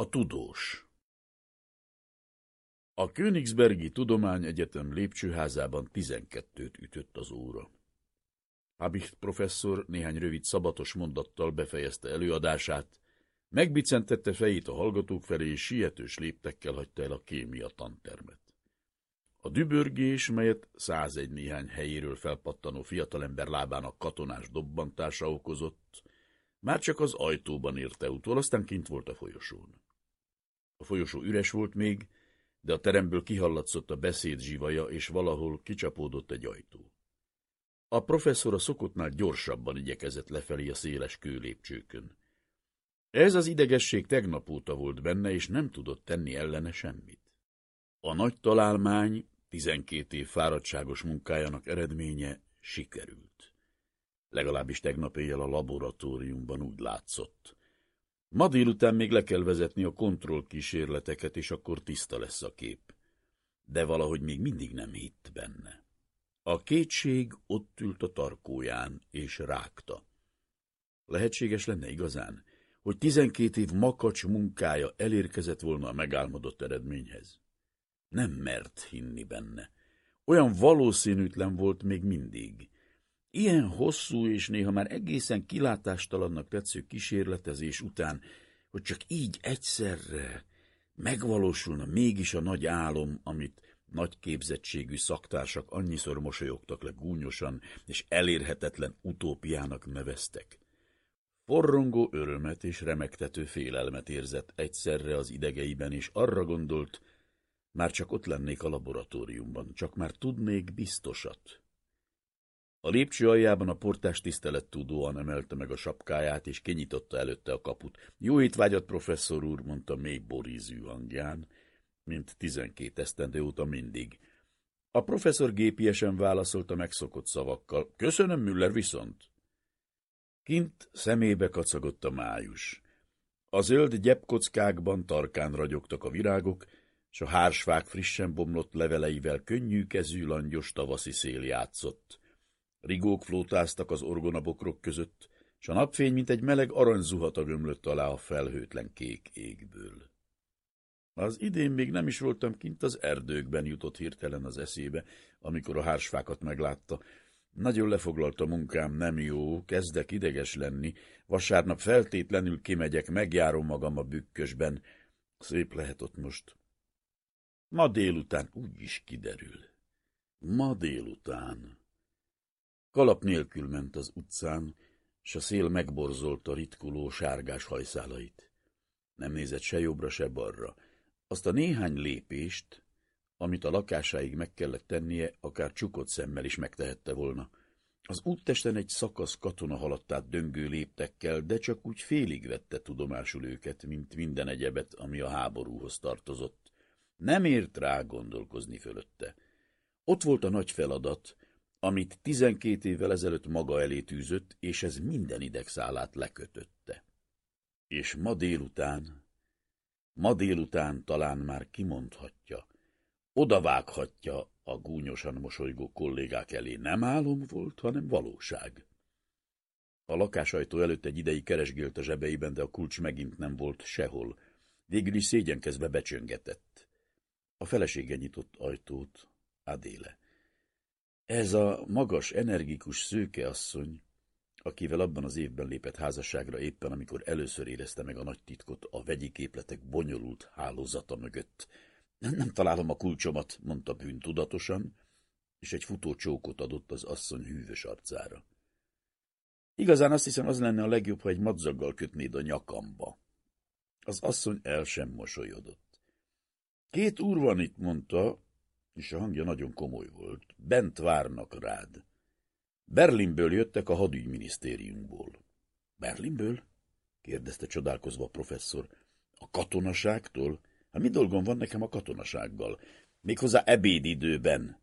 A tudós A Königsbergi Tudományegyetem lépcsőházában tizenkettőt ütött az óra. Habicht professzor néhány rövid szabatos mondattal befejezte előadását, megbicentette fejét a hallgatók felé, és sietős léptekkel hagyta el a kémia tantermet. A dübörgés, melyet százegy néhány helyéről felpattanó fiatalember lábának katonás dobbantása okozott, már csak az ajtóban érte utol, aztán kint volt a folyosón. A folyosó üres volt még, de a teremből kihallatszott a beszéd zsivaja, és valahol kicsapódott egy ajtó. A professzor a szokottnál gyorsabban igyekezett lefelé a széles kőlépcsőkön. Ez az idegesség tegnap óta volt benne, és nem tudott tenni ellene semmit. A nagy találmány, tizenkét év fáradtságos munkájának eredménye sikerült. Legalábbis tegnap éjjel a laboratóriumban úgy látszott. Ma délután még le kell vezetni a kontrollkísérleteket, és akkor tiszta lesz a kép. De valahogy még mindig nem hitt benne. A kétség ott ült a tarkóján, és rágta. Lehetséges lenne igazán, hogy tizenkét év makacs munkája elérkezett volna a megálmodott eredményhez. Nem mert hinni benne. Olyan valószínűtlen volt még mindig. Ilyen hosszú és néha már egészen kilátástalannak tetsző kísérletezés után, hogy csak így egyszerre megvalósulna mégis a nagy álom, amit nagy képzettségű szaktársak annyiszor mosolyogtak le gúnyosan, és elérhetetlen utópiának neveztek. Forrongó örömet és remektető félelmet érzett egyszerre az idegeiben, és arra gondolt, már csak ott lennék a laboratóriumban, csak már tudnék biztosat. A lépcső aljában a portás tisztelettudóan emelte meg a sapkáját, és kinyitotta előtte a kaput. Jó étvágyat, professzor úr, mondta mély borízű hangján, mint tizenkét esztendő óta mindig. A professzor gépiesen válaszolta megszokott szavakkal. Köszönöm, Müller, viszont. Kint szemébe kacagott a május. A zöld gyepkockákban tarkán ragyogtak a virágok, s a hársfák frissen bomlott leveleivel könnyű kezű langyos tavaszi szél játszott. Rigók flótáztak az orgonabokrok között, s a napfény, mint egy meleg aranyzuhata gömlött alá a felhőtlen kék égből. Az idén még nem is voltam kint az erdőkben, jutott hirtelen az eszébe, amikor a hársfákat meglátta. Nagyon lefoglalt a munkám, nem jó, kezdek ideges lenni. Vasárnap feltétlenül kimegyek, megjárom magam a bükkösben. Szép lehet ott most. Ma délután úgy is kiderül. Ma délután. Kalap nélkül ment az utcán, s a szél megborzolta ritkuló sárgás hajszálait. Nem nézett se jobbra, se balra. Azt a néhány lépést, amit a lakásáig meg kellett tennie, akár csukott szemmel is megtehette volna. Az úttesten egy szakasz katona haladt át döngő léptekkel, de csak úgy félig vette tudomásul őket, mint minden egyebet, ami a háborúhoz tartozott. Nem ért rá gondolkozni fölötte. Ott volt a nagy feladat, amit tizenkét évvel ezelőtt maga elé tűzött, és ez minden idegszálát lekötötte. És ma délután, ma délután talán már kimondhatja, odavághatja a gúnyosan mosolygó kollégák elé. Nem álom volt, hanem valóság. A lakásajtó előtt egy ideig keresgélt a zsebeiben, de a kulcs megint nem volt sehol. Végül is szégyenkezve becsöngetett. A felesége nyitott ajtót, Adéle. Ez a magas, energikus szőke asszony, akivel abban az évben lépett házasságra éppen, amikor először érezte meg a nagy titkot a vegyi képletek bonyolult hálózata mögött. Nem találom a kulcsomat, mondta bűn tudatosan, és egy futó csókot adott az asszony hűvös arcára. Igazán azt hiszem, az lenne a legjobb, ha egy madzaggal kötnéd a nyakamba. Az asszony el sem mosolyodott. Két úr van itt, mondta, és a hangja nagyon komoly volt. Bent várnak rád. Berlinből jöttek a hadügyminisztériumból. Berlinből? kérdezte csodálkozva a professzor. A katonaságtól? Hát mi dolgom van nekem a katonasággal? Méghozzá ebédidőben.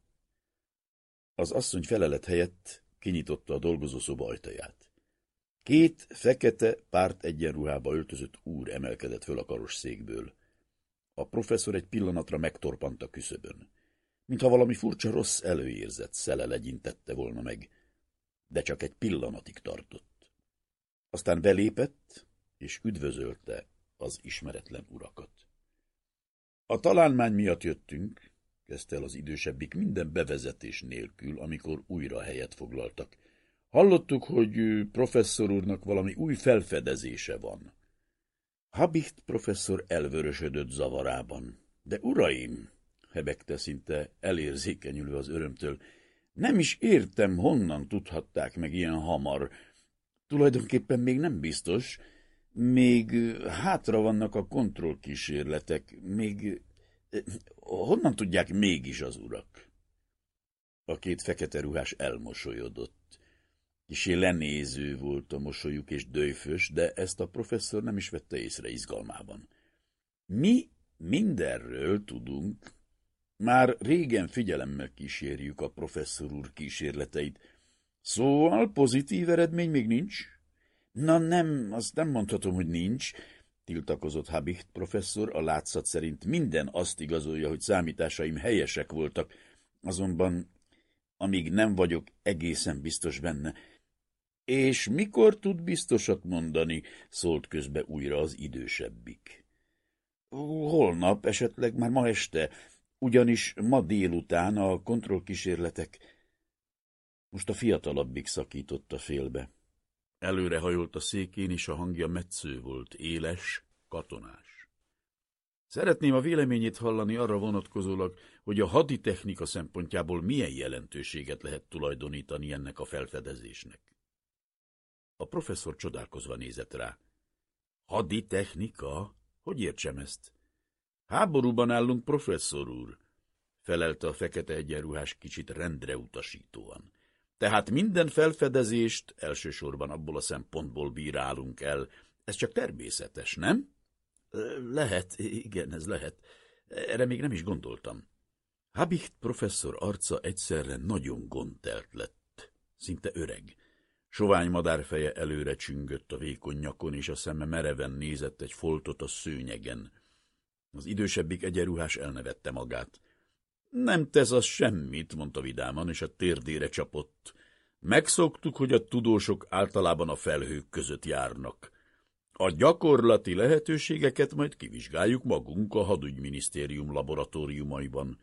Az asszony felelet helyett kinyitotta a dolgozószoba ajtaját. Két fekete párt egyenruhába öltözött úr emelkedett föl a karos székből. A professzor egy pillanatra megtorpant a küszöbön mintha valami furcsa rossz előérzet szele legyintette volna meg, de csak egy pillanatig tartott. Aztán belépett, és üdvözölte az ismeretlen urakat. A találmány miatt jöttünk, kezdte el az idősebbik minden bevezetés nélkül, amikor újra helyet foglaltak. Hallottuk, hogy professzor úrnak valami új felfedezése van. Habicht professzor elvörösödött zavarában. De uraim, hebegte szinte elérzékenyülve az örömtől, nem is értem, honnan tudhatták meg ilyen hamar. Tulajdonképpen még nem biztos, még hátra vannak a kontrollkísérletek, még honnan tudják mégis az urak? A két fekete ruhás elmosolyodott. Kisé lenéző volt a mosolyuk és dőfös, de ezt a professzor nem is vette észre izgalmában. Mi mindenről tudunk, már régen figyelemmel kísérjük a professzor úr kísérleteit. Szóval pozitív eredmény még nincs? Na nem, azt nem mondhatom, hogy nincs, tiltakozott Habicht professzor, a látszat szerint minden azt igazolja, hogy számításaim helyesek voltak, azonban amíg nem vagyok egészen biztos benne. És mikor tud biztosat mondani? szólt közbe újra az idősebbik. Holnap, esetleg már ma este, ugyanis ma délután a kontrollkísérletek... Most a fiatalabbik szakította félbe. Előrehajolt a székén, és a hangja metsző volt, éles, katonás. Szeretném a véleményét hallani arra vonatkozólag, hogy a haditechnika szempontjából milyen jelentőséget lehet tulajdonítani ennek a felfedezésnek. A professzor csodálkozva nézett rá. Haditechnika? Hogy értsem ezt? Háborúban állunk, professzor úr, felelte a fekete egyenruhás kicsit rendre utasítóan. Tehát minden felfedezést elsősorban abból a szempontból bírálunk el. Ez csak természetes, nem? Lehet, igen, ez lehet. Erre még nem is gondoltam. Habicht professzor arca egyszerre nagyon gondtelt lett, szinte öreg. Sovány madárfeje előre csüngött a vékony nyakon, és a szeme mereven nézett egy foltot a szőnyegen. Az idősebbik egyenruhás elnevette magát. Nem tesz az semmit, mondta vidáman, és a térdére csapott. Megszoktuk, hogy a tudósok általában a felhők között járnak. A gyakorlati lehetőségeket majd kivizsgáljuk magunk a hadügyminisztérium laboratóriumaiban.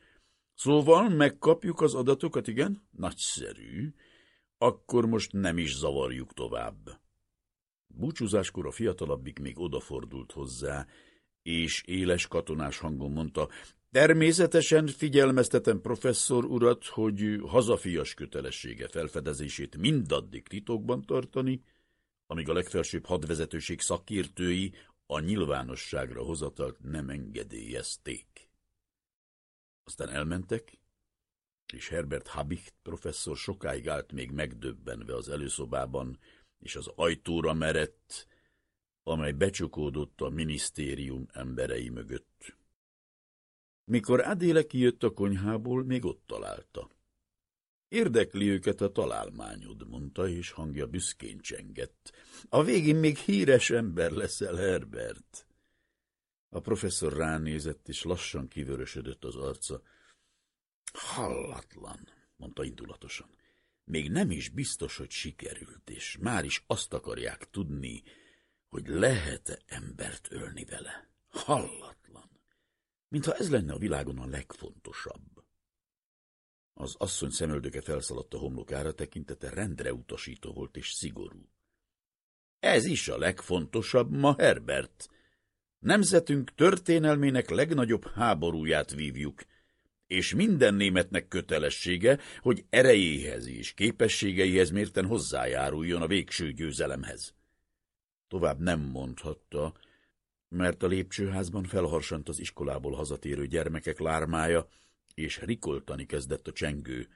Szóval megkapjuk az adatokat, igen? Nagyszerű. Akkor most nem is zavarjuk tovább. Búcsúzáskor a fiatalabbik még odafordult hozzá, és éles katonás hangon mondta, természetesen figyelmeztetem professzor urat, hogy hazafias kötelessége felfedezését mindaddig titokban tartani, amíg a legfelsőbb hadvezetőség szakértői a nyilvánosságra hozatalt nem engedélyezték. Aztán elmentek, és Herbert Habicht professzor sokáig állt még megdöbbenve az előszobában, és az ajtóra merett, amely becsukódott a minisztérium emberei mögött. Mikor Adéle kijött a konyhából, még ott találta. Érdekli őket a találmányod, mondta, és hangja büszkén csengett. A végén még híres ember leszel, Herbert. A professzor ránézett, és lassan kivörösödött az arca. Hallatlan, mondta indulatosan. Még nem is biztos, hogy sikerült, és már is azt akarják tudni, hogy lehet-e embert ölni vele. Hallatlan. Mintha ez lenne a világon a legfontosabb. Az asszony szemöldöke felszaladt a homlokára, tekintete rendre utasító volt és szigorú. Ez is a legfontosabb ma, Herbert. Nemzetünk történelmének legnagyobb háborúját vívjuk, és minden németnek kötelessége, hogy erejéhez és képességeihez mérten hozzájáruljon a végső győzelemhez. Tovább nem mondhatta, mert a lépcsőházban felharsant az iskolából hazatérő gyermekek lármája, és rikoltani kezdett a csengő.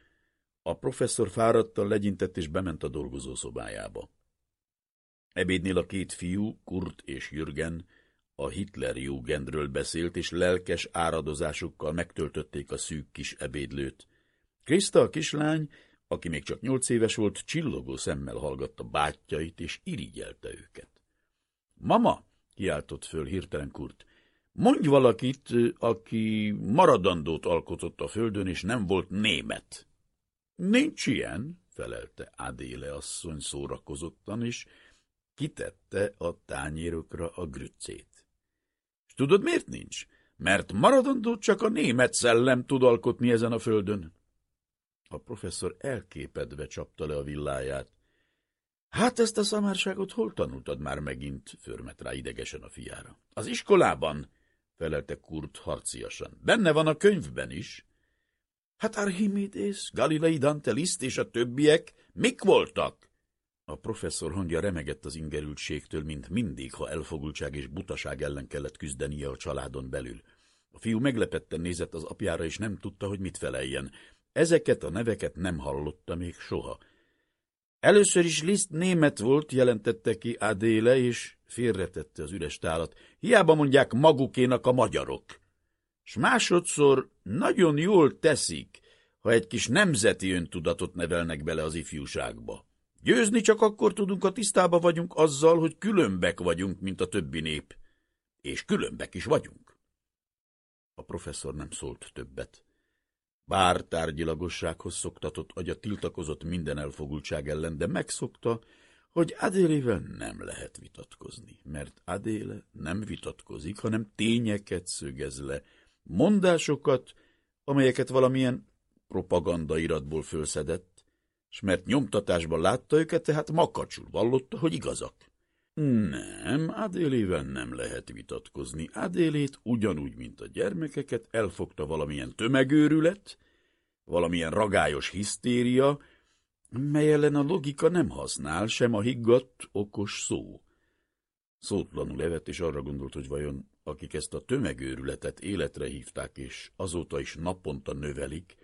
A professzor fáradtan legyintett és bement a dolgozószobájába. Ebédnél a két fiú, Kurt és Jürgen, a Hitler-Jugendről beszélt, és lelkes áradozásukkal megtöltötték a szűk kis ebédlőt. Krista a kislány, aki még csak nyolc éves volt, csillogó szemmel hallgatta bátyjait, és irigyelte őket. Mama, kiáltott föl hirtelen Kurt, mondj valakit, aki maradandót alkotott a földön, és nem volt német. Nincs ilyen, felelte Adéle asszony szórakozottan, és kitette a tányérokra a grüccét. tudod, miért nincs? Mert maradandó csak a német szellem tud alkotni ezen a földön. A professzor elképedve csapta le a villáját. Hát ezt a szamárságot hol tanultad már megint? Förmet rá idegesen a fiára. Az iskolában, felelte Kurt harciasan. Benne van a könyvben is. Hát Archimedes, Galilei Dante Liszt és a többiek mik voltak? A professzor hangja remegett az ingerültségtől, mint mindig, ha elfogultság és butaság ellen kellett küzdenie a családon belül. A fiú meglepetten nézett az apjára, és nem tudta, hogy mit feleljen. Ezeket a neveket nem hallotta még soha. Először is Liszt német volt, jelentette ki Adéle, és félretette az üres tálat. Hiába mondják magukénak a magyarok. S másodszor nagyon jól teszik, ha egy kis nemzeti öntudatot nevelnek bele az ifjúságba. Győzni csak akkor tudunk, ha tisztába vagyunk azzal, hogy különbek vagyunk, mint a többi nép. És különbek is vagyunk. A professzor nem szólt többet. Bár tárgyilagossághoz szoktatott agya tiltakozott minden elfogultság ellen, de megszokta, hogy Adélével nem lehet vitatkozni, mert Adéle nem vitatkozik, hanem tényeket szögez le, mondásokat, amelyeket valamilyen propagandairatból fölszedett, s mert nyomtatásban látta őket, tehát makacsul vallotta, hogy igazak. Nem, Adélével nem lehet vitatkozni. Adélét ugyanúgy, mint a gyermekeket, elfogta valamilyen tömegőrület, valamilyen ragályos hisztéria, mely ellen a logika nem használ, sem a higgadt, okos szó. Szótlanul evett, és arra gondolt, hogy vajon akik ezt a tömegőrületet életre hívták, és azóta is naponta növelik,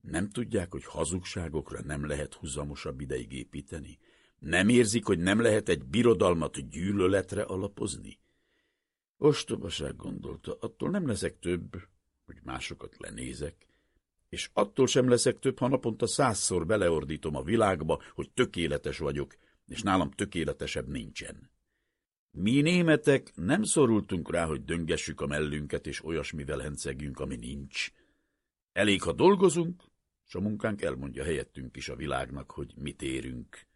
nem tudják, hogy hazugságokra nem lehet húzamosabb ideig építeni? Nem érzik, hogy nem lehet egy birodalmat gyűlöletre alapozni? Ostobaság gondolta, attól nem leszek több, hogy másokat lenézek, és attól sem leszek több, ha naponta százszor beleordítom a világba, hogy tökéletes vagyok, és nálam tökéletesebb nincsen. Mi németek nem szorultunk rá, hogy döngessük a mellünket, és olyasmivel hencegjünk, ami nincs. Elég, ha dolgozunk, és a munkánk elmondja helyettünk is a világnak, hogy mit érünk.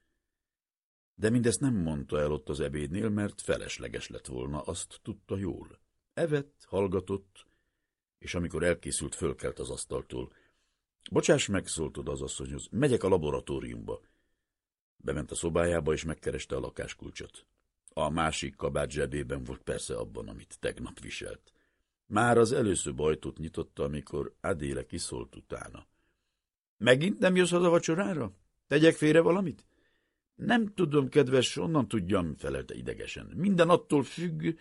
De mindezt nem mondta el ott az ebédnél, mert felesleges lett volna, azt tudta jól. Evett, hallgatott, és amikor elkészült, fölkelt az asztaltól. Bocsáss meg, szólt az asszonyhoz, megyek a laboratóriumba. Bement a szobájába, és megkereste a lakáskulcsot. A másik kabát zsebében volt persze abban, amit tegnap viselt. Már az először ajtót nyitotta, amikor Adéle kiszólt utána. Megint nem jössz haza vacsorára? Tegyek félre valamit? Nem tudom, kedves, onnan tudjam, felelte idegesen. Minden attól függ,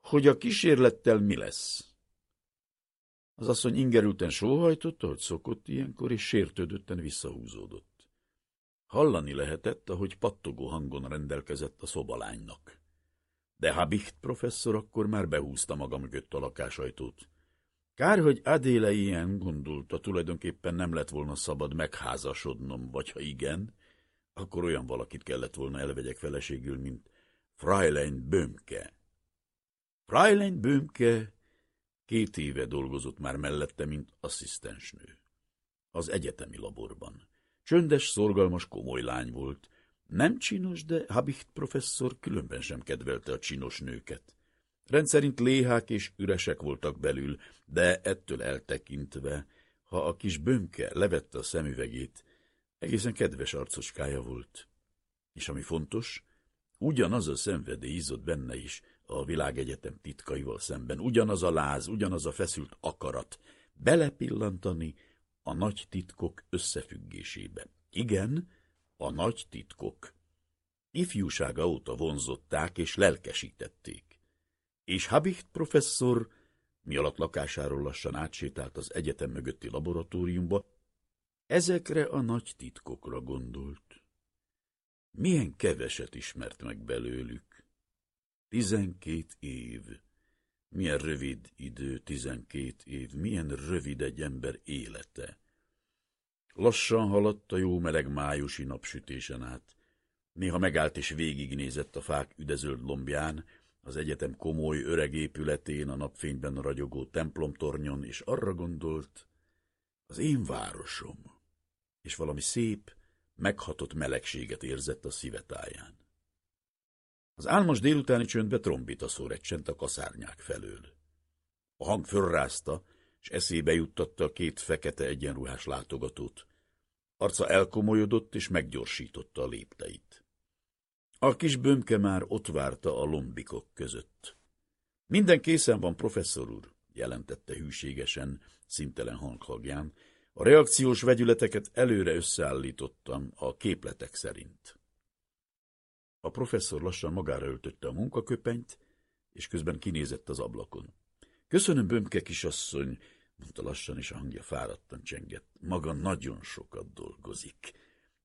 hogy a kísérlettel mi lesz. Az asszony ingerülten sóhajtotta, hogy szokott ilyenkor, és sértődötten visszahúzódott. Hallani lehetett, ahogy pattogó hangon rendelkezett a szobalánynak. De Habicht professzor akkor már behúzta maga mögött a lakásajtót. Kár, hogy Adéle ilyen gondolta, tulajdonképpen nem lett volna szabad megházasodnom, vagy ha igen, akkor olyan valakit kellett volna elvegyek feleségül, mint Freilein Bömke. Freilein Bömke két éve dolgozott már mellette, mint asszisztensnő. Az egyetemi laborban. Csöndes, szorgalmas, komoly lány volt. Nem csinos, de Habicht professzor különben sem kedvelte a csinos nőket. Rendszerint léhák és üresek voltak belül, de ettől eltekintve, ha a kis bönke levette a szemüvegét, egészen kedves arcoskája volt. És ami fontos, ugyanaz a szenvedély ízott benne is a világegyetem titkaival szemben, ugyanaz a láz, ugyanaz a feszült akarat, belepillantani a nagy titkok összefüggésébe. Igen, a nagy titkok. Ifjúsága óta vonzották és lelkesítették és Habicht professzor, mi alatt lakásáról lassan átsétált az egyetem mögötti laboratóriumba, ezekre a nagy titkokra gondolt. Milyen keveset ismert meg belőlük. Tizenkét év. Milyen rövid idő, tizenkét év, milyen rövid egy ember élete. Lassan haladt a jó meleg májusi napsütésen át. Néha megállt és végignézett a fák üdezöld lombján, az egyetem komoly öreg épületén, a napfényben ragyogó templomtornyon, és arra gondolt, az én városom, és valami szép, meghatott melegséget érzett a szívetáján. Az álmos délutáni csöndbe trombita szó recsent a kaszárnyák felől. A hang fölrázta, és eszébe juttatta a két fekete egyenruhás látogatót. Arca elkomolyodott, és meggyorsította a lépteit. A kis bömke már ott várta a lombikok között. Minden készen van, professzor úr, jelentette hűségesen, szintelen hanghagján. A reakciós vegyületeket előre összeállítottam a képletek szerint. A professzor lassan magára öltötte a munkaköpenyt, és közben kinézett az ablakon. Köszönöm, Bömke kisasszony, mondta lassan, és a hangja fáradtan csengett. Maga nagyon sokat dolgozik.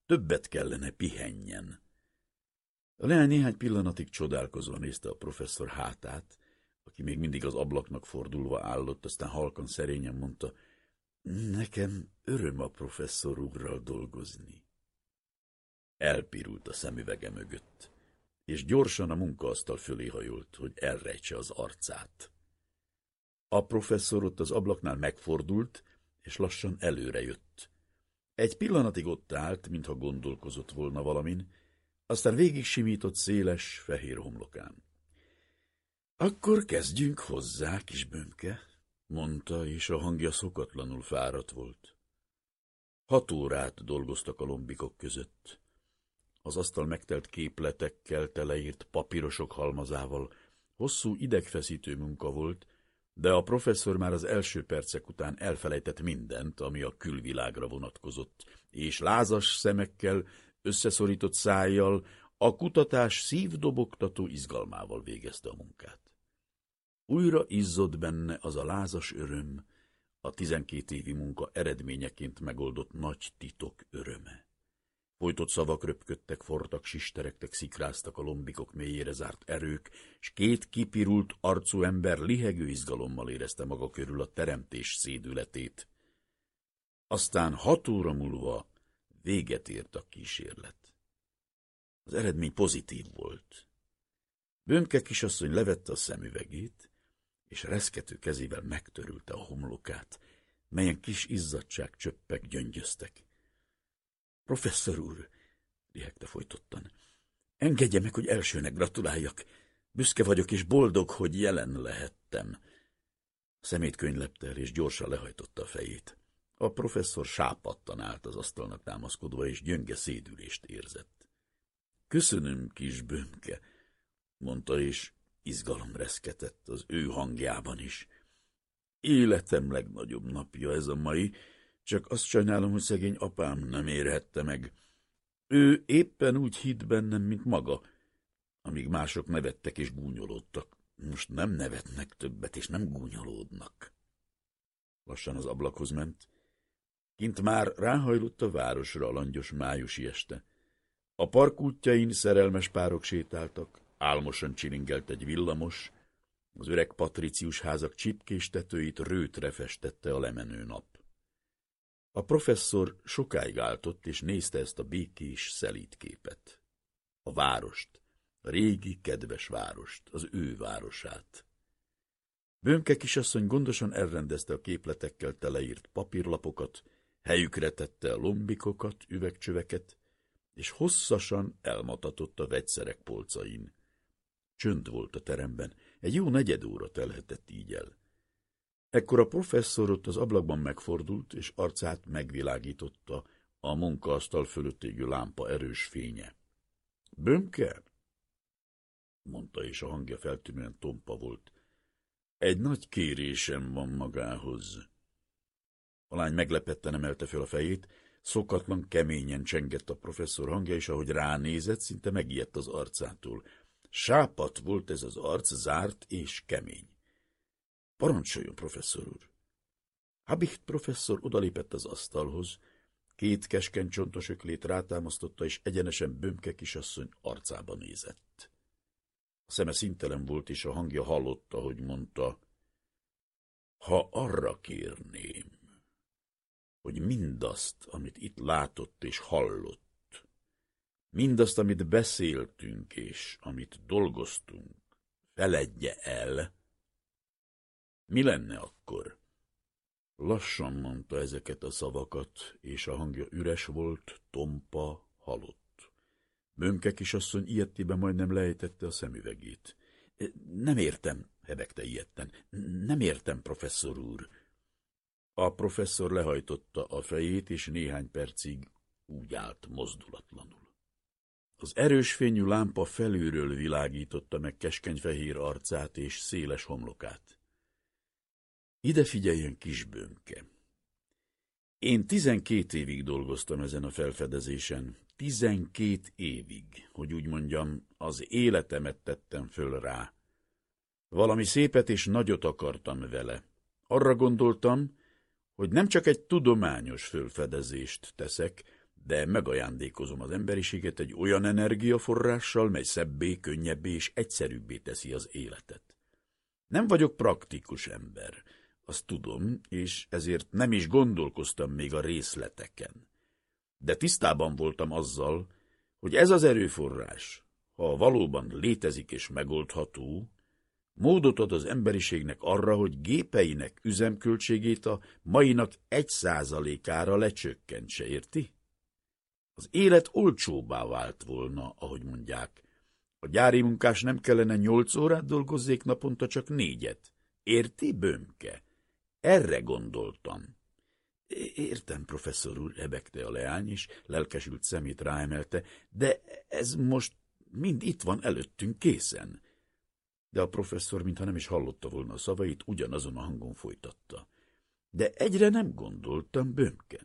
Többet kellene pihenjen. A leány néhány pillanatig csodálkozva nézte a professzor hátát, aki még mindig az ablaknak fordulva állott, aztán halkan szerényen mondta, nekem öröm a professzor úrral dolgozni. Elpirult a szemüvege mögött, és gyorsan a munkaasztal fölé hajolt, hogy elrejtse az arcát. A professzor ott az ablaknál megfordult, és lassan előre jött. Egy pillanatig ott állt, mintha gondolkozott volna valamin, aztán végig simított széles, fehér homlokán. Akkor kezdjünk hozzá, kis bömke, mondta, és a hangja szokatlanul fáradt volt. Hat órát dolgoztak a lombikok között. Az asztal megtelt képletekkel teleírt papírosok halmazával hosszú idegfeszítő munka volt, de a professzor már az első percek után elfelejtett mindent, ami a külvilágra vonatkozott, és lázas szemekkel, összeszorított szájjal, a kutatás szívdobogtató izgalmával végezte a munkát. Újra izzott benne az a lázas öröm, a tizenkét évi munka eredményeként megoldott nagy titok öröme. Folytott szavak röpködtek, fortak, sisterektek, szikráztak a lombikok mélyére zárt erők, és két kipirult arcú ember lihegő izgalommal érezte maga körül a teremtés szédületét. Aztán hat óra múlva véget ért a kísérlet. Az eredmény pozitív volt. Bömke kisasszony levette a szemüvegét, és reszkető kezével megtörülte a homlokát, melyen kis izzadság csöppek gyöngyöztek. Professzor úr, rihegte folytottan, engedje meg, hogy elsőnek gratuláljak. Büszke vagyok és boldog, hogy jelen lehettem. Szemét könylepte el, és gyorsan lehajtotta a fejét. A professzor sápattan állt az asztalnak támaszkodva, és gyönge szédülést érzett. Köszönöm, kis bömke, mondta, és izgalom reszketett az ő hangjában is. Életem legnagyobb napja ez a mai, csak azt sajnálom, hogy szegény apám nem érhette meg. Ő éppen úgy hitt bennem, mint maga, amíg mások nevettek és gúnyolódtak. Most nem nevetnek többet, és nem gúnyolódnak. Lassan az ablakhoz ment. Kint már ráhajlott a városra a langyos májusi este. A park útjain szerelmes párok sétáltak, álmosan csiringelt egy villamos, az öreg patricius házak csipkés tetőit rőtre festette a lemenő nap. A professzor sokáig álltott, és nézte ezt a békés, szelít képet. A várost, a régi, kedves várost, az ő városát. Bömke kisasszony gondosan elrendezte a képletekkel teleírt papírlapokat, helyükre tette a lombikokat, üvegcsöveket, és hosszasan elmatatott a vegyszerek polcain. Csönd volt a teremben, egy jó negyed óra telhetett így el. Ekkor a professzor ott az ablakban megfordult, és arcát megvilágította a munkaasztal fölött égő lámpa erős fénye. – Bömke? – mondta, és a hangja feltűnően tompa volt. – Egy nagy kérésem van magához. A lány meglepetten emelte fel a fejét, szokatlan keményen csengett a professzor hangja, és ahogy ránézett, szinte megijedt az arcától. Sápat volt ez az arc, zárt és kemény. Parancsoljon, professzor úr! Habicht professzor odalépett az asztalhoz, két keskeny csontos öklét rátámasztotta, és egyenesen bömke kisasszony arcába nézett. A szeme szintelen volt, és a hangja hallotta, hogy mondta, ha arra kérném, hogy mindazt, amit itt látott és hallott, mindazt, amit beszéltünk és amit dolgoztunk, feledje el, mi lenne akkor? Lassan mondta ezeket a szavakat, és a hangja üres volt, tompa, halott. Bömke kisasszony ilyettében majdnem lejtette a szemüvegét. Nem értem, hebegte ilyetten. Nem értem, professzor úr. A professzor lehajtotta a fejét, és néhány percig úgy állt mozdulatlanul. Az erős fényű lámpa felülről világította meg keskeny fehér arcát és széles homlokát. Ide figyeljen, kisbőmke! Én tizenkét évig dolgoztam ezen a felfedezésen, tizenkét évig, hogy úgy mondjam, az életemet tettem föl rá. Valami szépet és nagyot akartam vele. Arra gondoltam, hogy nem csak egy tudományos fölfedezést teszek, de megajándékozom az emberiséget egy olyan energiaforrással, mely szebbé, könnyebbé és egyszerűbbé teszi az életet. Nem vagyok praktikus ember, azt tudom, és ezért nem is gondolkoztam még a részleteken. De tisztában voltam azzal, hogy ez az erőforrás, ha valóban létezik és megoldható, módot ad az emberiségnek arra, hogy gépeinek üzemköltségét a mainak egy százalékára lecsökkentse, érti? Az élet olcsóbbá vált volna, ahogy mondják. A gyári munkás nem kellene nyolc órát dolgozzék naponta, csak négyet. Érti, bömke? Erre gondoltam. Értem, professzor úr, ebekte a leány, és lelkesült szemét ráemelte, de ez most mind itt van előttünk készen. De a professzor, mintha nem is hallotta volna a szavait, ugyanazon a hangon folytatta. De egyre nem gondoltam, bömke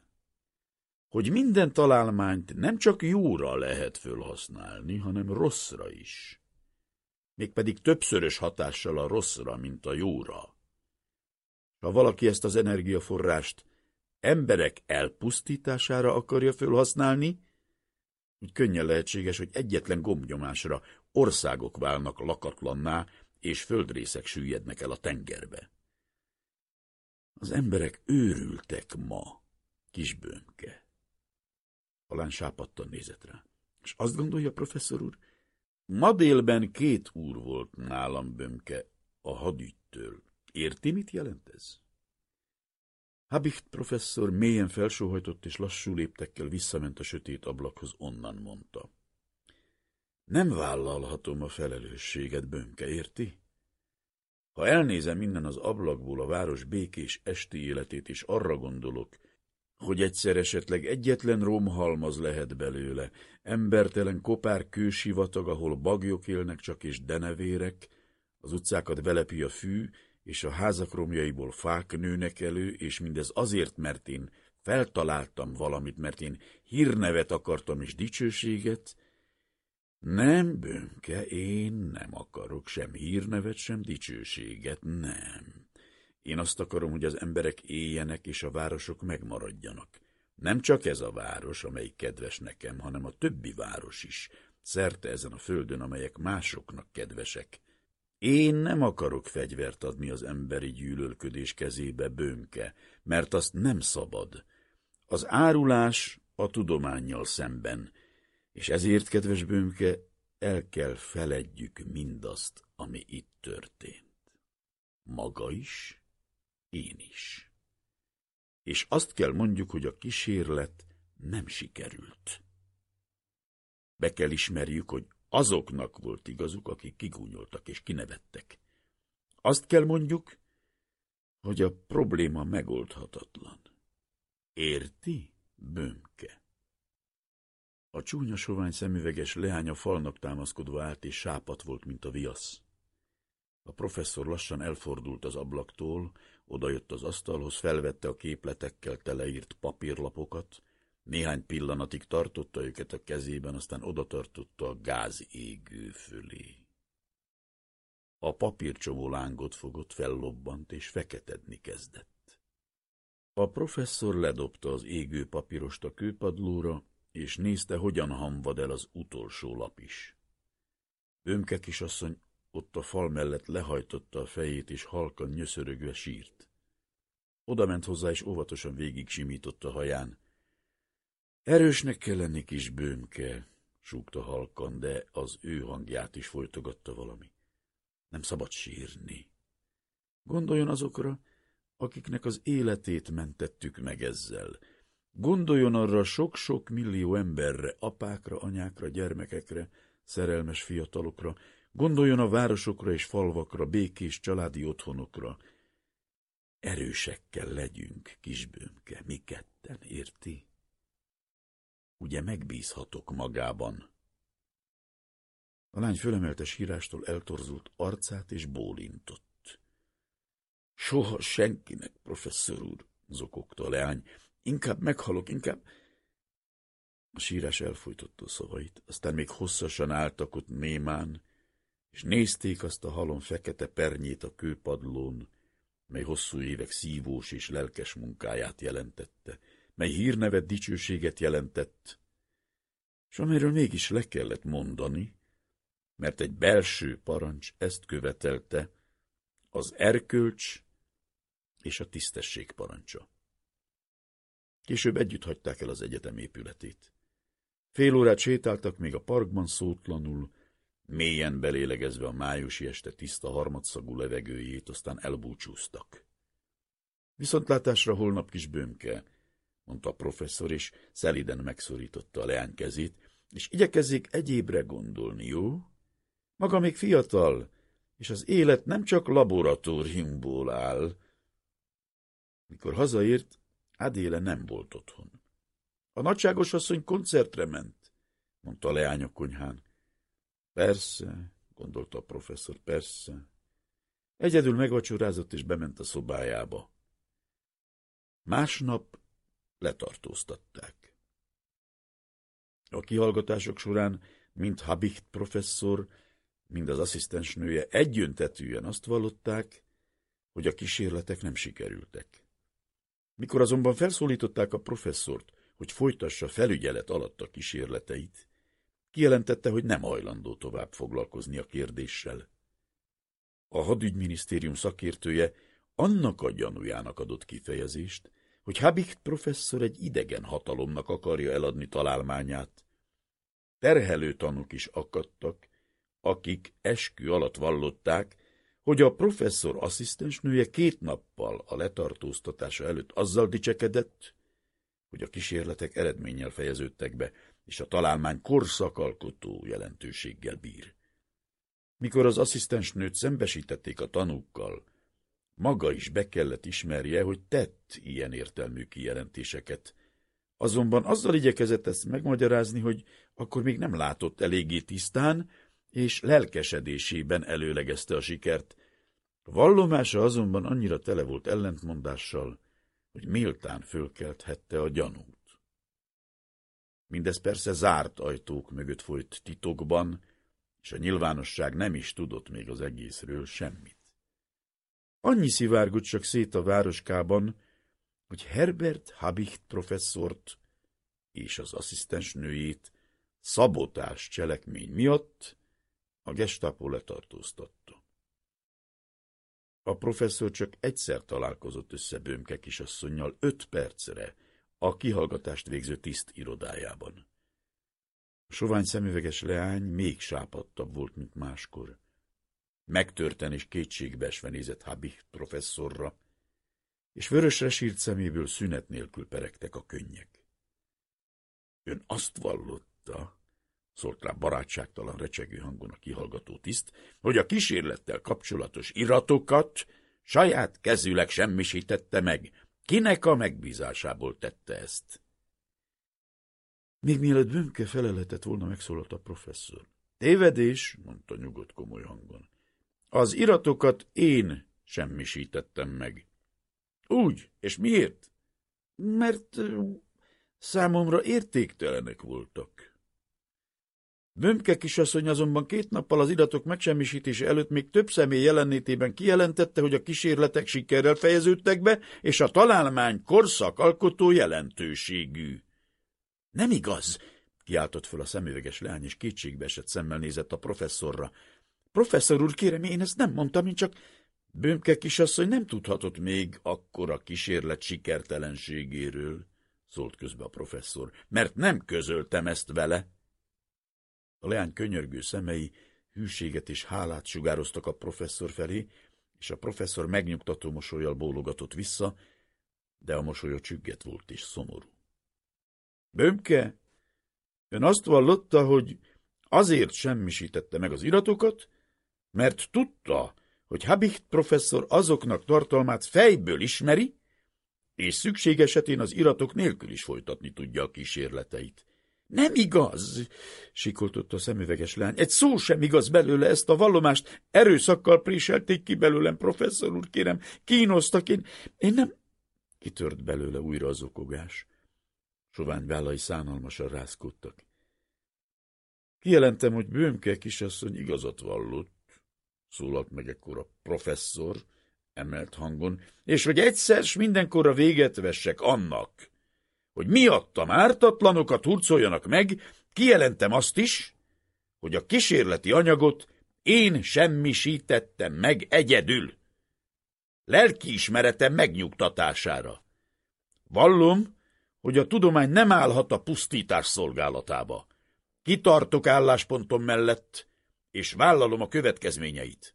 hogy minden találmányt nem csak jóra lehet fölhasználni, hanem rosszra is. Mégpedig többszörös hatással a rosszra, mint a jóra. Ha valaki ezt az energiaforrást emberek elpusztítására akarja fölhasználni, úgy könnyen lehetséges, hogy egyetlen gombnyomásra országok válnak lakatlanná, és földrészek süllyednek el a tengerbe. Az emberek őrültek ma, kisbőnke. Alán sápadtan nézett rá. És azt gondolja, professzor úr, ma délben két úr volt nálam bömke a hadügytől. Érti, mit jelent ez? Habicht professzor mélyen felsóhajtott és lassú léptekkel visszament a sötét ablakhoz, onnan mondta. Nem vállalhatom a felelősséget, bönke, érti? Ha elnézem innen az ablakból a város békés esti életét, és arra gondolok, hogy egyszer esetleg egyetlen romhalmaz lehet belőle, embertelen kopár kősivatag, ahol bagyok élnek csak és denevérek, az utcákat velepi a fű, és a házak romjaiból fák nőnek elő, és mindez azért, mert én feltaláltam valamit, mert én hírnevet akartam és dicsőséget. Nem, bönke, én nem akarok sem hírnevet, sem dicsőséget, nem. Én azt akarom, hogy az emberek éljenek, és a városok megmaradjanak. Nem csak ez a város, amelyik kedves nekem, hanem a többi város is, szerte ezen a földön, amelyek másoknak kedvesek. Én nem akarok fegyvert adni az emberi gyűlölködés kezébe, bőnke, mert azt nem szabad. Az árulás a tudományjal szemben, és ezért, kedves bőnke, el kell feledjük mindazt, ami itt történt. Maga is, én is. És azt kell mondjuk, hogy a kísérlet nem sikerült. Be kell ismerjük, hogy azoknak volt igazuk, akik kigúnyoltak és kinevettek. Azt kell mondjuk, hogy a probléma megoldhatatlan. Érti, bömke? A csúnya sovány szemüveges leány a falnak támaszkodva állt, és sápat volt, mint a viasz. A professzor lassan elfordult az ablaktól, odajött az asztalhoz, felvette a képletekkel teleírt papírlapokat, néhány pillanatig tartotta őket a kezében, aztán odatartotta a gáz égő fölé. A papírcsomó lángot fogott, fellobbant és feketedni kezdett. A professzor ledobta az égő papírost a kőpadlóra, és nézte, hogyan hamvad el az utolsó lap is. Ömke kisasszony ott a fal mellett lehajtotta a fejét, és halkan nyöszörögve sírt. Oda ment hozzá, és óvatosan végig simította haján. Erősnek kell lenni, kis bőmke, súgta halkan, de az ő hangját is folytogatta valami. Nem szabad sírni. Gondoljon azokra, akiknek az életét mentettük meg ezzel. Gondoljon arra sok-sok millió emberre, apákra, anyákra, gyermekekre, szerelmes fiatalokra, gondoljon a városokra és falvakra, békés családi otthonokra. Erősekkel legyünk, kisbőmke, mi ketten, érti? Ugye megbízhatok magában? A lány fölemelte sírástól eltorzult arcát és bólintott. Soha senkinek, professzor úr, zokogta a leány. Inkább meghalok, inkább... A sírás elfújtotta a szavait, aztán még hosszasan álltak ott némán, és nézték azt a halom fekete pernyét a kőpadlón, mely hosszú évek szívós és lelkes munkáját jelentette, mely hírnevet dicsőséget jelentett, és amiről mégis le kellett mondani, mert egy belső parancs ezt követelte, az erkölcs és a tisztesség parancsa. Később együtt hagyták el az egyetem épületét. Fél órát sétáltak még a parkban szótlanul, mélyen belélegezve a májusi este tiszta harmadszagú levegőjét, aztán elbúcsúztak. Viszontlátásra holnap kis bőmke, mondta a professzor, és szeliden megszorította a leány kezét, és igyekezzék egyébre gondolni, jó? Maga még fiatal, és az élet nem csak laboratóriumból áll. Mikor hazaért, Adéle nem volt otthon. A nagyságos asszony koncertre ment, mondta a leány a konyhán. Persze, gondolta a professzor, persze. Egyedül megvacsorázott és bement a szobájába. Másnap letartóztatták. A kihallgatások során mind Habicht professzor, mind az asszisztensnője egyöntetűen azt vallották, hogy a kísérletek nem sikerültek. Mikor azonban felszólították a professzort, hogy folytassa felügyelet alatt a kísérleteit, kijelentette, hogy nem hajlandó tovább foglalkozni a kérdéssel. A hadügyminisztérium szakértője annak a gyanújának adott kifejezést, hogy Habicht professzor egy idegen hatalomnak akarja eladni találmányát. Terhelő tanuk is akadtak, akik eskü alatt vallották, hogy a professzor asszisztensnője két nappal a letartóztatása előtt azzal dicsekedett, hogy a kísérletek eredménnyel fejeződtek be, és a találmány korszakalkotó jelentőséggel bír. Mikor az asszisztensnőt szembesítették a tanúkkal, maga is be kellett ismerje, hogy tett ilyen értelmű kijelentéseket. Azonban azzal igyekezett ezt megmagyarázni, hogy akkor még nem látott eléggé tisztán, és lelkesedésében előlegezte a sikert. Vallomása azonban annyira tele volt ellentmondással, hogy méltán fölkelthette a gyanút. Mindez persze zárt ajtók mögött folyt titokban, és a nyilvánosság nem is tudott még az egészről semmit. Annyi szivárgott csak szét a városkában, hogy Herbert Habicht professzort és az asszisztensnőjét szabotás cselekmény miatt a gestapo letartóztatta. A professzor csak egyszer találkozott össze Bömke kisasszonynal öt percre a kihallgatást végző tiszt irodájában. A sovány szemüveges leány még sápadtabb volt, mint máskor. Megtörten és kétségbeesve nézett Habich professzorra, és vörösre sírt szeméből szünet nélkül peregtek a könnyek. Ön azt vallotta, szólt rá barátságtalan recsegő hangon a kihallgató tiszt, hogy a kísérlettel kapcsolatos iratokat saját kezűleg semmisítette meg. Kinek a megbízásából tette ezt? Még mielőtt Bömke feleletet volna, megszólalt a professzor. Tévedés, mondta nyugodt komoly hangon. Az iratokat én semmisítettem meg. Úgy, és miért? Mert számomra értéktelenek voltak. Bömke kisasszony azonban két nappal az iratok megsemmisítése előtt még több személy jelenlétében kijelentette, hogy a kísérletek sikerrel fejeződtek be, és a találmány korszakalkotó jelentőségű. Nem igaz, kiáltott föl a szemüveges leány, és kétségbe esett szemmel nézett a professzorra. Professzor úr, kérem, én ezt nem mondtam, én csak... Bömke kisasszony nem tudhatott még akkor a kísérlet sikertelenségéről, szólt közbe a professzor, mert nem közöltem ezt vele. A leány könyörgő szemei hűséget és hálát sugároztak a professzor felé, és a professzor megnyugtató mosolyjal bólogatott vissza, de a mosolya csügget volt és szomorú. Bömke, ön azt vallotta, hogy azért semmisítette meg az iratokat, Mert tudta, hogy Habicht professzor azoknak tartalmát fejből ismeri, és szükség esetén az iratok nélkül is folytatni tudja a kísérleteit. Nem igaz, sikoltott a szemüveges lány. Egy szó sem igaz belőle ezt a vallomást. Erőszakkal préselték ki belőlem, professzor úr, kérem. Kínoztak, én, én nem... Kitört belőle újra az okogás. Sovány vállai szánalmasan rázkodtak. Kijelentem, hogy Bőmke kisasszony igazat vallott, szólalt meg ekkor a professzor, emelt hangon, és hogy egyszer s mindenkorra véget vessek annak, hogy miattam ártatlanokat hurcoljanak meg, kijelentem azt is, hogy a kísérleti anyagot én semmisítettem meg egyedül. Lelkiismeretem megnyugtatására. Vallom, hogy a tudomány nem állhat a pusztítás szolgálatába. Kitartok álláspontom mellett, és vállalom a következményeit.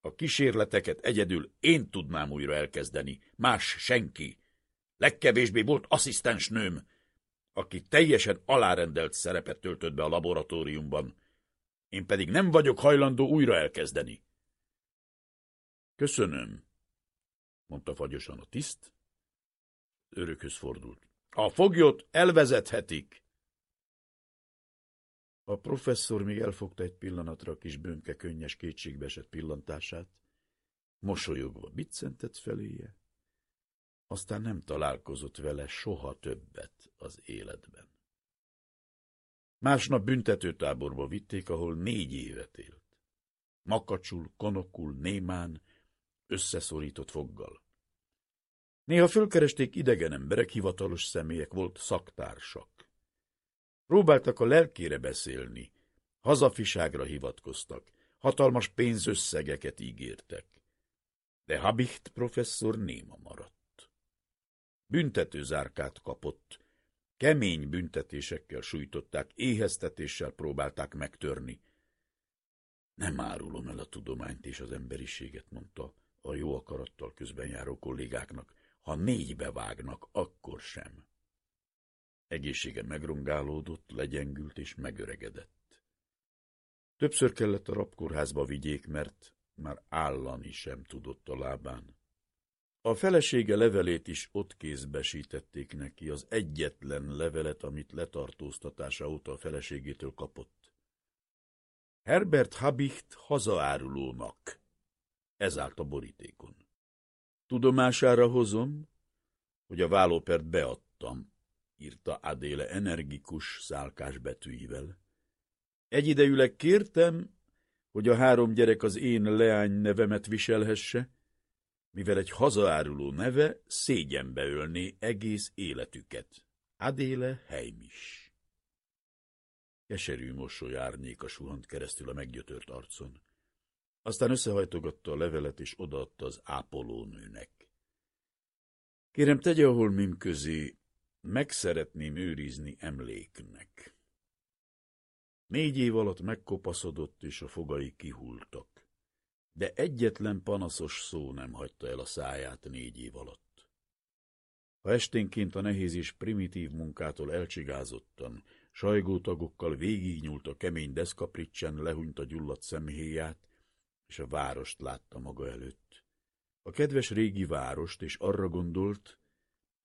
A kísérleteket egyedül én tudnám újra elkezdeni, más senki. Legkevésbé volt asszisztens nőm, aki teljesen alárendelt szerepet töltött be a laboratóriumban. Én pedig nem vagyok hajlandó újra elkezdeni. Köszönöm, mondta fagyosan a tiszt. Örökhöz fordult. A foglyot elvezethetik. A professzor még elfogta egy pillanatra a kis bőnke könnyes kétségbeesett pillantását, mosolyogva biccentett feléje, aztán nem találkozott vele soha többet az életben. Másnap büntetőtáborba vitték, ahol négy évet élt. Makacsul, konokul, némán, összeszorított foggal. Néha fölkeresték idegen emberek, hivatalos személyek, volt szaktársak. Próbáltak a lelkére beszélni, hazafiságra hivatkoztak, hatalmas pénzösszegeket ígértek. De Habicht professzor néma maradt. Büntetőzárkát kapott, kemény büntetésekkel sújtották, éheztetéssel próbálták megtörni. Nem árulom el a tudományt és az emberiséget, mondta a jó akarattal közben járó kollégáknak. Ha négybe vágnak, akkor sem. Egészsége megrongálódott, legyengült és megöregedett. Többször kellett a rabkórházba vigyék, mert már állani sem tudott a lábán. A felesége levelét is ott kézbesítették neki, az egyetlen levelet, amit letartóztatása óta a feleségétől kapott. Herbert Habicht hazaárulónak. Ez állt a borítékon. Tudomására hozom, hogy a vállópert beadtam, írta Adéle energikus, szálkás betűivel. Egyidejűleg kértem, hogy a három gyerek az én leány nevemet viselhesse, mivel egy hazaáruló neve szégyenbe ölné egész életüket. Adéle Heimis. Keserű mosoly árnyéka suhant keresztül a meggyötört arcon. Aztán összehajtogatta a levelet, és odaadta az ápolónőnek. Kérem, tegye a holmim közé, meg szeretném őrizni emléknek. Négy év alatt megkopaszodott, és a fogai kihultak. De egyetlen panaszos szó nem hagyta el a száját négy év alatt. Ha esténként a nehéz és primitív munkától elcsigázottan, sajgótagokkal végignyúlt a kemény deszkapricsen, lehunyt a gyulladt szemhéját, és a várost látta maga előtt. A kedves régi várost, és arra gondolt,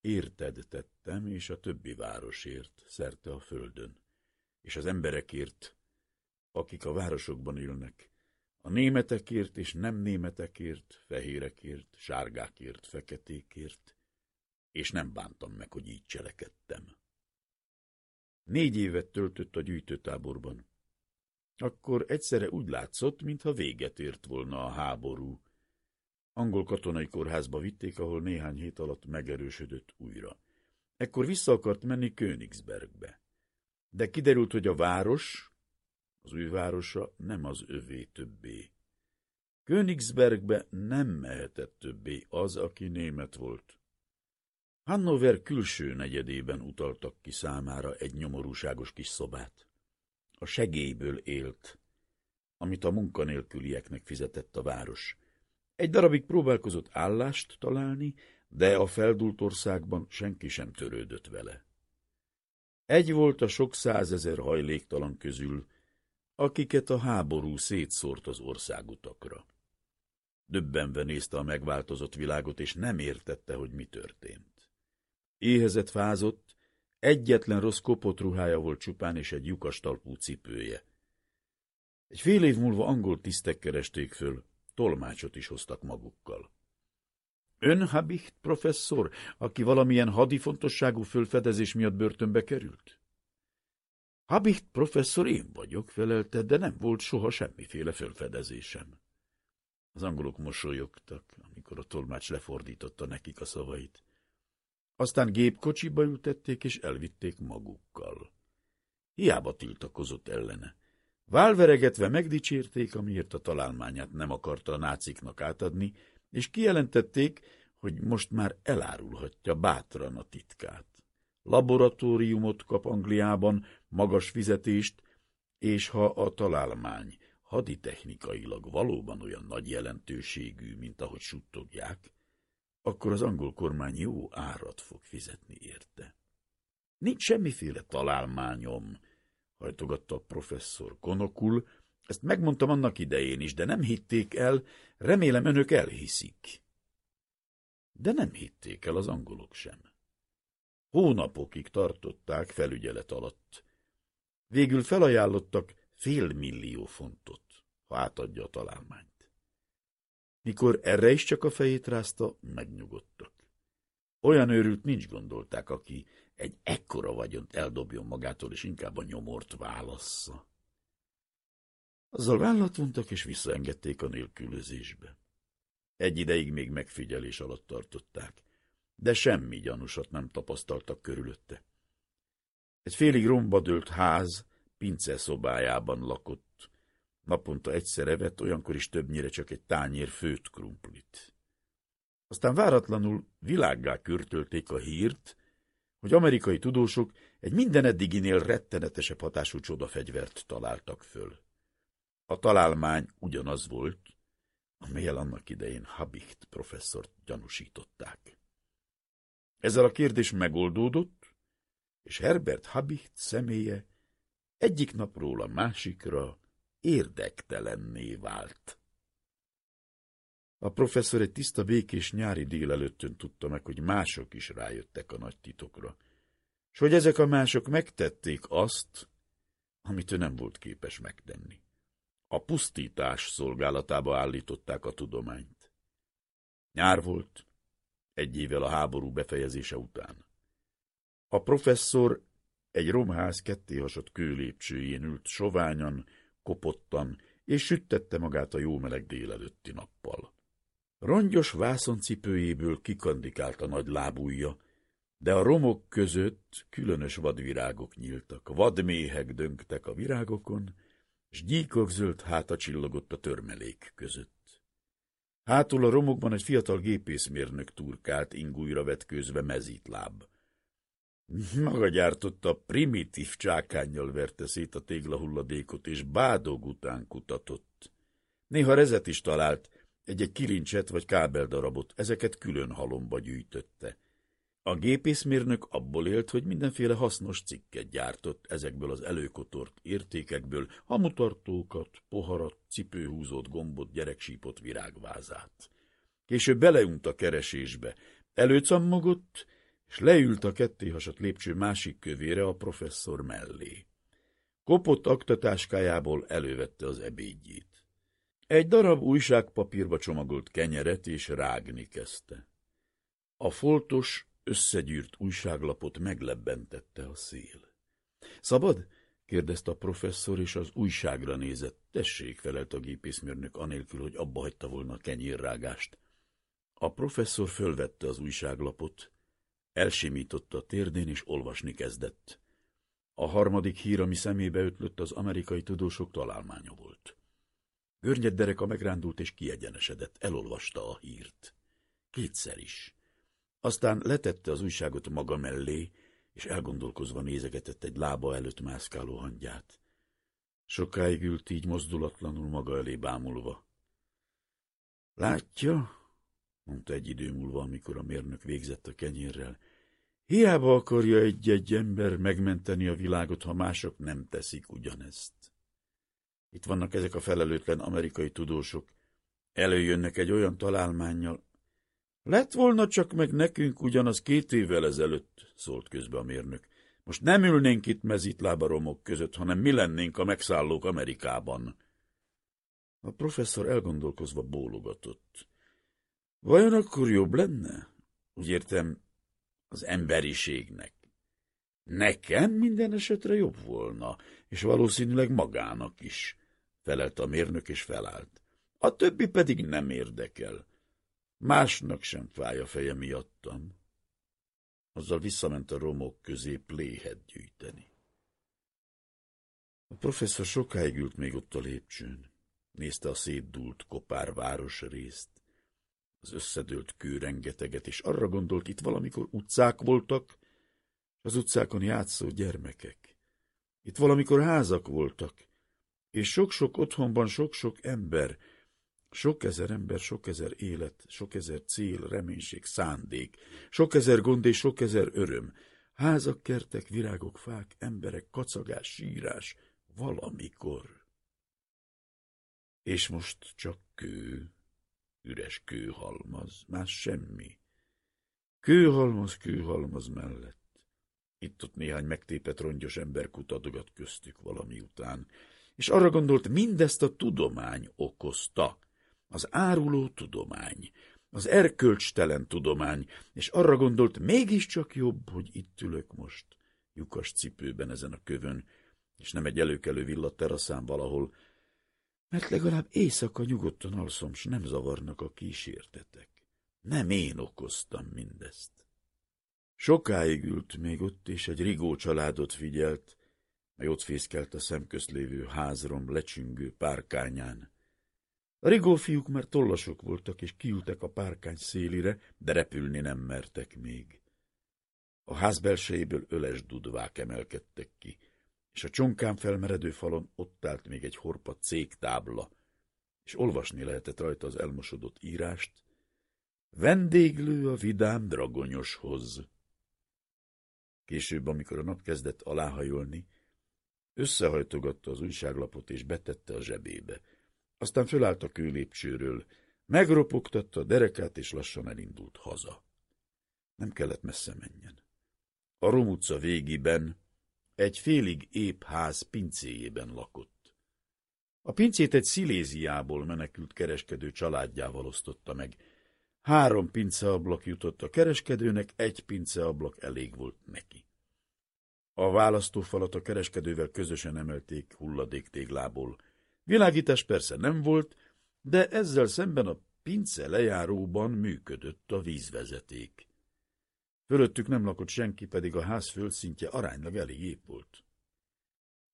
Érted tettem, és a többi városért, szerte a földön, és az emberekért, akik a városokban ülnek, a németekért és nem németekért, fehérekért, sárgákért, feketékért, és nem bántam meg, hogy így cselekedtem. Négy évet töltött a gyűjtőtáborban. Akkor egyszerre úgy látszott, mintha véget ért volna a háború, Angol katonai kórházba vitték, ahol néhány hét alatt megerősödött újra. Ekkor vissza akart menni Königsbergbe. De kiderült, hogy a város, az új városa nem az övé többé. Königsbergbe nem mehetett többé az, aki német volt. Hannover külső negyedében utaltak ki számára egy nyomorúságos kis szobát. A segélyből élt, amit a munkanélkülieknek fizetett a város. Egy darabig próbálkozott állást találni, de a feldult országban senki sem törődött vele. Egy volt a sok százezer hajléktalan közül, akiket a háború szétszórt az országutakra. Döbbenve nézte a megváltozott világot, és nem értette, hogy mi történt. Éhezett fázott, egyetlen rossz kopott ruhája volt csupán, és egy lyukas talpú cipője. Egy fél év múlva angol tisztek keresték föl, tolmácsot is hoztak magukkal. Ön Habicht professzor, aki valamilyen hadifontosságú fölfedezés miatt börtönbe került? Habicht professzor én vagyok, felelte, de nem volt soha semmiféle fölfedezésem. Az angolok mosolyogtak, amikor a tolmács lefordította nekik a szavait. Aztán gépkocsiba ültették és elvitték magukkal. Hiába tiltakozott ellene. Válveregetve megdicsérték, amiért a találmányát nem akarta a náciknak átadni, és kijelentették, hogy most már elárulhatja bátran a titkát. Laboratóriumot kap Angliában, magas fizetést, és ha a találmány haditechnikailag valóban olyan nagy jelentőségű, mint ahogy suttogják, akkor az angol kormány jó árat fog fizetni érte. Nincs semmiféle találmányom, hajtogatta a professzor konokul, ezt megmondtam annak idején is, de nem hitték el, remélem önök elhiszik. De nem hitték el az angolok sem. Hónapokig tartották felügyelet alatt. Végül felajánlottak fél millió fontot, ha átadja a találmányt. Mikor erre is csak a fejét rázta, megnyugodtak. Olyan őrült nincs gondolták, aki egy ekkora vagyont eldobjon magától, és inkább a nyomort válassza. Azzal vállat vontak, és visszaengedték a nélkülözésbe. Egy ideig még megfigyelés alatt tartották, de semmi gyanúsat nem tapasztaltak körülötte. Egy félig romba dőlt ház pince szobájában lakott. Naponta egyszer evett, olyankor is többnyire csak egy tányér főt krumplit. Aztán váratlanul világgá körtölték a hírt, hogy amerikai tudósok egy minden eddiginél rettenetesebb hatású csodafegyvert találtak föl. A találmány ugyanaz volt, amelyel annak idején Habicht professzort gyanúsították. Ezzel a kérdés megoldódott, és Herbert Habicht személye egyik napról a másikra érdektelenné vált. A professzor egy tiszta békés nyári délelőttön tudta meg, hogy mások is rájöttek a nagy titokra, és hogy ezek a mások megtették azt, amit ő nem volt képes megtenni. A pusztítás szolgálatába állították a tudományt. Nyár volt, egy évvel a háború befejezése után. A professzor egy romház kettéhasott kőlépcsőjén ült soványan, kopottan, és süttette magát a jó meleg délelőtti nappal. Rongyos vászoncipőjéből kikandikált a nagy lábújja, de a romok között különös vadvirágok nyíltak, vadméhek döngtek a virágokon, s gyíkok zöld háta csillogott a törmelék között. Hátul a romokban egy fiatal gépészmérnök turkált, ingújra vetkőzve mezítláb. Maga gyártotta, primitív csákányjal verte szét a téglahulladékot, és bádog után kutatott. Néha rezet is talált, egy-egy kilincset vagy kábeldarabot, ezeket külön halomba gyűjtötte. A gépészmérnök abból élt, hogy mindenféle hasznos cikket gyártott ezekből az előkotort értékekből, hamutartókat, poharat, cipőhúzót, gombot, gyereksípot, virágvázát. Később beleunt a keresésbe, előcammogott, és leült a kettéhasat lépcső másik kövére a professzor mellé. Kopott aktatáskájából elővette az ebédjét. Egy darab újságpapírba csomagolt kenyeret és rágni kezdte. A foltos, összegyűrt újságlapot meglebbentette a szél. Szabad? kérdezte a professzor, és az újságra nézett. Tessék, felelt a gépészmérnök, anélkül, hogy abba hagyta volna a kenyérrágást. A professzor fölvette az újságlapot, elsimította a térdén, és olvasni kezdett. A harmadik hír, ami szemébe ötlött, az amerikai tudósok találmánya volt. Görnyed dereka megrándult és kiegyenesedett, elolvasta a hírt. Kétszer is. Aztán letette az újságot maga mellé, és elgondolkozva nézegetett egy lába előtt mászkáló hangyát. Sokáig ült így mozdulatlanul maga elé bámulva. Látja, mondta egy idő múlva, amikor a mérnök végzett a kenyérrel, hiába akarja egy-egy ember megmenteni a világot, ha mások nem teszik ugyanezt. Itt vannak ezek a felelőtlen amerikai tudósok. Előjönnek egy olyan találmányjal. Lett volna csak meg nekünk ugyanaz két évvel ezelőtt, szólt közbe a mérnök. Most nem ülnénk itt mezitlábaromok között, hanem mi lennénk a megszállók Amerikában. A professzor elgondolkozva bólogatott. Vajon akkor jobb lenne? Úgy értem, az emberiségnek. Nekem minden esetre jobb volna, és valószínűleg magának is, felelt a mérnök és felállt. A többi pedig nem érdekel. Másnak sem fáj a feje miattam. Azzal visszament a romok közé pléhet gyűjteni. A professzor sokáig ült még ott a lépcsőn. Nézte a szétdult kopár városrészt, az összedőlt kőrengeteget, és arra gondolt, itt valamikor utcák voltak, az utcákon játszó gyermekek. Itt valamikor házak voltak, és sok-sok otthonban sok-sok ember, sok ezer ember, sok ezer élet, sok ezer cél, reménység, szándék, sok ezer gond és sok ezer öröm, házak, kertek, virágok, fák, emberek, kacagás, sírás, valamikor. És most csak kő, üres kőhalmaz, más semmi. Kőhalmaz, kőhalmaz mellett. Itt-ott néhány megtépet rongyos ember kutadogat köztük valami után, és arra gondolt, mindezt a tudomány okozta, az áruló tudomány, az erkölcstelen tudomány, és arra gondolt, mégiscsak jobb, hogy itt ülök most, lyukas cipőben ezen a kövön, és nem egy előkelő villa teraszán valahol, mert legalább éjszaka nyugodtan alszom, s nem zavarnak a kísértetek. Nem én okoztam mindezt. Sokáig ült még ott, és egy rigó családot figyelt, mely ott fészkelt a szemközt házrom lecsüngő párkányán. A rigó fiúk már tollasok voltak, és kiültek a párkány szélire, de repülni nem mertek még. A ház belsejéből öles dudvák emelkedtek ki, és a csonkán felmeredő falon ott állt még egy horpat cégtábla, és olvasni lehetett rajta az elmosodott írást. Vendéglő a vidám dragonyoshoz. Később, amikor a nap kezdett aláhajolni, összehajtogatta az újságlapot és betette a zsebébe. Aztán fölállt a kőlépcsőről, megropogtatta a derekát, és lassan elindult haza. Nem kellett messze menjen. A Rom utca végiben, egy félig épp ház pincéjében lakott. A pincét egy Sziléziából menekült kereskedő családjával osztotta meg. Három pinceablak jutott a kereskedőnek, egy pinceablak elég volt neki. A választófalat a kereskedővel közösen emelték hulladéktéglából. Világítás persze nem volt, de ezzel szemben a pince lejáróban működött a vízvezeték. Fölöttük nem lakott senki, pedig a ház földszintje aránylag elég épp volt.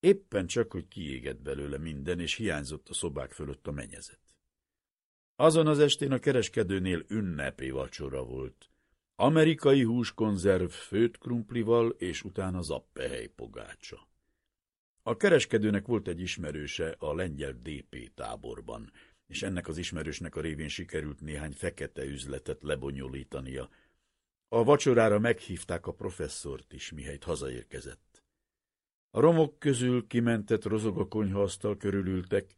Éppen csak, hogy kiégett belőle minden, és hiányzott a szobák fölött a menyezet. Azon az estén a kereskedőnél ünnepi vacsora volt. Amerikai húskonzerv főtt krumplival, és utána zappehely pogácsa. A kereskedőnek volt egy ismerőse a lengyel DP táborban, és ennek az ismerősnek a révén sikerült néhány fekete üzletet lebonyolítania, a vacsorára meghívták a professzort is, mihelyt hazaérkezett. A romok közül kimentett rozog a konyhaasztal körülültek,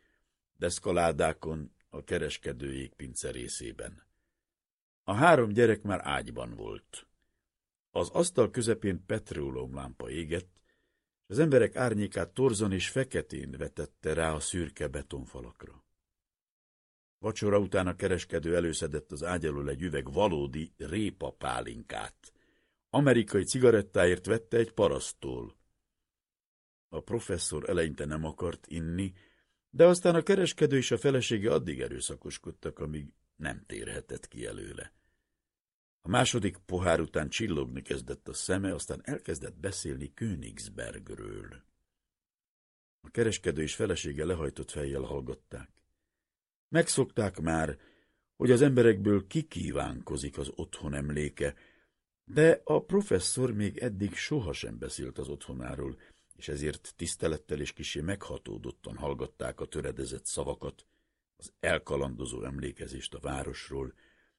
deszkaládákon a kereskedőjék pince részében. A három gyerek már ágyban volt. Az asztal közepén petróleumlámpa égett, az emberek árnyékát torzon és feketén vetette rá a szürke betonfalakra. Vacsora után a kereskedő előszedett az ágy elől egy üveg valódi répa pálinkát. Amerikai cigarettáért vette egy parasztól. A professzor eleinte nem akart inni, de aztán a kereskedő és a felesége addig erőszakoskodtak, amíg nem térhetett ki előle. A második pohár után csillogni kezdett a szeme, aztán elkezdett beszélni Königsbergről. A kereskedő és felesége lehajtott fejjel hallgatták. Megszokták már, hogy az emberekből kikívánkozik az otthon emléke, de a professzor még eddig sohasem beszélt az otthonáról, és ezért tisztelettel és kisé meghatódottan hallgatták a töredezett szavakat, az elkalandozó emlékezést a városról.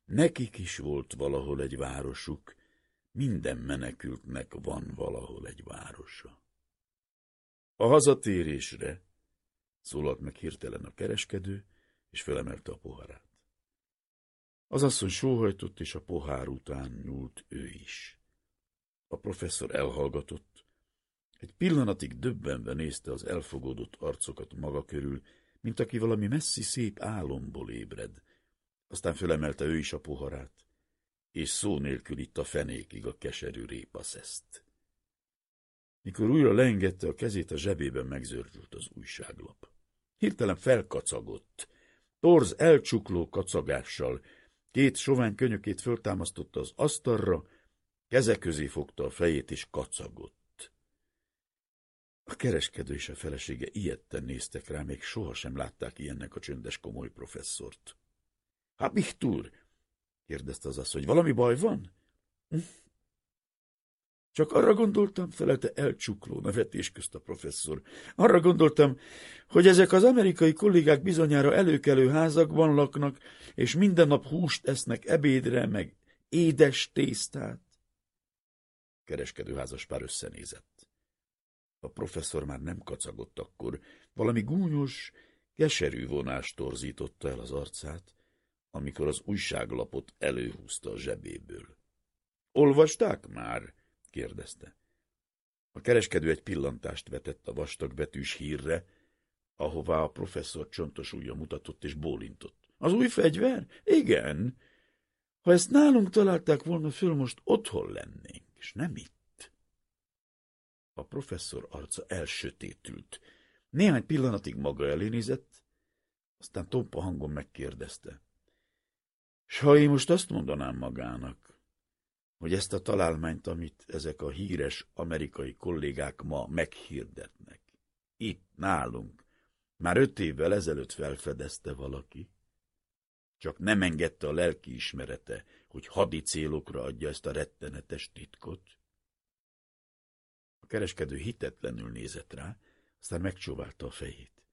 Nekik is volt valahol egy városuk, minden menekültnek van valahol egy városa. A hazatérésre Szólalt meg hirtelen a kereskedő, és felemelte a poharát. Az asszony sóhajtott, és a pohár után nyúlt ő is. A professzor elhallgatott. Egy pillanatig döbbenve nézte az elfogódott arcokat maga körül, mint aki valami messzi szép álomból ébred. Aztán fölemelte ő is a poharát, és szó nélkül itt a fenékig a keserű répaszeszt. Mikor újra leengedte a kezét, a zsebében megzördült az újságlap. Hirtelen felkacagott. Torz elcsukló kacagással, két sovány könyökét föltámasztotta az asztalra, keze közé fogta a fejét és kacagott. A kereskedő és a felesége ilyetten néztek rá, még sohasem látták ilyennek a csöndes komoly professzort. – Habichtur! – kérdezte az asszony. – Valami baj van? Csak arra gondoltam, felelte elcsukló nevetés közt a professzor. Arra gondoltam, hogy ezek az amerikai kollégák bizonyára előkelő házakban laknak, és minden nap húst esznek ebédre, meg édes tésztát. Kereskedőházas pár összenézett. A professzor már nem kacagott akkor, valami gúnyos, keserű vonás torzította el az arcát, amikor az újságlapot előhúzta a zsebéből. Olvasták már? Kérdezte. A kereskedő egy pillantást vetett a vastag betűs hírre, ahová a professzor csontos ujja mutatott és bólintott. Az új fegyver? Igen. Ha ezt nálunk találták volna föl, most otthon lennénk, és nem itt. A professzor arca elsötétült. Néhány pillanatig maga elé nézett, aztán tompa hangon megkérdezte. S ha én most azt mondanám magának, hogy ezt a találmányt, amit ezek a híres amerikai kollégák ma meghirdetnek, itt, nálunk, már öt évvel ezelőtt felfedezte valaki, csak nem engedte a lelki ismerete, hogy hadi célokra adja ezt a rettenetes titkot. A kereskedő hitetlenül nézett rá, aztán megcsóválta a fejét.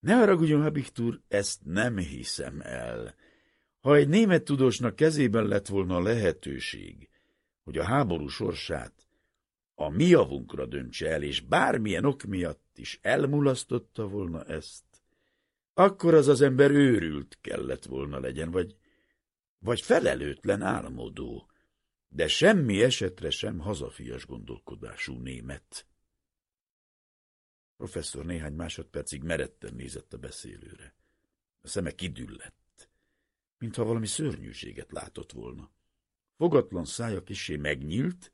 Ne haragudjon, Habichtur, ezt nem hiszem el. Ha egy német tudósnak kezében lett volna a lehetőség, hogy a háború sorsát a mi javunkra döntse el, és bármilyen ok miatt is elmulasztotta volna ezt, akkor az az ember őrült kellett volna legyen, vagy, vagy felelőtlen álmodó, de semmi esetre sem hazafias gondolkodású német. Professzor néhány másodpercig meretten nézett a beszélőre. A szeme kidüllett, mintha valami szörnyűséget látott volna. Fogatlan szája kisé megnyílt,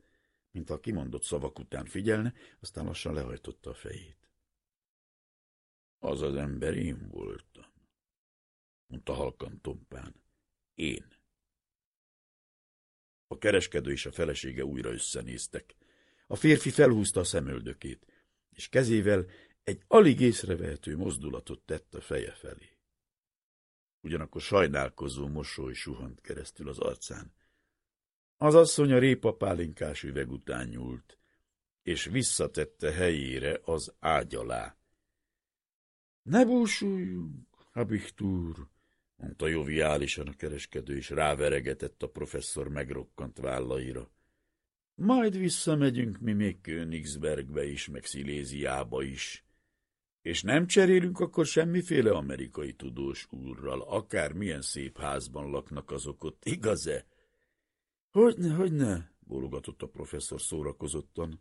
mint a kimondott szavak után figyelne, aztán lassan lehajtotta a fejét. Az az ember én voltam, mondta halkan tompán. Én. A kereskedő és a felesége újra összenéztek. A férfi felhúzta a szemöldökét, és kezével egy alig észrevehető mozdulatot tett a feje felé. Ugyanakkor sajnálkozó mosoly suhant keresztül az arcán. Az asszony a répapálinkás üveg után nyúlt, és visszatette helyére az ágy alá. Ne búsuljunk, Habichtúr, mondta joviálisan a kereskedő, és ráveregetett a professzor megrokkant vállaira. Majd visszamegyünk mi még Königsbergbe is, meg Sziléziába is. És nem cserélünk akkor semmiféle amerikai tudós úrral, akár milyen szép házban laknak azok ott, igaz-e? Hogyne, hogyne, bólogatott a professzor szórakozottan,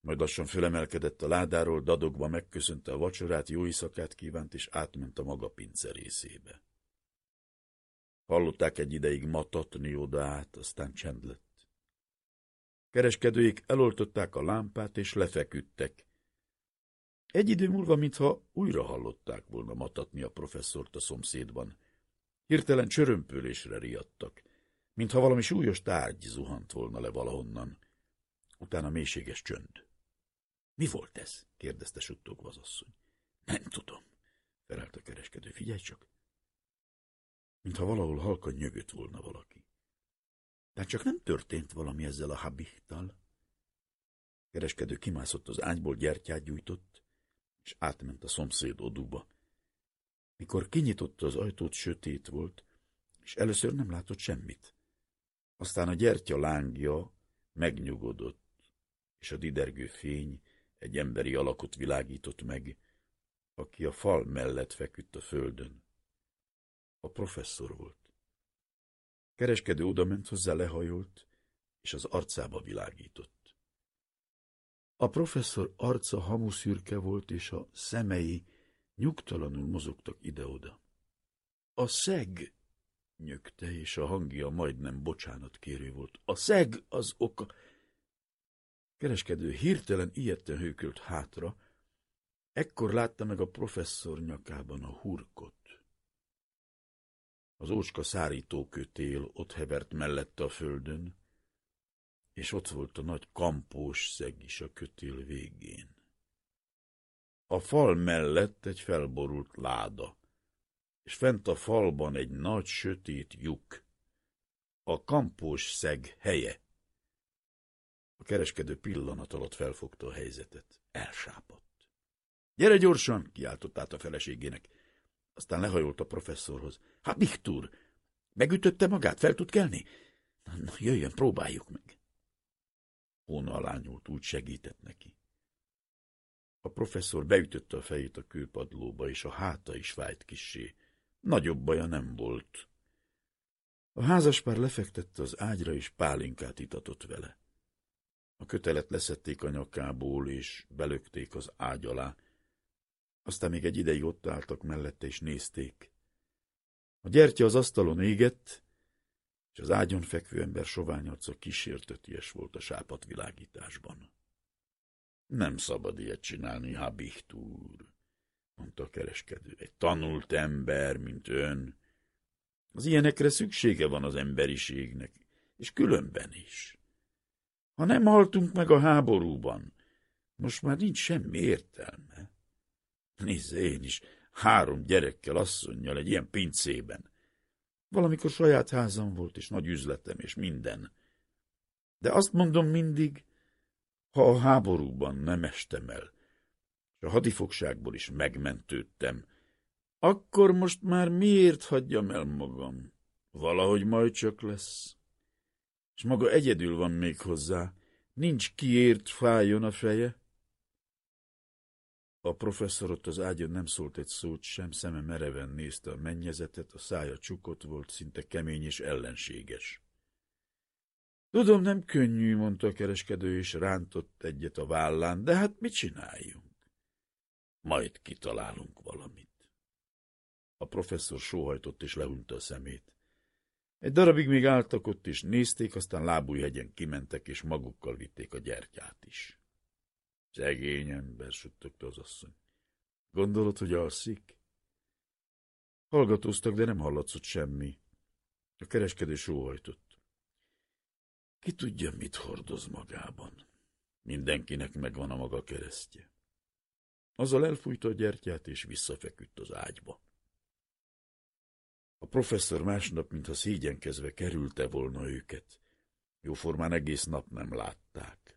majd lassan fölemelkedett a ládáról, dadogva megköszönte a vacsorát, jó iszakát kívánt, és átment a maga pince részébe. Hallották egy ideig matatni oda át, aztán csend lett. Kereskedőik eloltották a lámpát, és lefeküdtek. Egy idő múlva, mintha újra hallották volna matatni a professzort a szomszédban. Hirtelen csörömpölésre riadtak mintha valami súlyos tárgy zuhant volna le valahonnan. Utána mélységes csönd. Mi volt ez? kérdezte suttogva az asszony. Nem tudom, felelt a kereskedő. Figyelj csak! Mintha valahol halkan nyögött volna valaki. De csak nem történt valami ezzel a habichtal. Kereskedő kimászott az ágyból, gyertyát gyújtott, és átment a szomszéd odúba. Mikor kinyitotta az ajtót, sötét volt, és először nem látott semmit. Aztán a gyertya lángja megnyugodott, és a didergő fény egy emberi alakot világított meg, aki a fal mellett feküdt a földön. A professzor volt. Kereskedő odament hozzá, lehajolt, és az arcába világított. A professzor arca hamuszürke volt, és a szemei nyugtalanul mozogtak ide-oda. A szeg, nyögte, és a hangja majdnem bocsánat kérő volt. A szeg az oka. Kereskedő hirtelen ilyetten hőkölt hátra, ekkor látta meg a professzor nyakában a hurkot. Az ócska szárítókötél ott hevert mellette a földön, és ott volt a nagy kampós szeg is a kötél végén. A fal mellett egy felborult láda, és fent a falban egy nagy sötét lyuk. A kampós szeg helye. A kereskedő pillanat alatt felfogta a helyzetet. Elsápadt. Gyere gyorsan, kiáltott át a feleségének. Aztán lehajolt a professzorhoz. Hát, Biktur, megütötte magát, fel tud kelni? Na, jöjjön, próbáljuk meg. Hóna alányult, úgy segített neki. A professzor beütötte a fejét a kőpadlóba, és a háta is fájt kissé. Nagyobb baja nem volt. A házaspár lefektette az ágyra, és pálinkát itatott vele. A kötelet leszették a nyakából, és belökték az ágy alá. Aztán még egy ideig ott álltak mellette, és nézték. A gyertya az asztalon égett, és az ágyon fekvő ember sovány arca kísérteties volt a sápatvilágításban. Nem szabad ilyet csinálni, Habichtúr, mondta a kereskedő. Egy tanult ember, mint ön. Az ilyenekre szüksége van az emberiségnek, és különben is. Ha nem haltunk meg a háborúban, most már nincs semmi értelme. Nézze, én is három gyerekkel, asszonynal egy ilyen pincében. Valamikor saját házam volt, és nagy üzletem, és minden. De azt mondom mindig, ha a háborúban nem estem el, a hadifogságból is megmentődtem, akkor most már miért hagyjam el magam? Valahogy majd csak lesz. És maga egyedül van még hozzá, nincs kiért fájjon a feje. A professzor ott az ágyon nem szólt egy szót sem, szeme mereven nézte a mennyezetet, a szája csukott volt, szinte kemény és ellenséges. Tudom, nem könnyű, mondta a kereskedő, és rántott egyet a vállán, de hát mit csináljunk? Majd kitalálunk valamit. A professzor sóhajtott és lehunta a szemét. Egy darabig még álltak ott, és nézték, aztán lábújhegyen kimentek, és magukkal vitték a gyertyát is. Szegény ember, suttogta az asszony. Gondolod, hogy alszik? Hallgatóztak, de nem hallatszott semmi. A kereskedő sóhajtott. Ki tudja, mit hordoz magában? Mindenkinek megvan a maga keresztje. Azzal elfújta a gyertyát, és visszafeküdt az ágyba. A professzor másnap, mintha szégyenkezve kerülte volna őket. Jóformán egész nap nem látták.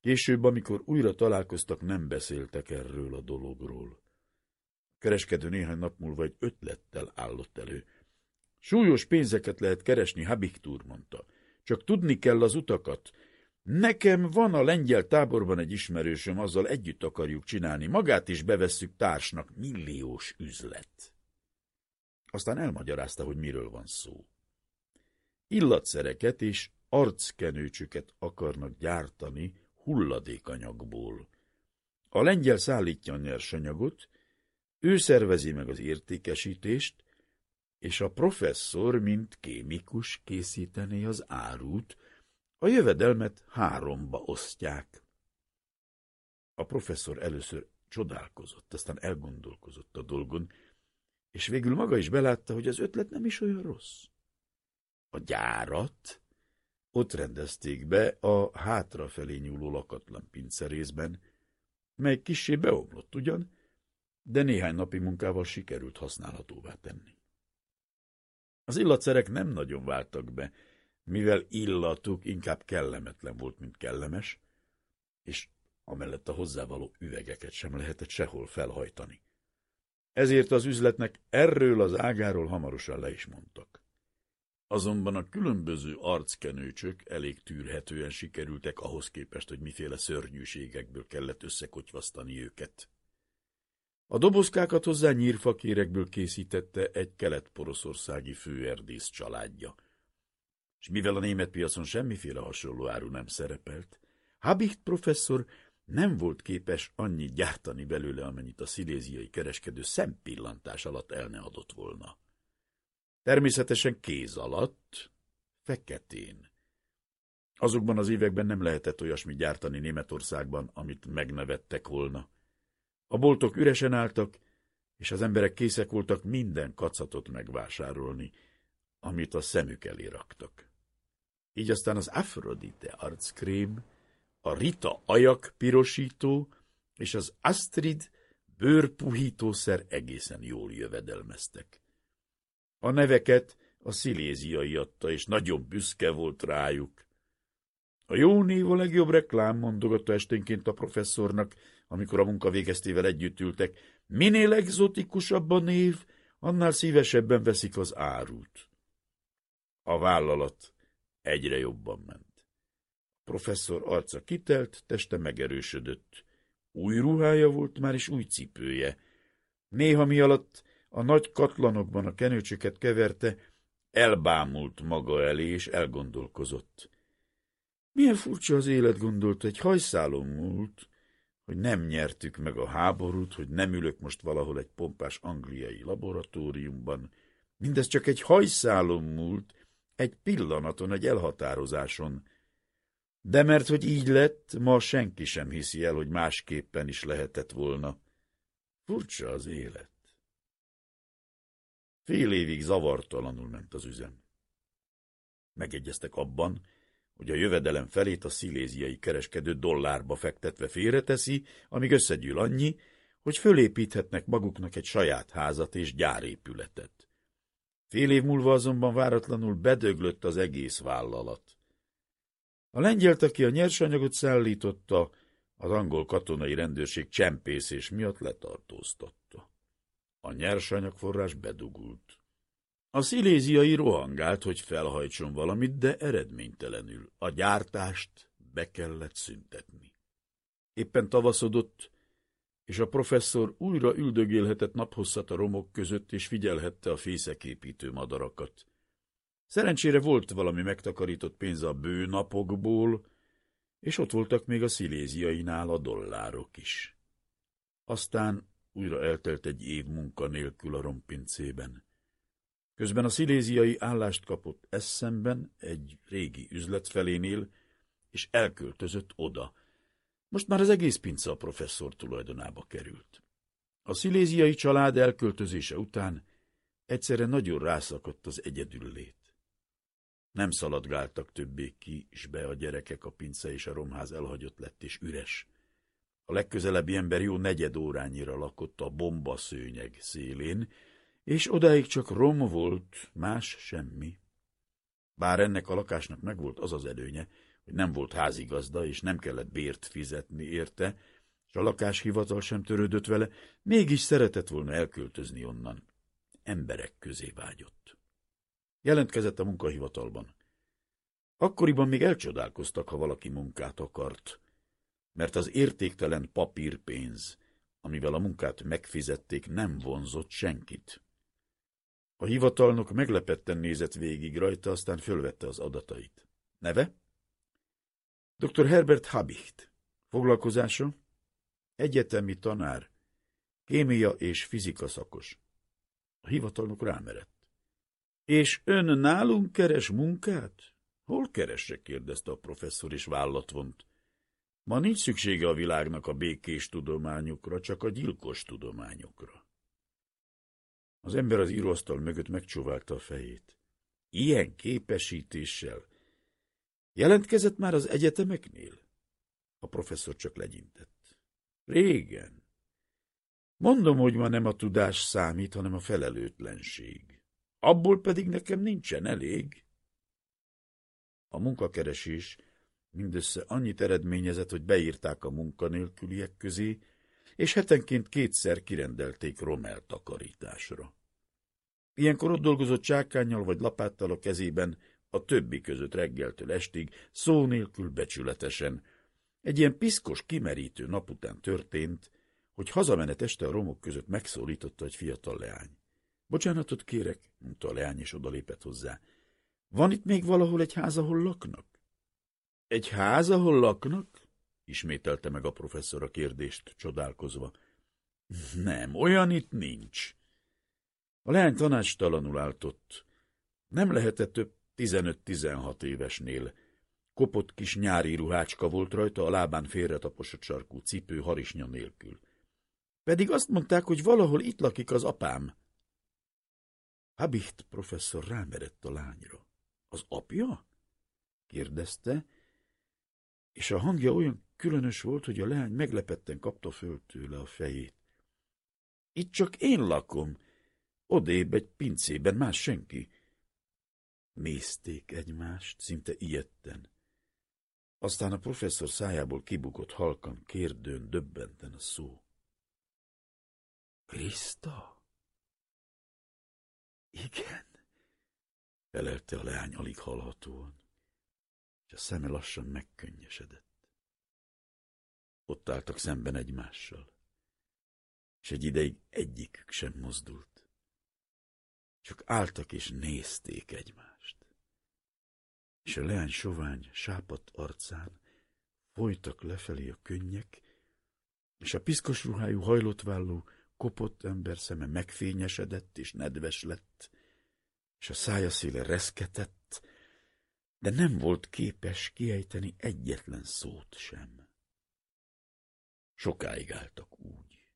Később, amikor újra találkoztak, nem beszéltek erről a dologról. A kereskedő néhány nap múlva egy ötlettel állott elő. Súlyos pénzeket lehet keresni, Habiktúr mondta. Csak tudni kell az utakat. Nekem van a lengyel táborban egy ismerősöm, azzal együtt akarjuk csinálni. Magát is bevesszük társnak. Milliós üzlet. Aztán elmagyarázta, hogy miről van szó. Illatszereket és arckenőcsöket akarnak gyártani hulladékanyagból. A lengyel szállítja a nyersanyagot, ő szervezi meg az értékesítést, és a professzor, mint kémikus készítené az árut, a jövedelmet háromba osztják. A professzor először csodálkozott, aztán elgondolkozott a dolgon, és végül maga is belátta, hogy az ötlet nem is olyan rossz. A gyárat ott rendezték be a hátrafelé nyúló lakatlan pincerészben, mely kissé beomlott ugyan, de néhány napi munkával sikerült használhatóvá tenni. Az illatszerek nem nagyon váltak be, mivel illatuk inkább kellemetlen volt, mint kellemes, és amellett a hozzávaló üvegeket sem lehetett sehol felhajtani. Ezért az üzletnek erről az ágáról hamarosan le is mondtak. Azonban a különböző arckenőcsök elég tűrhetően sikerültek ahhoz képest, hogy miféle szörnyűségekből kellett összekotyvasztani őket. A dobozkákat hozzá nyírfakérekből készítette egy kelet-poroszországi főerdész családja. És mivel a német piacon semmiféle hasonló áru nem szerepelt, Habicht professzor nem volt képes annyit gyártani belőle, amennyit a sziléziai kereskedő szempillantás alatt el ne adott volna. Természetesen kéz alatt, feketén. Azokban az években nem lehetett olyasmi gyártani Németországban, amit megnevettek volna. A boltok üresen álltak, és az emberek készek voltak minden kacatot megvásárolni, amit a szemük elé raktak. Így aztán az Aphrodite arckrém, a Rita ajak pirosító és az Astrid bőrpuhítószer egészen jól jövedelmeztek. A neveket a sziléziai adta, és nagyon büszke volt rájuk. A jó név a legjobb reklám, mondogatta esténként a professzornak, amikor a munka végeztével együtt ültek. Minél egzotikusabb a név, annál szívesebben veszik az árut. A vállalat egyre jobban ment. A professzor arca kitelt, teste megerősödött. Új ruhája volt már, és új cipője. Néha mi alatt a nagy katlanokban a kenőcsöket keverte, elbámult maga elé, és elgondolkozott. Milyen furcsa az élet, gondolt, egy hajszálon múlt, hogy nem nyertük meg a háborút, hogy nem ülök most valahol egy pompás angliai laboratóriumban. Mindez csak egy hajszálon múlt, egy pillanaton, egy elhatározáson. De mert hogy így lett, ma senki sem hiszi el, hogy másképpen is lehetett volna. Furcsa az élet. Fél évig zavartalanul ment az üzem. Megegyeztek abban, hogy a jövedelem felét a sziléziai kereskedő dollárba fektetve félreteszi, amíg összegyűl annyi, hogy fölépíthetnek maguknak egy saját házat és gyárépületet. Fél év múlva azonban váratlanul bedöglött az egész vállalat. A lengyelt, aki a nyersanyagot szállította, az angol katonai rendőrség csempészés miatt letartóztatta. A nyersanyagforrás bedugult. A sziléziai rohangált, hogy felhajtson valamit, de eredménytelenül. A gyártást be kellett szüntetni. Éppen tavaszodott, és a professzor újra üldögélhetett naphosszat a romok között, és figyelhette a fészeképítő madarakat. Szerencsére volt valami megtakarított pénz a bő napokból, és ott voltak még a sziléziainál a dollárok is. Aztán újra eltelt egy év munkanélkül a rompincében. Közben a sziléziai állást kapott eszemben egy régi üzletfelénél, és elköltözött oda. Most már az egész pince a professzor tulajdonába került. A sziléziai család elköltözése után egyszerre nagyon rászakadt az egyedüllét. Nem szaladgáltak többé ki és be a gyerekek, a pince és a romház elhagyott lett és üres. A legközelebbi ember jó negyed órányira lakott a bombaszőnyeg szélén, és odáig csak rom volt, más semmi. Bár ennek a lakásnak megvolt az az előnye, nem volt házigazda, és nem kellett bért fizetni érte, és a lakáshivatal sem törődött vele, mégis szeretett volna elköltözni onnan. Emberek közé vágyott. Jelentkezett a munkahivatalban. Akkoriban még elcsodálkoztak, ha valaki munkát akart, mert az értéktelen papírpénz, amivel a munkát megfizették, nem vonzott senkit. A hivatalnok meglepetten nézett végig rajta, aztán fölvette az adatait. Neve? Dr. Herbert Habicht. Foglalkozása? Egyetemi tanár. Kémia és fizika szakos. A hivatalnok rámerett. És ön nálunk keres munkát? Hol keresse? kérdezte a professzor, és vállat vont. Ma nincs szüksége a világnak a békés tudományokra, csak a gyilkos tudományokra. Az ember az íróasztal mögött megcsóválta a fejét. Ilyen képesítéssel. Jelentkezett már az egyetemeknél? A professzor csak legyintett. Régen. Mondom, hogy ma nem a tudás számít, hanem a felelőtlenség. Abból pedig nekem nincsen elég. A munkakeresés mindössze annyit eredményezett, hogy beírták a munkanélküliek közé, és hetenként kétszer kirendelték Rommel takarításra. Ilyenkor ott dolgozott csákányjal vagy lapáttal a kezében, a többi között reggeltől estig, szó nélkül becsületesen. Egy ilyen piszkos, kimerítő nap után történt, hogy hazamenet este a romok között megszólította egy fiatal leány. Bocsánatot kérek, mondta a leány, és odalépett hozzá. Van itt még valahol egy ház, ahol laknak? Egy ház, ahol laknak? ismételte meg a professzor a kérdést, csodálkozva. Nem, olyan itt nincs. A leány tanácstalanul áltott. Nem lehetett több tizenöt-tizenhat évesnél. Kopott kis nyári ruhácska volt rajta, a lábán félretaposott sarkú cipő harisnya nélkül. Pedig azt mondták, hogy valahol itt lakik az apám. Habicht professzor rámerett a lányra. Az apja? kérdezte, és a hangja olyan különös volt, hogy a leány meglepetten kapta föl tőle a fejét. Itt csak én lakom, odébb egy pincében, más senki. Nézték egymást, szinte ilyetten. Aztán a professzor szájából kibukott halkan, kérdőn, döbbenten a szó. Krista? Igen, felelte a leány alig hallhatóan, és a szeme lassan megkönnyesedett. Ott álltak szemben egymással, és egy ideig egyikük sem mozdult. Csak álltak és nézték egymást. És a leány sovány, sápadt arcán folytak lefelé a könnyek, és a piszkos ruhájú hajlotválló kopott ember szeme megfényesedett és nedves lett, és a szája széle reszketett, de nem volt képes kiejteni egyetlen szót sem. Sokáig álltak úgy.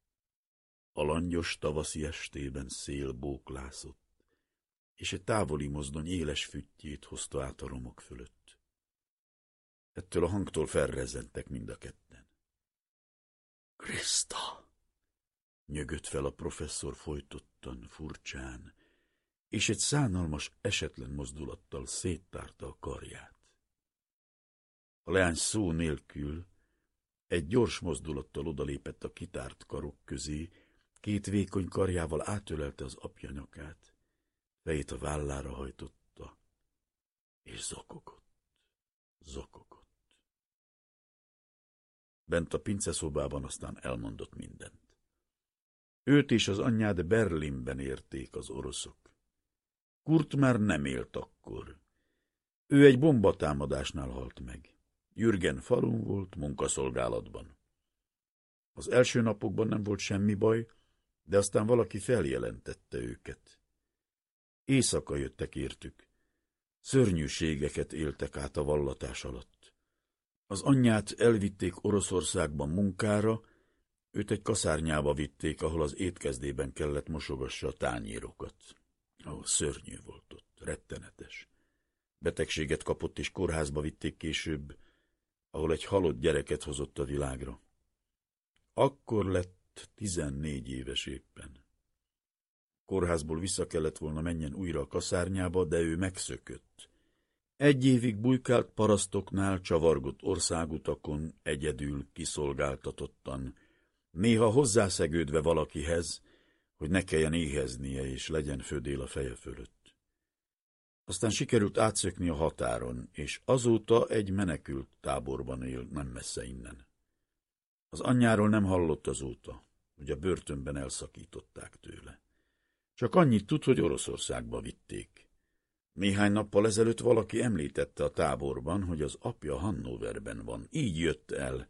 A langyos tavaszi estében szél bóklászott, és egy távoli mozdony éles füttyét hozta át a romok fölött. Ettől a hangtól felrezentek mind a ketten. Krista! nyögött fel a professzor folytottan, furcsán, és egy szánalmas, esetlen mozdulattal széttárta a karját. A leány szó nélkül egy gyors mozdulattal odalépett a kitárt karok közé, két vékony karjával átölelte az apja nyakát, fejét a vállára hajtotta, és zokogott, zokogott. Bent a pinceszobában aztán elmondott mindent. Őt és az anyját Berlinben érték az oroszok. Kurt már nem élt akkor. Ő egy bombatámadásnál halt meg. Jürgen falun volt, munkaszolgálatban. Az első napokban nem volt semmi baj, de aztán valaki feljelentette őket. Éjszaka jöttek értük. Szörnyűségeket éltek át a vallatás alatt. Az anyját elvitték Oroszországban munkára, őt egy kaszárnyába vitték, ahol az étkezdében kellett mosogassa a tányérokat. Ahol szörnyű volt ott, rettenetes. Betegséget kapott, és kórházba vitték később, ahol egy halott gyereket hozott a világra. Akkor lett tizennégy éves éppen. Kórházból vissza kellett volna menjen újra a kaszárnyába, de ő megszökött. Egy évig bujkált parasztoknál, csavargott országutakon, egyedül, kiszolgáltatottan, néha hozzászegődve valakihez, hogy ne kelljen éheznie és legyen födél a feje fölött. Aztán sikerült átszökni a határon, és azóta egy menekült táborban él nem messze innen. Az anyjáról nem hallott azóta, hogy a börtönben elszakították tőle. Csak annyit tud, hogy Oroszországba vitték. Néhány nappal ezelőtt valaki említette a táborban, hogy az apja Hannoverben van. Így jött el,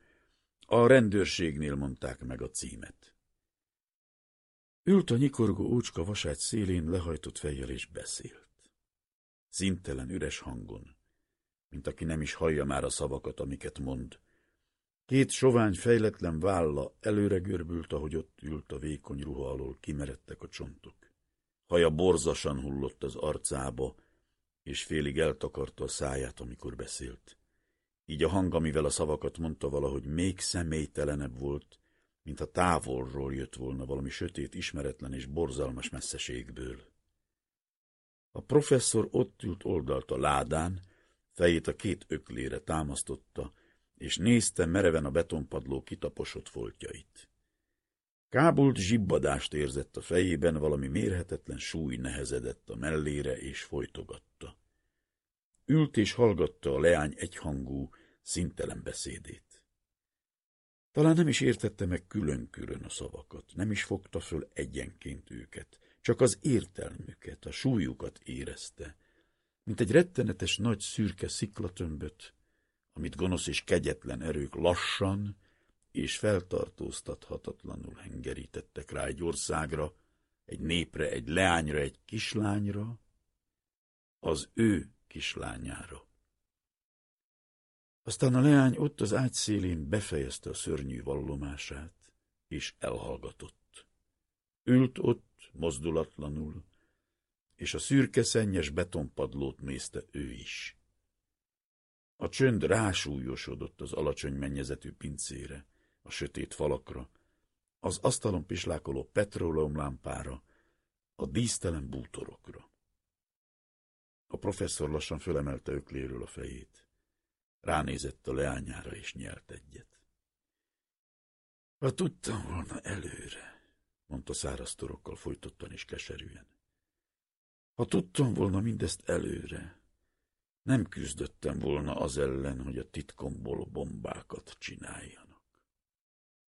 a rendőrségnél mondták meg a címet. Ült a nyikorgó ócska vaságy szélén lehajtott fejjel és beszélt. Szintelen üres hangon, mint aki nem is hallja már a szavakat, amiket mond. Két sovány fejletlen válla előre görbült, ahogy ott ült a vékony ruha alól, kimeredtek a csontok. Haja borzasan hullott az arcába, és félig eltakarta a száját, amikor beszélt. Így a hang, amivel a szavakat mondta valahogy még személytelenebb volt, mint a távolról jött volna valami sötét, ismeretlen és borzalmas messzeségből. A professzor ott ült oldalt a ládán, fejét a két öklére támasztotta, és nézte mereven a betonpadló kitaposott foltjait. Kábult zsibbadást érzett a fejében, valami mérhetetlen súly nehezedett a mellére, és folytogatta. Ült és hallgatta a leány egyhangú, szintelen beszédét. Talán nem is értette meg külön-külön a szavakat, nem is fogta föl egyenként őket, csak az értelmüket, a súlyukat érezte, mint egy rettenetes nagy szürke sziklatömböt, amit gonosz és kegyetlen erők lassan és feltartóztathatatlanul hengerítettek rá egy országra, egy népre, egy leányra, egy kislányra, az ő kislányára. Aztán a leány ott az ágy szélén befejezte a szörnyű vallomását, és elhallgatott. Ült ott, mozdulatlanul, és a szürke szennyes betonpadlót nézte ő is. A csönd rásúlyosodott az alacsony mennyezetű pincére, a sötét falakra, az asztalon pislákoló petróleumlámpára, a dísztelen bútorokra. A professzor lassan fölemelte ökléről a fejét. Ránézett a leányára, és nyelt egyet. Ha tudtam volna előre, mondta száraz torokkal folytottan és keserűen. Ha tudtam volna mindezt előre, nem küzdöttem volna az ellen, hogy a titkomból bombákat csináljanak.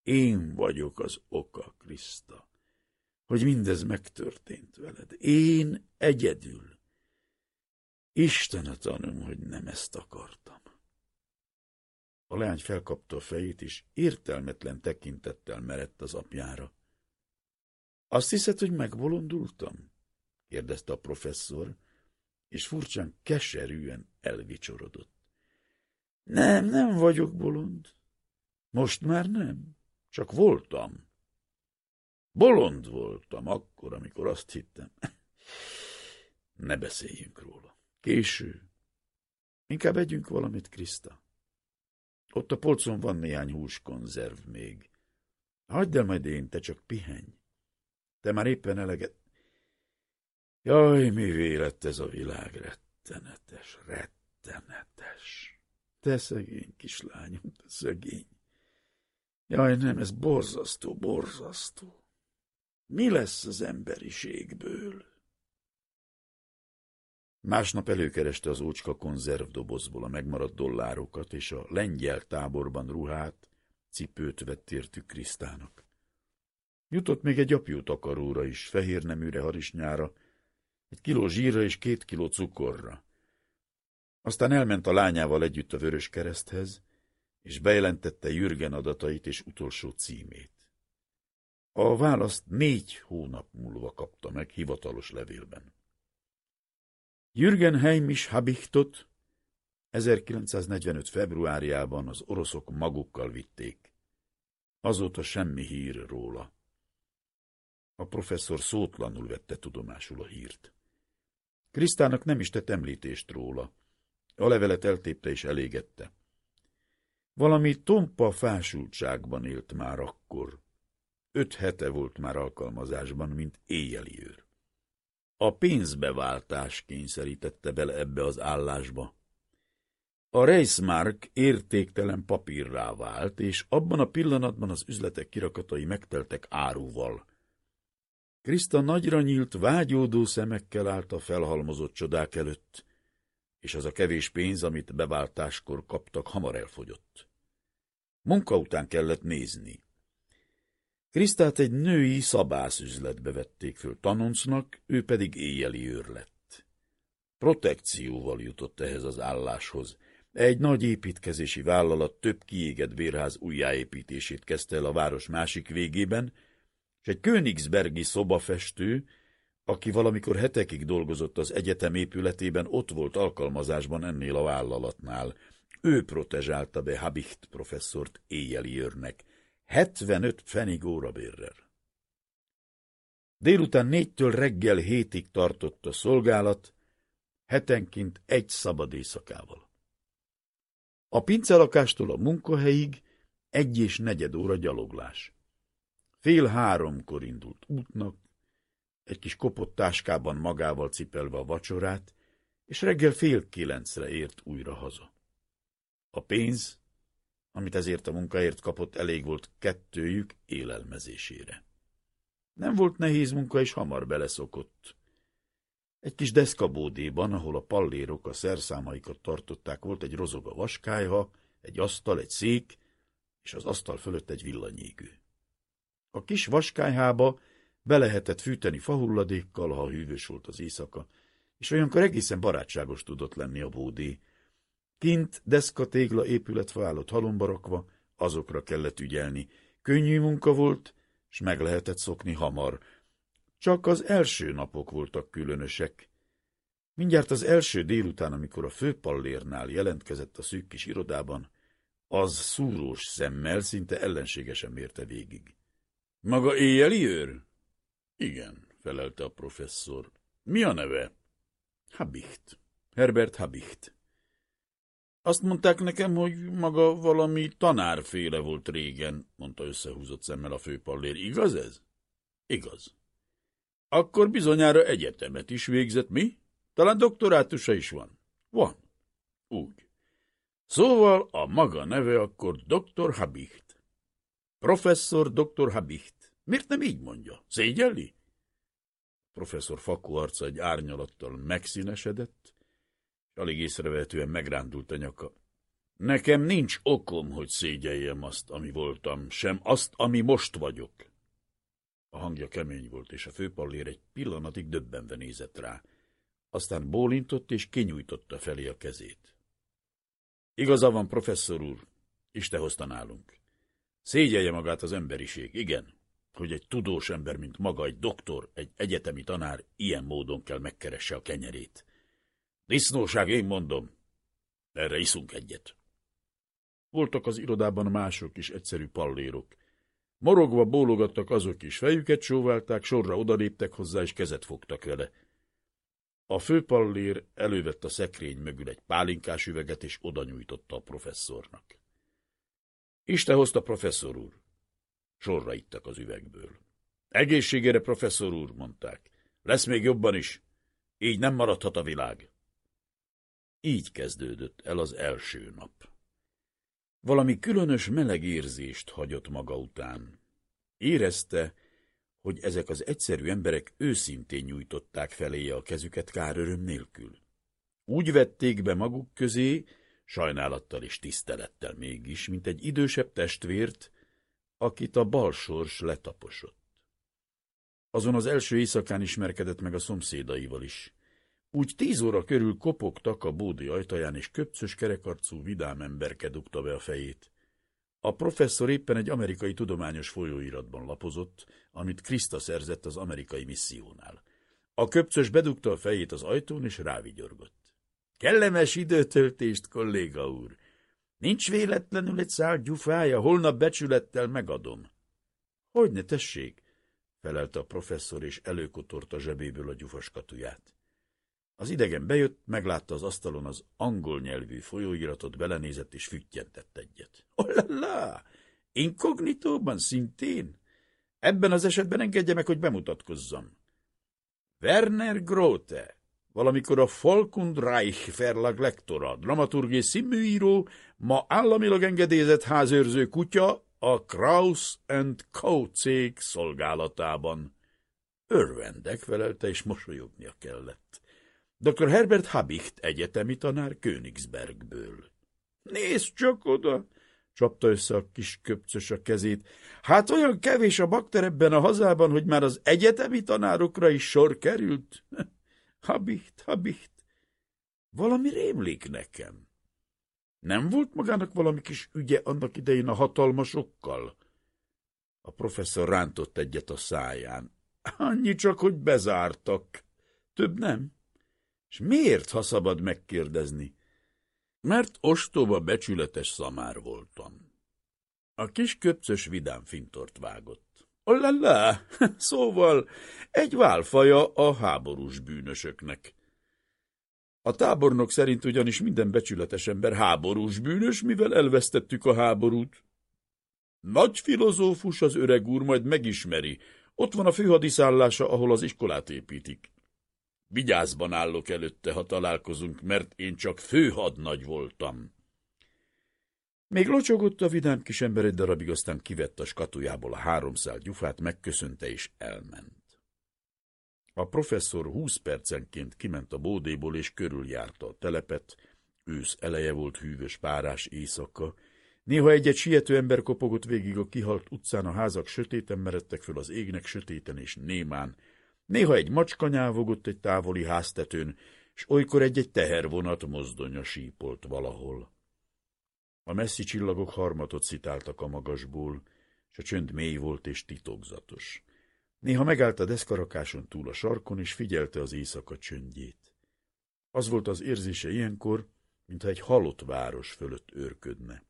Én vagyok az oka, Kriszta, hogy mindez megtörtént veled. Én egyedül. Isten a tanum, hogy nem ezt akartam. A leány felkapta a fejét, és értelmetlen tekintettel merett az apjára. Azt hiszed, hogy megbolondultam? kérdezte a professzor, és furcsán keserűen elvicsorodott. Nem, nem vagyok bolond. Most már nem, csak voltam. Bolond voltam akkor, amikor azt hittem. Ne beszéljünk róla. Késő. Inkább együnk valamit, Kriszta. Ott a polcon van néhány húskonzerv még. Hagyd el majd én, te csak pihenj. Te már éppen eleget... Jaj, mi lett ez a világ rettenetes, rettenetes. Te szegény kislányom, te szegény. Jaj, nem, ez borzasztó, borzasztó. Mi lesz az emberiségből? Másnap előkereste az ócska konzervdobozból a megmaradt dollárokat, és a lengyel táborban ruhát, cipőt vett értük Krisztának. Jutott még egy apjú takaróra is, fehér neműre harisnyára, egy kiló zsírra és két kiló cukorra. Aztán elment a lányával együtt a Vörös Kereszthez, és bejelentette Jürgen adatait és utolsó címét. A választ négy hónap múlva kapta meg hivatalos levélben. Jürgen Heimisch Habichtot 1945. februárjában az oroszok magukkal vitték. Azóta semmi hír róla. A professzor szótlanul vette tudomásul a hírt. Krisztának nem is tett említést róla. A levelet eltépte és elégette. Valami tompa fásultságban élt már akkor. Öt hete volt már alkalmazásban, mint éjjeli őr. A pénzbeváltás kényszerítette bele ebbe az állásba. A Reismark értéktelen papírrá vált, és abban a pillanatban az üzletek kirakatai megteltek áruval. Kriszta nagyra nyílt, vágyódó szemekkel állt a felhalmozott csodák előtt, és az a kevés pénz, amit beváltáskor kaptak, hamar elfogyott. Munka után kellett nézni. Krisztát egy női szabászüzletbe vették föl tanoncnak, ő pedig éjjeli őr lett. Protekcióval jutott ehhez az álláshoz. Egy nagy építkezési vállalat több kiégett bérház újjáépítését kezdte el a város másik végében, és egy Königsbergi szobafestő, aki valamikor hetekig dolgozott az egyetem épületében, ott volt alkalmazásban ennél a vállalatnál. Ő protezsálta be Habicht professzort éjjeli őrnek, 75 fenig órabérrel. Délután négytől reggel hétig tartott a szolgálat, hetenként egy szabad éjszakával. A pincelakástól a munkahelyig egy és negyed óra gyaloglás. Fél háromkor indult útnak, egy kis kopott táskában magával cipelve a vacsorát, és reggel fél kilencre ért újra haza. A pénz amit ezért a munkaért kapott, elég volt kettőjük élelmezésére. Nem volt nehéz munka, és hamar beleszokott. Egy kis deszkabódéban, ahol a pallérok a szerszámaikat tartották, volt egy rozog a egy asztal, egy szék, és az asztal fölött egy villanyégő. A kis vaskályhába be lehetett fűteni fahulladékkal, ha hűvös volt az éjszaka, és olyankor egészen barátságos tudott lenni a bódé. Kint deszka tégla épületfa állott halomba rakva, azokra kellett ügyelni. Könnyű munka volt, s meg lehetett szokni hamar. Csak az első napok voltak különösek. Mindjárt az első délután, amikor a főpallérnál jelentkezett a szűk kis irodában, az szúrós szemmel szinte ellenségesen mérte végig. Maga éjjeli őr? Igen, felelte a professzor. Mi a neve? Habicht. Herbert Habicht. Azt mondták nekem, hogy maga valami tanárféle volt régen, mondta összehúzott szemmel a főpallér. Igaz ez? Igaz. Akkor bizonyára egyetemet is végzett, mi? Talán doktorátusa is van? Van. Úgy. Szóval a maga neve akkor Dr. Habicht. Professzor Dr. Habicht. Miért nem így mondja? Szégyelli? Professzor Fakó arca egy árnyalattal megszínesedett, alig észrevehetően megrándult a nyaka. Nekem nincs okom, hogy szégyeljem azt, ami voltam, sem azt, ami most vagyok. A hangja kemény volt, és a főpallér egy pillanatig döbbenve nézett rá. Aztán bólintott, és kinyújtotta felé a kezét. Igaza van, professzor úr, Isten hozta nálunk. Szégyelje magát az emberiség, igen, hogy egy tudós ember, mint maga, egy doktor, egy egyetemi tanár ilyen módon kell megkeresse a kenyerét. Disznóság, én mondom. Erre iszunk egyet. Voltak az irodában mások is egyszerű pallérok. Morogva bólogattak azok is, fejüket sóválták, sorra odaléptek hozzá, és kezet fogtak vele. A főpallér elővett a szekrény mögül egy pálinkás üveget, és oda nyújtotta a professzornak. Isten hozta professzor úr. Sorra ittak az üvegből. Egészségére, professzor úr, mondták. Lesz még jobban is. Így nem maradhat a világ. Így kezdődött el az első nap. Valami különös meleg érzést hagyott maga után. Érezte, hogy ezek az egyszerű emberek őszintén nyújtották feléje a kezüket káröröm nélkül. Úgy vették be maguk közé, sajnálattal és tisztelettel mégis, mint egy idősebb testvért, akit a balsors letaposott. Azon az első éjszakán ismerkedett meg a szomszédaival is. Úgy tíz óra körül kopogtak a bódi ajtaján, és köpcös kerekarcú vidám emberke dugta be a fejét. A professzor éppen egy amerikai tudományos folyóiratban lapozott, amit Krista szerzett az amerikai missziónál. A köpcös bedugta a fejét az ajtón, és rávigyorgott. Kellemes időtöltést, kolléga úr! Nincs véletlenül egy szál gyufája, holnap becsülettel megadom. Hogyne tessék, felelte a professzor, és előkotorta zsebéből a gyufaskatuját. Az idegen bejött, meglátta az asztalon az angol nyelvű folyóiratot, belenézett és füttyentett egyet. Olala! Inkognitóban szintén? Ebben az esetben engedje meg, hogy bemutatkozzam. Werner Grote, valamikor a Falkund Reich Verlag lektora, dramaturgi színműíró, ma államilag engedélyezett házőrző kutya a Kraus and Co. cég szolgálatában. Örvendek felelte, és mosolyognia kellett. Dr. Herbert Habicht egyetemi tanár Königsbergből. Nézd csak oda! csapta össze a kis köpcös a kezét. Hát olyan kevés a bakter ebben a hazában, hogy már az egyetemi tanárokra is sor került. Habicht, Habicht. Valami rémlik nekem. Nem volt magának valami kis ügye annak idején a hatalmasokkal? A professzor rántott egyet a száján. Annyi csak, hogy bezártak. Több nem. És miért, ha szabad megkérdezni? Mert ostoba becsületes szamár voltam. A kis köpcös vidám fintort vágott. Olala, szóval egy válfaja a háborús bűnösöknek. A tábornok szerint ugyanis minden becsületes ember háborús bűnös, mivel elvesztettük a háborút. Nagy filozófus az öreg úr majd megismeri. Ott van a főhadiszállása, ahol az iskolát építik. Vigyázban állok előtte, ha találkozunk, mert én csak főhadnagy voltam. Még locsogott a vidám kis ember egy darabig, aztán kivett a skatujából a háromszál gyufát, megköszönte és elment. A professzor húsz percenként kiment a bódéból és körüljárta a telepet, ősz eleje volt hűvös párás éjszaka, Néha egy-egy siető ember kopogott végig a kihalt utcán, a házak sötéten meredtek föl az égnek sötéten és némán. Néha egy macska nyávogott egy távoli háztetőn, s olykor egy-egy tehervonat mozdonya sípolt valahol. A messzi csillagok harmatot szitáltak a magasból, s a csönd mély volt és titokzatos. Néha megállt a deszkarakáson túl a sarkon, és figyelte az éjszaka csöndjét. Az volt az érzése ilyenkor, mintha egy halott város fölött őrködne.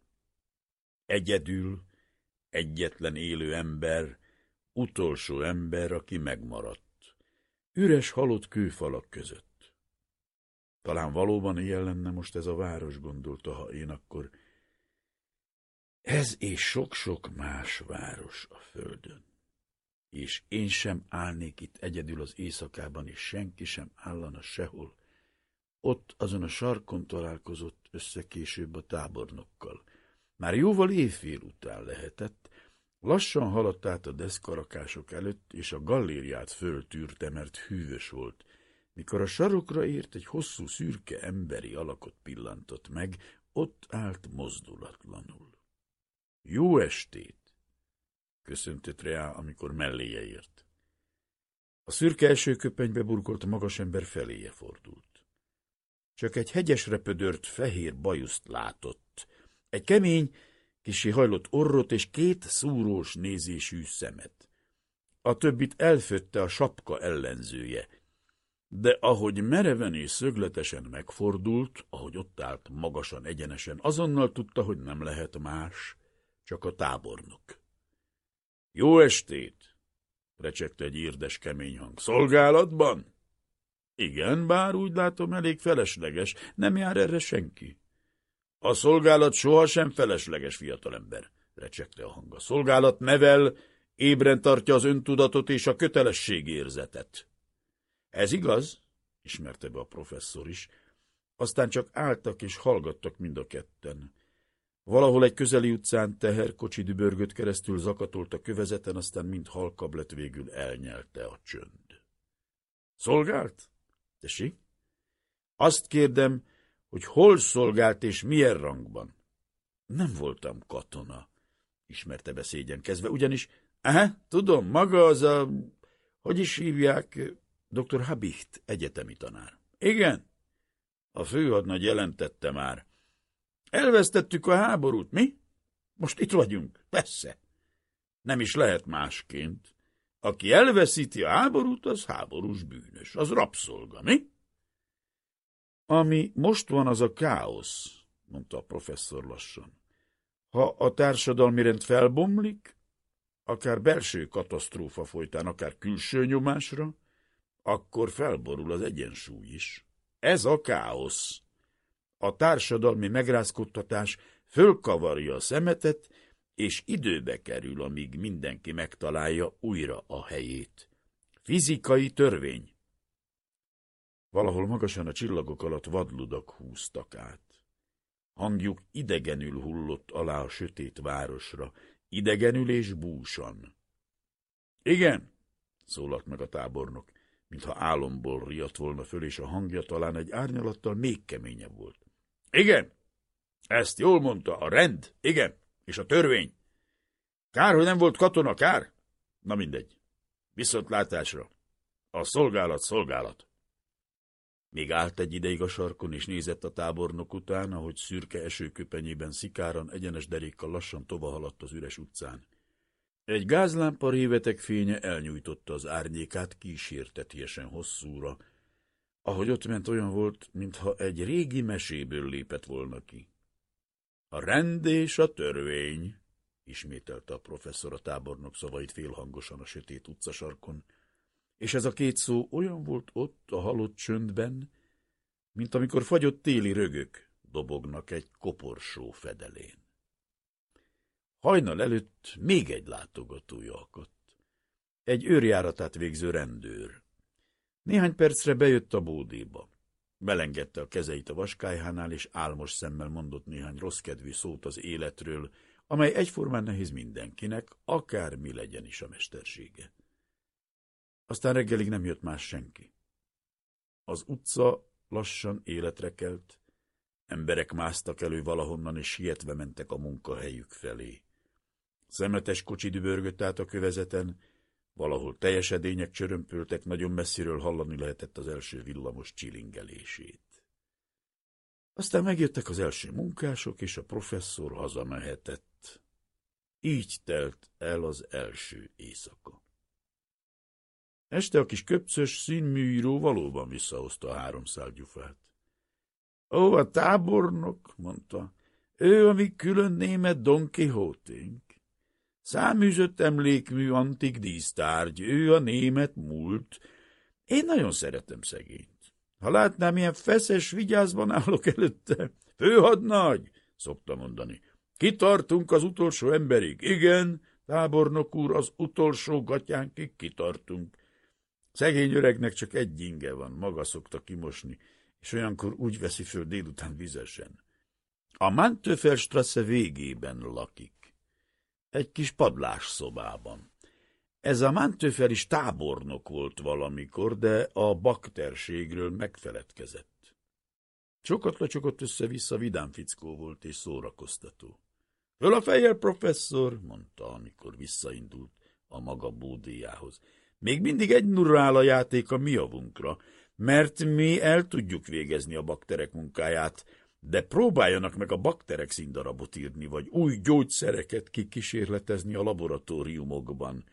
Egyedül, egyetlen élő ember, utolsó ember, aki megmaradt. Üres halott kőfalak között. Talán valóban ilyen lenne most ez a város, gondolta, ha én akkor... Ez és sok-sok más város a földön. És én sem állnék itt egyedül az éjszakában, és senki sem állana sehol. Ott azon a sarkon találkozott össze később a tábornokkal – már jóval évfél után lehetett, lassan haladt át a deszkarakások előtt, és a gallériát föltűrte, mert hűvös volt. Mikor a sarokra ért, egy hosszú, szürke emberi alakot pillantott meg, ott állt mozdulatlanul. Jó estét! köszöntött Reá, amikor melléje ért. A szürke első köpenybe burkolt magas ember feléje fordult. Csak egy hegyesre pödört fehér bajuszt látott, egy kemény, kisé hajlott orrot és két szúrós nézésű szemet. A többit elfötte a sapka ellenzője, de ahogy mereven és szögletesen megfordult, ahogy ott állt magasan egyenesen, azonnal tudta, hogy nem lehet más, csak a tábornok. Jó estét! recsegte egy írdes kemény hang. Szolgálatban? Igen, bár úgy látom elég felesleges, nem jár erre senki. A szolgálat sohasem felesleges fiatalember, recsegte a hang. A szolgálat nevel, ébren tartja az öntudatot és a kötelességérzetet. Ez igaz, ismerte be a professzor is, aztán csak álltak és hallgattak mind a ketten. Valahol egy közeli utcán teherkocsi dübörgött keresztül zakatolt a kövezeten, aztán mind halkabb lett végül elnyelte a csönd. Szolgált? Tessék? Azt kérdem, hogy hol szolgált és milyen rangban. Nem voltam katona, ismerte be kezdve, ugyanis, aha, tudom, maga az a, hogy is hívják, dr. Habicht, egyetemi tanár. Igen, a főhadnagy jelentette már. Elvesztettük a háborút, mi? Most itt vagyunk, persze. Nem is lehet másként. Aki elveszíti a háborút, az háborús bűnös, az rabszolga, mi? Ami most van, az a káosz, mondta a professzor lassan. Ha a társadalmi rend felbomlik, akár belső katasztrófa folytán, akár külső nyomásra, akkor felborul az egyensúly is. Ez a káosz. A társadalmi megrázkodtatás fölkavarja a szemetet, és időbe kerül, amíg mindenki megtalálja újra a helyét. Fizikai törvény. Valahol magasan a csillagok alatt vadludak húztak át. Hangjuk idegenül hullott alá a sötét városra, idegenül és búsan. Igen, szólalt meg a tábornok, mintha álomból riadt volna föl, és a hangja talán egy árnyalattal még keményebb volt. Igen, ezt jól mondta, a rend, igen, és a törvény. Kár, hogy nem volt katona, kár? Na mindegy. Viszontlátásra. A szolgálat szolgálat. Még állt egy ideig a sarkon, és nézett a tábornok után, ahogy szürke esőköpenyében szikáran, egyenes derékkal lassan tova haladt az üres utcán. Egy gázlámpa révetek fénye elnyújtotta az árnyékát kísértetiesen hosszúra. Ahogy ott ment, olyan volt, mintha egy régi meséből lépett volna ki. A rend és a törvény, ismételte a professzor a tábornok szavait félhangosan a sötét utcasarkon, és ez a két szó olyan volt ott a halott csöndben, mint amikor fagyott téli rögök dobognak egy koporsó fedelén. Hajnal előtt még egy látogatója akadt. Egy őrjáratát végző rendőr. Néhány percre bejött a bódéba. Belengedte a kezeit a vaskályhánál, és álmos szemmel mondott néhány rosszkedvű szót az életről, amely egyformán nehéz mindenkinek, akár mi legyen is a mestersége. Aztán reggelig nem jött más senki. Az utca lassan életre kelt, Emberek másztak elő valahonnan, és sietve mentek a munkahelyük felé. Szemetes kocsi dübörgött át a kövezeten, valahol teljes edények csörömpöltek, nagyon messziről hallani lehetett az első villamos csilingelését. Aztán megjöttek az első munkások, és a professzor hazamehetett. Így telt el az első éjszaka. Este a kis köpcös színműíró valóban visszahozta a háromszál gyufát. Ó, a tábornok, mondta, ő a mi külön német Don Quixote-nk. Száműzött emlékmű antik dísztárgy, ő a német múlt. Én nagyon szeretem szegényt. Ha látnám, milyen feszes vigyázban állok előtte. Főhadnagy, szokta mondani. Kitartunk az utolsó emberig. Igen, tábornok úr, az utolsó gatyánkig kitartunk. Szegény öregnek csak egy inge van, maga szokta kimosni, és olyankor úgy veszi föl délután vizesen. A Mantőfelstrasse végében lakik. Egy kis padlás szobában. Ez a Mantőfer is tábornok volt valamikor, de a bakterségről megfeledkezett. Sokat lecsokott össze-vissza, vidám fickó volt és szórakoztató. Föl a fejjel, professzor, mondta, amikor visszaindult a maga bódéjához. Még mindig egy nurrál a játék a mi javunkra, mert mi el tudjuk végezni a bakterek munkáját, de próbáljanak meg a bakterek színdarabot írni, vagy új gyógyszereket kikísérletezni a laboratóriumokban.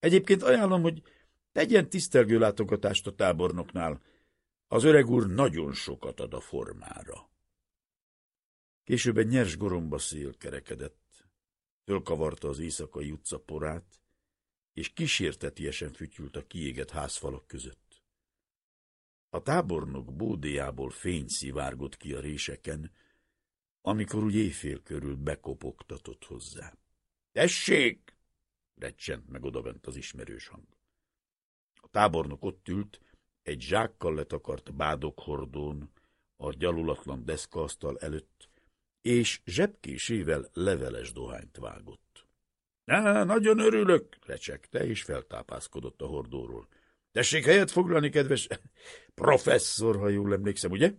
Egyébként ajánlom, hogy tegyen tisztelgő látogatást a tábornoknál. Az öreg úr nagyon sokat ad a formára. Később egy nyers goromba szél kerekedett. Fölkavarta az éjszakai utca porát, és kísértetiesen fütyült a kiégett házfalak között. A tábornok bódéjából fény szivárgott ki a réseken, amikor úgy éjfél körül bekopogtatott hozzá. – Tessék! – recsent meg odabent az ismerős hang. A tábornok ott ült, egy zsákkal letakart bádokhordón, a gyalulatlan deszkaasztal előtt, és zsebkésével leveles dohányt vágott. Á, nagyon örülök, recsegte, és feltápászkodott a hordóról. Tessék helyet foglalni, kedves professzor, ha jól emlékszem, ugye?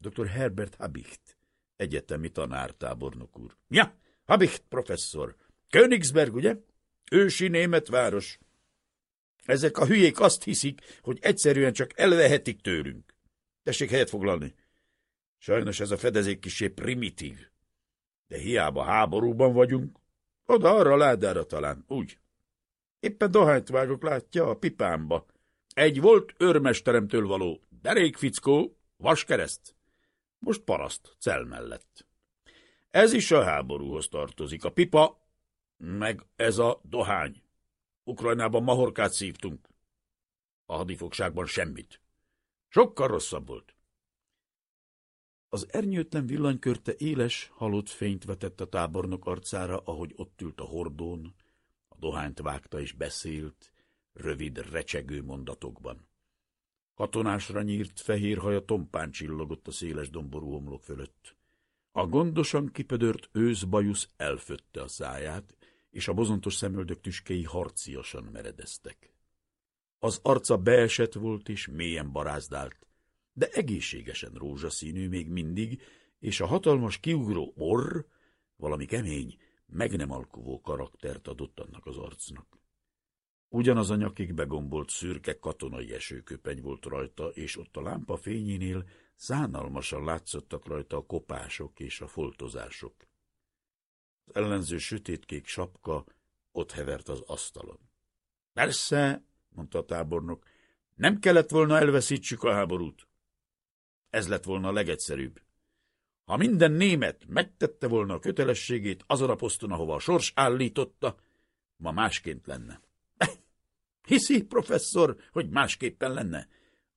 Dr. Herbert Habicht, egyetemi tanártábornok úr. Ja, Habicht professzor. Königsberg, ugye? Ősi német város. Ezek a hülyék azt hiszik, hogy egyszerűen csak elvehetik tőlünk. Tessék helyet foglalni. Sajnos ez a fedezék kisé primitív. De hiába háborúban vagyunk, oda arra ládára talán, úgy. Éppen dohányt vágok, látja, a pipámba. Egy volt őrmesteremtől való derékfickó, vaskereszt. Most paraszt, cel mellett. Ez is a háborúhoz tartozik. A pipa, meg ez a dohány. Ukrajnában mahorkát szívtunk. A hadifogságban semmit. Sokkal rosszabb volt. Az ernyőtlen villanykörte éles, halott fényt vetett a tábornok arcára, ahogy ott ült a hordón, a dohányt vágta és beszélt, rövid, recsegő mondatokban. Katonásra nyírt fehér haja tompán csillogott a széles domború homlok fölött. A gondosan kipödört őszbajusz elfötte a száját, és a bozontos szemöldök tüskei harciasan meredeztek. Az arca beesett volt és mélyen barázdált, de egészségesen rózsaszínű még mindig, és a hatalmas kiugró orr valami kemény, meg nem alkuvó karaktert adott annak az arcnak. Ugyanaz a nyakig begombolt szürke katonai esőköpeny volt rajta, és ott a lámpa fényénél szánalmasan látszottak rajta a kopások és a foltozások. Az ellenző sötétkék sapka ott hevert az asztalon. Persze, mondta a tábornok, nem kellett volna elveszítsük a háborút. Ez lett volna a legegyszerűbb. Ha minden német megtette volna a kötelességét azon a poszton, ahova a sors állította, ma másként lenne. Hiszi, professzor, hogy másképpen lenne?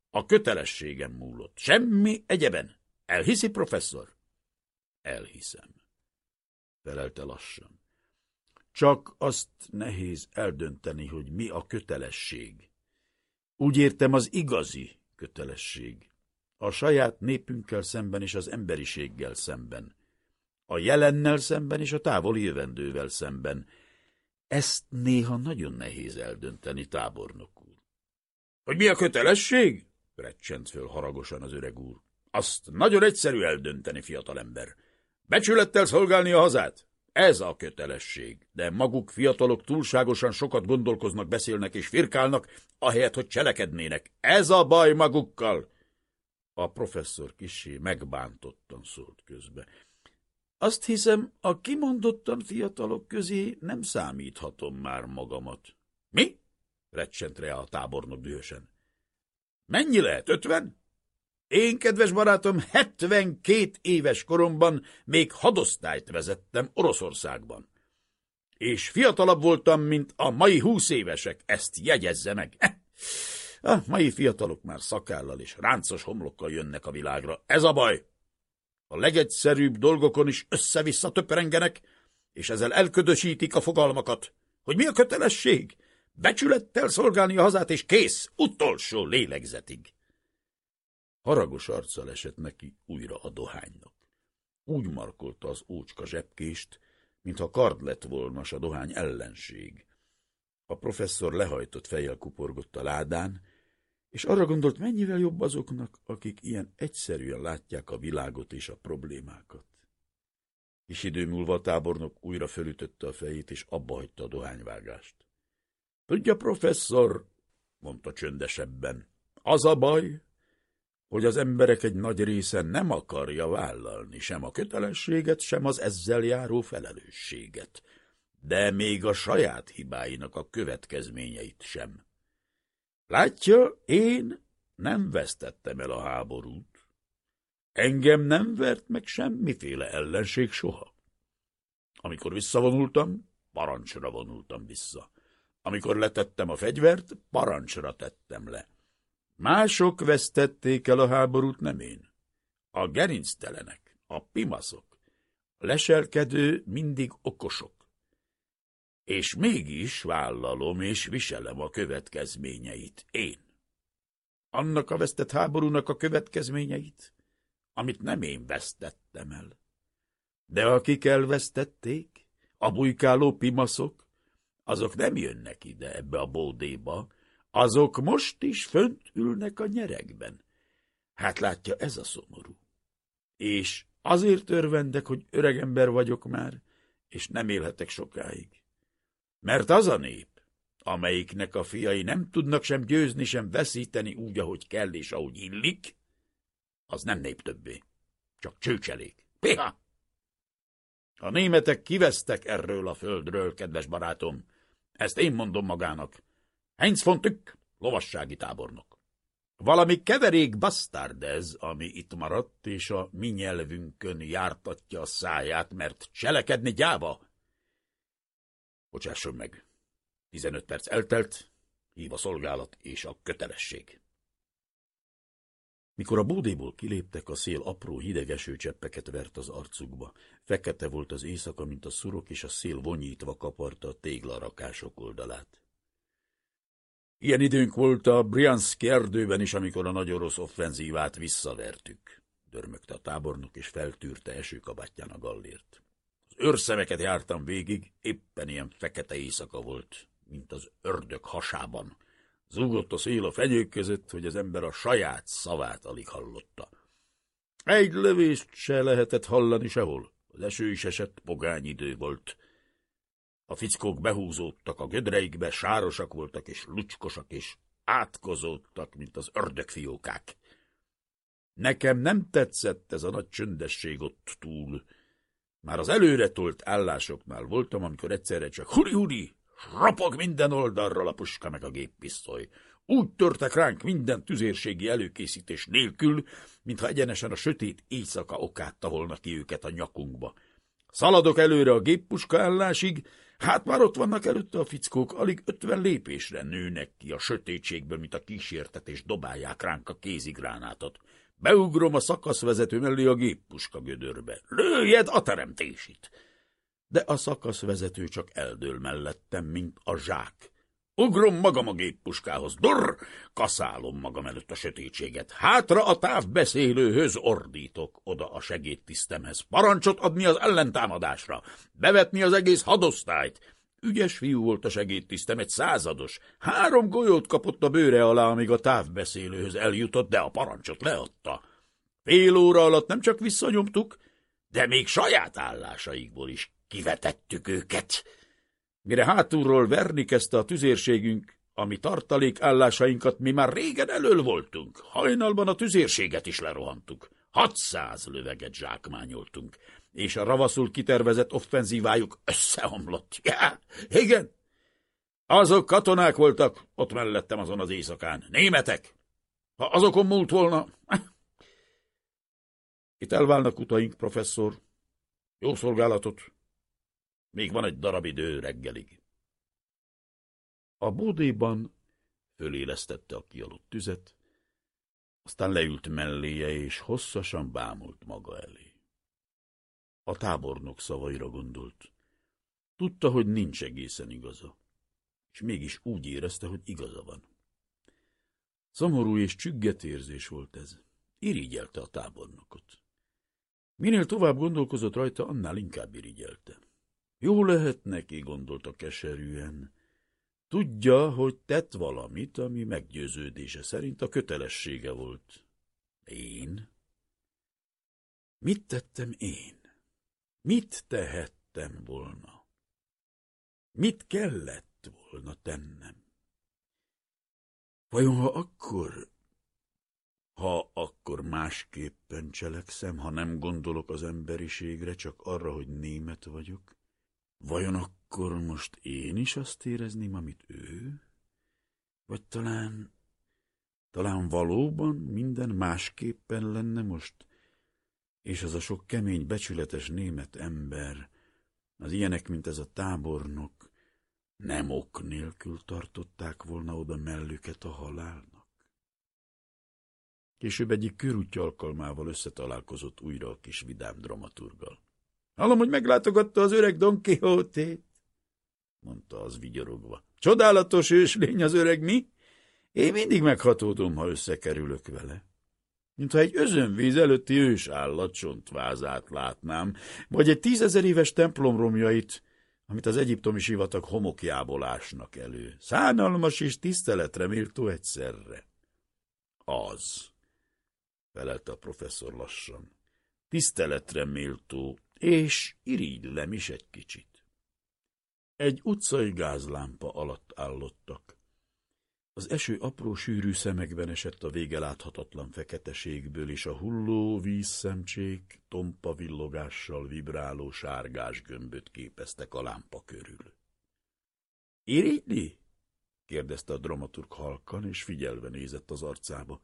A kötelességem múlott. Semmi egyeben. Elhiszi, professzor? Elhiszem. Felelte lassan. Csak azt nehéz eldönteni, hogy mi a kötelesség. Úgy értem az igazi kötelesség a saját népünkkel szemben és az emberiséggel szemben, a jelennel szemben és a távoli jövendővel szemben. Ezt néha nagyon nehéz eldönteni, tábornok úr. Hogy mi a kötelesség? recsent föl haragosan az öreg úr. Azt nagyon egyszerű eldönteni, fiatalember. Becsülettel szolgálni a hazát? Ez a kötelesség. De maguk fiatalok túlságosan sokat gondolkoznak, beszélnek és firkálnak, ahelyett, hogy cselekednének. Ez a baj magukkal. A professzor kisé megbántottan szólt közbe. Azt hiszem, a kimondottan fiatalok közé nem számíthatom már magamat. Mi? recsent rá a tábornok dühösen. Mennyi lehet, ötven? Én, kedves barátom, 72 éves koromban még hadosztályt vezettem Oroszországban. És fiatalabb voltam, mint a mai húsz évesek, ezt jegyezze meg. A mai fiatalok már szakállal és ráncos homlokkal jönnek a világra. Ez a baj. A legegyszerűbb dolgokon is össze-vissza töprengenek, és ezzel elködösítik a fogalmakat. Hogy mi a kötelesség? Becsülettel szolgálni a hazát, és kész, utolsó lélegzetig. Haragos arccal esett neki újra a dohánynak. Úgy markolta az ócska zsebkést, mintha kard lett volna, s a dohány ellenség. A professzor lehajtott fejjel kuporgott a ládán, és arra gondolt, mennyivel jobb azoknak, akik ilyen egyszerűen látják a világot és a problémákat. Kis idő múlva a tábornok újra fölütötte a fejét, és abba hagyta a dohányvágást. Tudja, professzor, mondta csöndesebben, az a baj, hogy az emberek egy nagy része nem akarja vállalni sem a kötelességet, sem az ezzel járó felelősséget, de még a saját hibáinak a következményeit sem. Látja, én nem vesztettem el a háborút. Engem nem vert meg semmiféle ellenség soha. Amikor visszavonultam, parancsra vonultam vissza. Amikor letettem a fegyvert, parancsra tettem le. Mások vesztették el a háborút, nem én. A gerinctelenek, a pimaszok, a leselkedő mindig okosok. És mégis vállalom és viselem a következményeit, én. Annak a vesztett háborúnak a következményeit, amit nem én vesztettem el. De akik elvesztették, a bujkáló pimaszok, azok nem jönnek ide ebbe a bódéba, azok most is fönt ülnek a nyerekben. Hát látja, ez a szomorú. És azért örvendek, hogy öregember vagyok már, és nem élhetek sokáig. Mert az a nép, amelyiknek a fiai nem tudnak sem győzni, sem veszíteni úgy, ahogy kell és ahogy illik, az nem nép többé, csak csőcselék. Piha! A németek kivesztek erről a földről, kedves barátom. Ezt én mondom magának. Heinz von Tück, lovassági tábornok. Valami keverék basztárd ez, ami itt maradt, és a mi nyelvünkön jártatja a száját, mert cselekedni gyáva. Bocsásson meg. Tizenöt perc eltelt, hív a szolgálat és a kötelesség. Mikor a bódéból kiléptek, a szél apró hidegeső cseppeket vert az arcukba. Fekete volt az éjszaka, mint a szurok, és a szél vonyítva kaparta a téglarakások oldalát. Ilyen időnk volt a Brianszki erdőben is, amikor a nagy orosz offenzívát visszavertük, dörmögte a tábornok, és feltűrte esőkabátján a gallért. Az őrszemeket jártam végig, éppen ilyen fekete éjszaka volt, mint az ördög hasában. Zúgott a szél a fenyők között, hogy az ember a saját szavát alig hallotta. Egy lövést se lehetett hallani sehol. Az eső is esett, pogány idő volt. A fickók behúzódtak a gödreikbe, sárosak voltak és lucskosak, és átkozódtak, mint az ördögfiókák. Nekem nem tetszett ez a nagy csöndesség ott túl. Már az előretolt állásoknál voltam, amikor egyszerre csak huri-huri, rapog minden oldalról a puska meg a géppisztoly. Úgy törtek ránk minden tüzérségi előkészítés nélkül, mintha egyenesen a sötét éjszaka okátta volna ki őket a nyakunkba. Szaladok előre a géppuska állásig, Hát már ott vannak előtte a fickók, alig ötven lépésre nőnek ki a sötétségből, mint a kísértet, és dobálják ránk a kézigránátot. Beugrom a szakaszvezető mellé a géppuska gödörbe. Lőjed a teremtésit! De a szakaszvezető csak eldől mellettem, mint a zsák. Ugrom magam a géppuskához, durr, kaszálom magam előtt a sötétséget. Hátra a távbeszélőhöz ordítok, oda a segédtisztemhez. Parancsot adni az ellentámadásra, bevetni az egész hadosztályt. Ügyes fiú volt a segédtisztem, egy százados. Három golyót kapott a bőre alá, amíg a távbeszélőhöz eljutott, de a parancsot leadta. Fél óra alatt nem csak visszanyomtuk, de még saját állásaikból is kivetettük őket. Mire hátulról verni kezdte a tüzérségünk, ami tartalék állásainkat mi már régen elől voltunk. Hajnalban a tüzérséget is lerohantuk. 600 löveget zsákmányoltunk, és a ravaszul kitervezett offenzívájuk összeomlott. Ja, igen, azok katonák voltak ott mellettem azon az éjszakán. Németek! Ha azokon múlt volna... Itt elválnak utaink, professzor. Jó szolgálatot. Még van egy darab idő reggelig. A bódéban fölélesztette a kialudt tüzet, aztán leült melléje, és hosszasan bámult maga elé. A tábornok szavaira gondolt. Tudta, hogy nincs egészen igaza, és mégis úgy érezte, hogy igaza van. Szomorú és csügget érzés volt ez. Irigyelte a tábornokot. Minél tovább gondolkozott rajta, annál inkább irigyelte. Jó lehet neki, gondolta keserűen, Tudja, hogy tett valamit, ami meggyőződése szerint a kötelessége volt. Én? Mit tettem én? Mit tehettem volna? Mit kellett volna tennem? Vajon ha akkor, ha akkor másképpen cselekszem, ha nem gondolok az emberiségre, csak arra, hogy német vagyok, vajon akkor most én is azt érezném, amit ő? Vagy talán, talán valóban minden másképpen lenne most, és az a sok kemény, becsületes német ember, az ilyenek, mint ez a tábornok, nem ok nélkül tartották volna oda mellüket a halálnak. Később egyik körútja alkalmával összetalálkozott újra a kis vidám dramaturgal. Hallom, hogy meglátogatta az öreg Don Quixote-t mondta az vigyorogva. Csodálatos őslény az öreg mi? Én mindig meghatódom, ha összekerülök vele. Mintha egy özönvíz előtti ős állat csontvázát látnám, vagy egy tízezer éves templom romjait, amit az egyiptomi sivatag homokjából ásnak elő. Szánalmas és tiszteletre méltó egyszerre. Az, felelte a professzor lassan. Tiszteletre méltó, és irigylem is egy kicsit. Egy utcai gázlámpa alatt állottak. Az eső apró sűrű szemekben esett a vége láthatatlan feketeségből, és a hulló vízszemcsék tompa villogással vibráló sárgás gömböt képeztek a lámpa körül. – Irigyli? – kérdezte a dramaturg halkan, és figyelve nézett az arcába.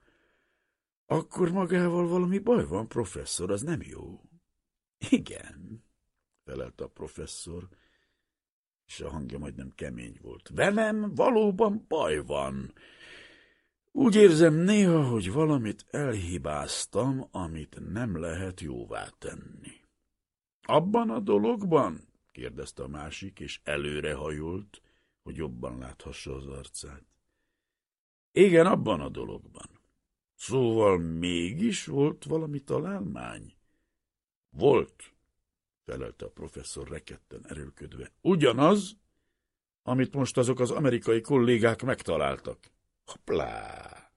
– Akkor magával valami baj van, professzor, az nem jó. – Igen – felelte a professzor, – és a hangja majdnem kemény volt. Velem valóban baj van. Úgy érzem néha, hogy valamit elhibáztam, amit nem lehet jóvá tenni. Abban a dologban? kérdezte a másik, és előrehajolt, hogy jobban láthassa az arcát. Igen, abban a dologban. Szóval mégis volt valami találmány? Volt, felelte a professzor reketten erőködve. Ugyanaz, amit most azok az amerikai kollégák megtaláltak. Hoplá!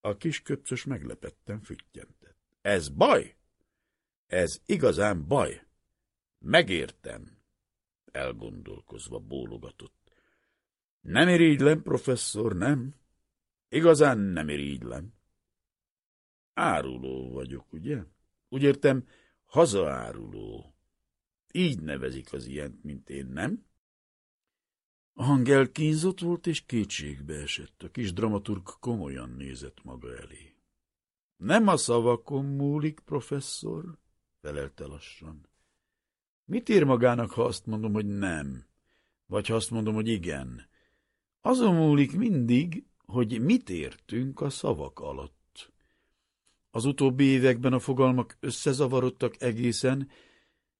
A kis köpcös meglepetten füttyentett. Ez baj? Ez igazán baj. Megértem, elgondolkozva bólogatott. Nem irigylem, professzor, nem. Igazán nem irigylem. Áruló vagyok, ugye? Úgy értem, Hazaáruló. Így nevezik az ilyent, mint én, nem? A hang elkínzott volt, és kétségbe esett. A kis dramaturg komolyan nézett maga elé. Nem a szavakon múlik, professzor? felelte lassan. Mit ír magának, ha azt mondom, hogy nem? Vagy ha azt mondom, hogy igen? Azon múlik mindig, hogy mit értünk a szavak alatt. Az utóbbi években a fogalmak összezavarodtak egészen,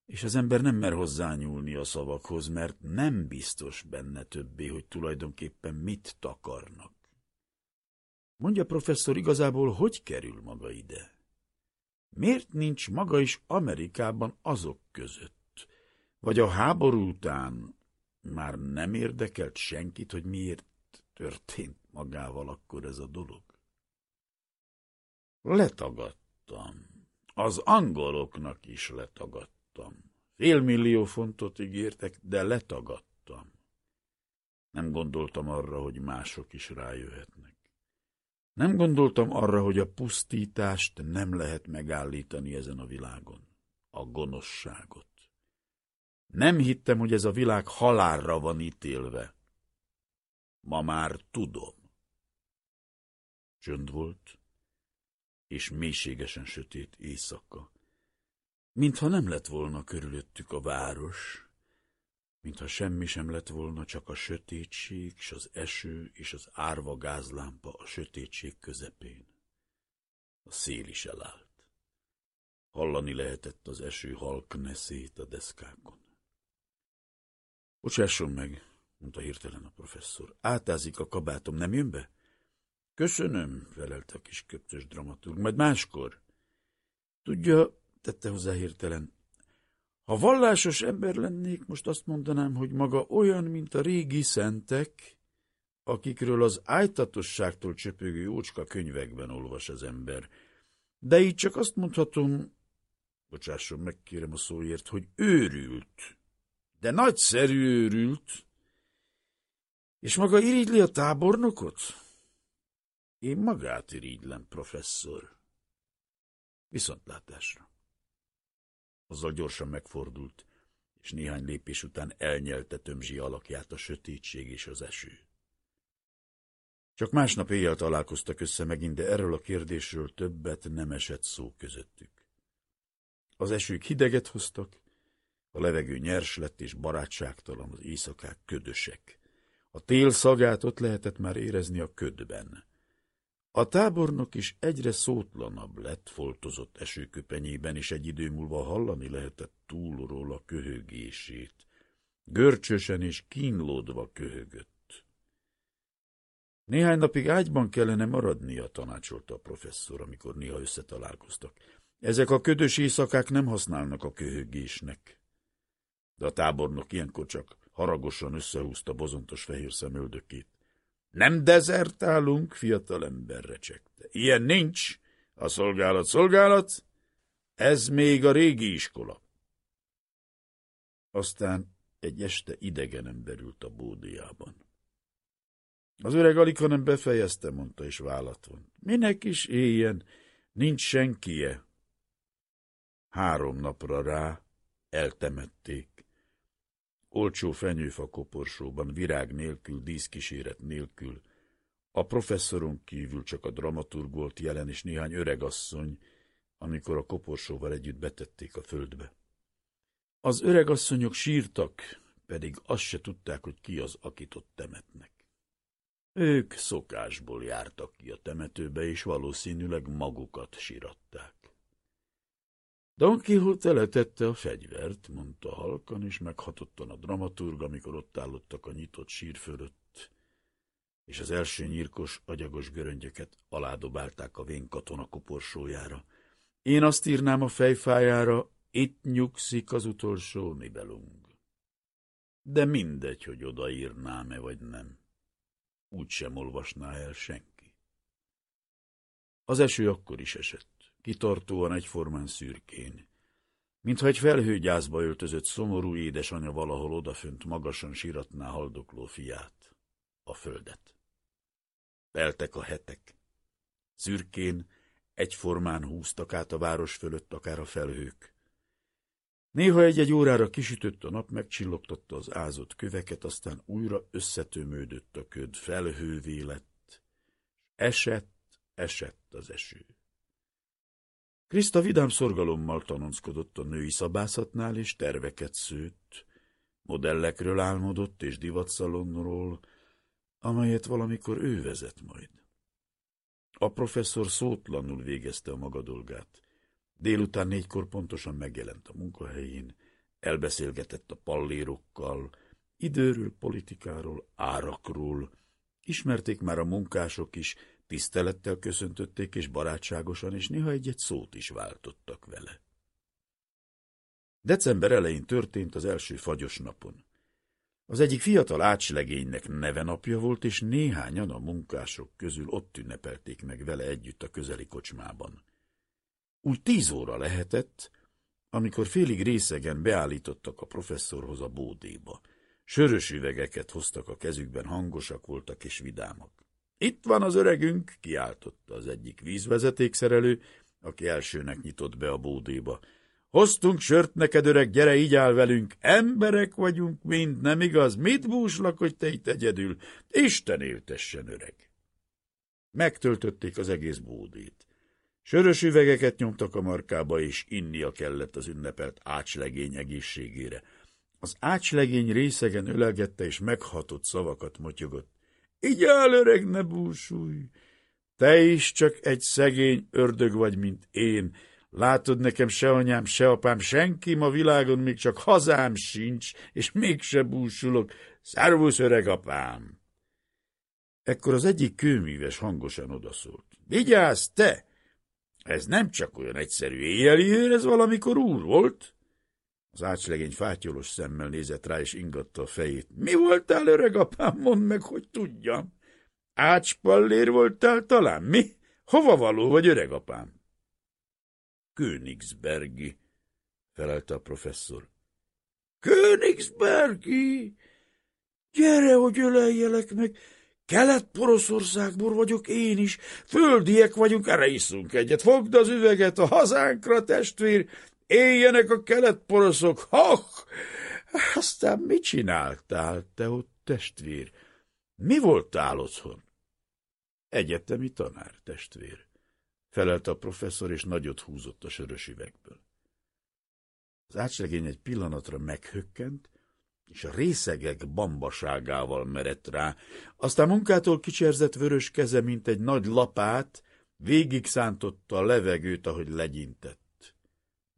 és az ember nem mer hozzányúlni a szavakhoz, mert nem biztos benne többé, hogy tulajdonképpen mit takarnak. Mondja professzor, igazából hogy kerül maga ide? Miért nincs maga is Amerikában azok között? Vagy a háború után már nem érdekelt senkit, hogy miért történt magával akkor ez a dolog? Letagadt, letagadtam. Az angoloknak is letagadtam. Félmillió fontot ígértek, de letagadtam. Nem gondoltam arra, hogy mások is rájöhetnek. Nem gondoltam arra, hogy a pusztítást nem lehet megállítani ezen a világon. A gonoszságot. Nem hittem, hogy ez a világ halálra van ítélve. Ma már tudom. Csönd volt, és mélységesen sötét éjszaka. Mintha nem lett volna körülöttük a város, mintha semmi sem lett volna, csak a sötétség, és az eső, és az árva gázlámpa a sötétség közepén. A szél is elállt. Hallani lehetett az eső halk neszét a deszkákon. Bocsásson meg, mondta hirtelen a professzor. Átázik a kabátom, nem jön be? Köszönöm, felelte a kis köptös dramaturg, majd máskor. Tudja, tette hozzá hirtelen, ha vallásos ember lennék, most azt mondanám, hogy maga olyan, mint a régi szentek, akikről az ájtatosságtól csöpögő jócska könyvekben olvas az ember. De így csak azt mondhatom, bocsásson meg, kérem a szóért, hogy őrült, de nagyszerű őrült. És maga irigyli a tábornokot? Én magát irigylem, professzor. Viszontlátásra. Azzal gyorsan megfordult, és néhány lépés után elnyelte tömzsi alakját a sötétség és az eső. Csak másnap éjjel találkoztak össze megint, de erről a kérdésről többet nem esett szó közöttük. Az esők hideget hoztak, a levegő nyers lett és barátságtalan, az éjszakák ködösek. A tél szagát ott lehetett már érezni a ködben. A tábornok is egyre szótlanabb lett foltozott esőköpenyében, és egy idő múlva hallani lehetett túlról a köhögését. Görcsösen és kínlódva köhögött. Néhány napig ágyban kellene maradnia, tanácsolta a professzor, amikor néha összetalálkoztak. Ezek a ködös éjszakák nem használnak a köhögésnek. De a tábornok ilyenkor csak haragosan összehúzta bozontos fehér szemöldökét. Nem dezertálunk, fiatalember recsegte. Ilyen nincs. A szolgálat szolgálat, ez még a régi iskola. Aztán egy este idegenem berült a bódiában. Az öreg alig, nem befejezte, mondta, és vállat vont. Minek is éljen, nincs senkie. Három napra rá eltemették. Olcsó fenyőfa koporsóban, virág nélkül, díszkíséret nélkül. A professzoron kívül csak a dramaturg volt jelen, és néhány öregasszony, amikor a koporsóval együtt betették a földbe. Az öregasszonyok sírtak, pedig azt se tudták, hogy ki az, akit ott temetnek. Ők szokásból jártak ki a temetőbe, és valószínűleg magukat síratták. Don Quixote letette a fegyvert, mondta halkan, és meghatottan a dramaturg, amikor ott állottak a nyitott sír fölött, és az első nyírkos, agyagos göröngyöket aládobálták a vén katona koporsójára. Én azt írnám a fejfájára, itt nyugszik az utolsó nibelung. De mindegy, hogy odaírnám-e vagy nem. Úgy olvasná el senki. Az eső akkor is esett kitartóan egyformán szürkén. Mintha egy felhőgyászba öltözött szomorú édesanyja valahol odafönt magasan siratná haldokló fiát, a földet. Teltek a hetek. Szürkén, egyformán húztak át a város fölött akár a felhők. Néha egy-egy órára kisütött a nap, megcsillogtatta az ázott köveket, aztán újra összetömődött a köd, felhővé lett, esett, esett az eső. Kriszta vidám szorgalommal tanonckodott a női szabászatnál, és terveket szőtt. Modellekről álmodott, és divatszalonról, amelyet valamikor ő vezet majd. A professzor szótlanul végezte a maga dolgát. Délután négykor pontosan megjelent a munkahelyén, elbeszélgetett a pallérokkal, időről, politikáról, árakról, ismerték már a munkások is, Tisztelettel köszöntötték, és barátságosan, és néha egy-egy szót is váltottak vele. December elején történt az első fagyos napon. Az egyik fiatal ácslegénynek neve napja volt, és néhányan a munkások közül ott ünnepelték meg vele együtt a közeli kocsmában. Úgy tíz óra lehetett, amikor félig részegen beállítottak a professzorhoz a bódéba. Sörös üvegeket hoztak a kezükben, hangosak voltak és vidámak. Itt van az öregünk, kiáltotta az egyik vízvezetékszerelő, aki elsőnek nyitott be a bódéba. Hoztunk sört neked, öreg, gyere, így áll velünk. Emberek vagyunk mind, nem igaz? Mit búslak, hogy te itt egyedül? Isten éltessen, öreg! Megtöltötték az egész bódét. Sörös üvegeket nyomtak a markába, és innia kellett az ünnepelt ácslegény egészségére. Az ácslegény részegen ölelgette, és meghatott szavakat motyogott. Így áll, öreg, ne búsulj! Te is csak egy szegény ördög vagy, mint én. Látod, nekem se anyám, se apám, senki a világon, még csak hazám sincs, és mégse búsulok. Szervusz, öreg apám! Ekkor az egyik kőműves hangosan odaszólt. Vigyázz, te! Ez nem csak olyan egyszerű éjjeli őr, ez valamikor úr volt. Az ácslegény fátyolos szemmel nézett rá, és ingatta a fejét. Mi voltál, öreg apám? Mondd meg, hogy tudjam. Ácspallér voltál talán, mi? Hova való vagy, öreg apám? Königsbergi, felelte a professzor. Königsbergi! Gyere, hogy öleljelek meg! Kelet-Poroszországból vagyok én is, földiek vagyunk, erre iszunk egyet. Fogd az üveget a hazánkra, testvér, éljenek a kelet-poroszok, ha! Aztán mit csináltál, te ott, testvér? Mi voltál otthon? Egyetemi tanár, testvér, felelte a professzor, és nagyot húzott a sörös üvegből. Az átslegény egy pillanatra meghökkent, és a részegek bambaságával merett rá, aztán munkától kicserzett vörös keze, mint egy nagy lapát, végig szántotta a levegőt, ahogy legyintett.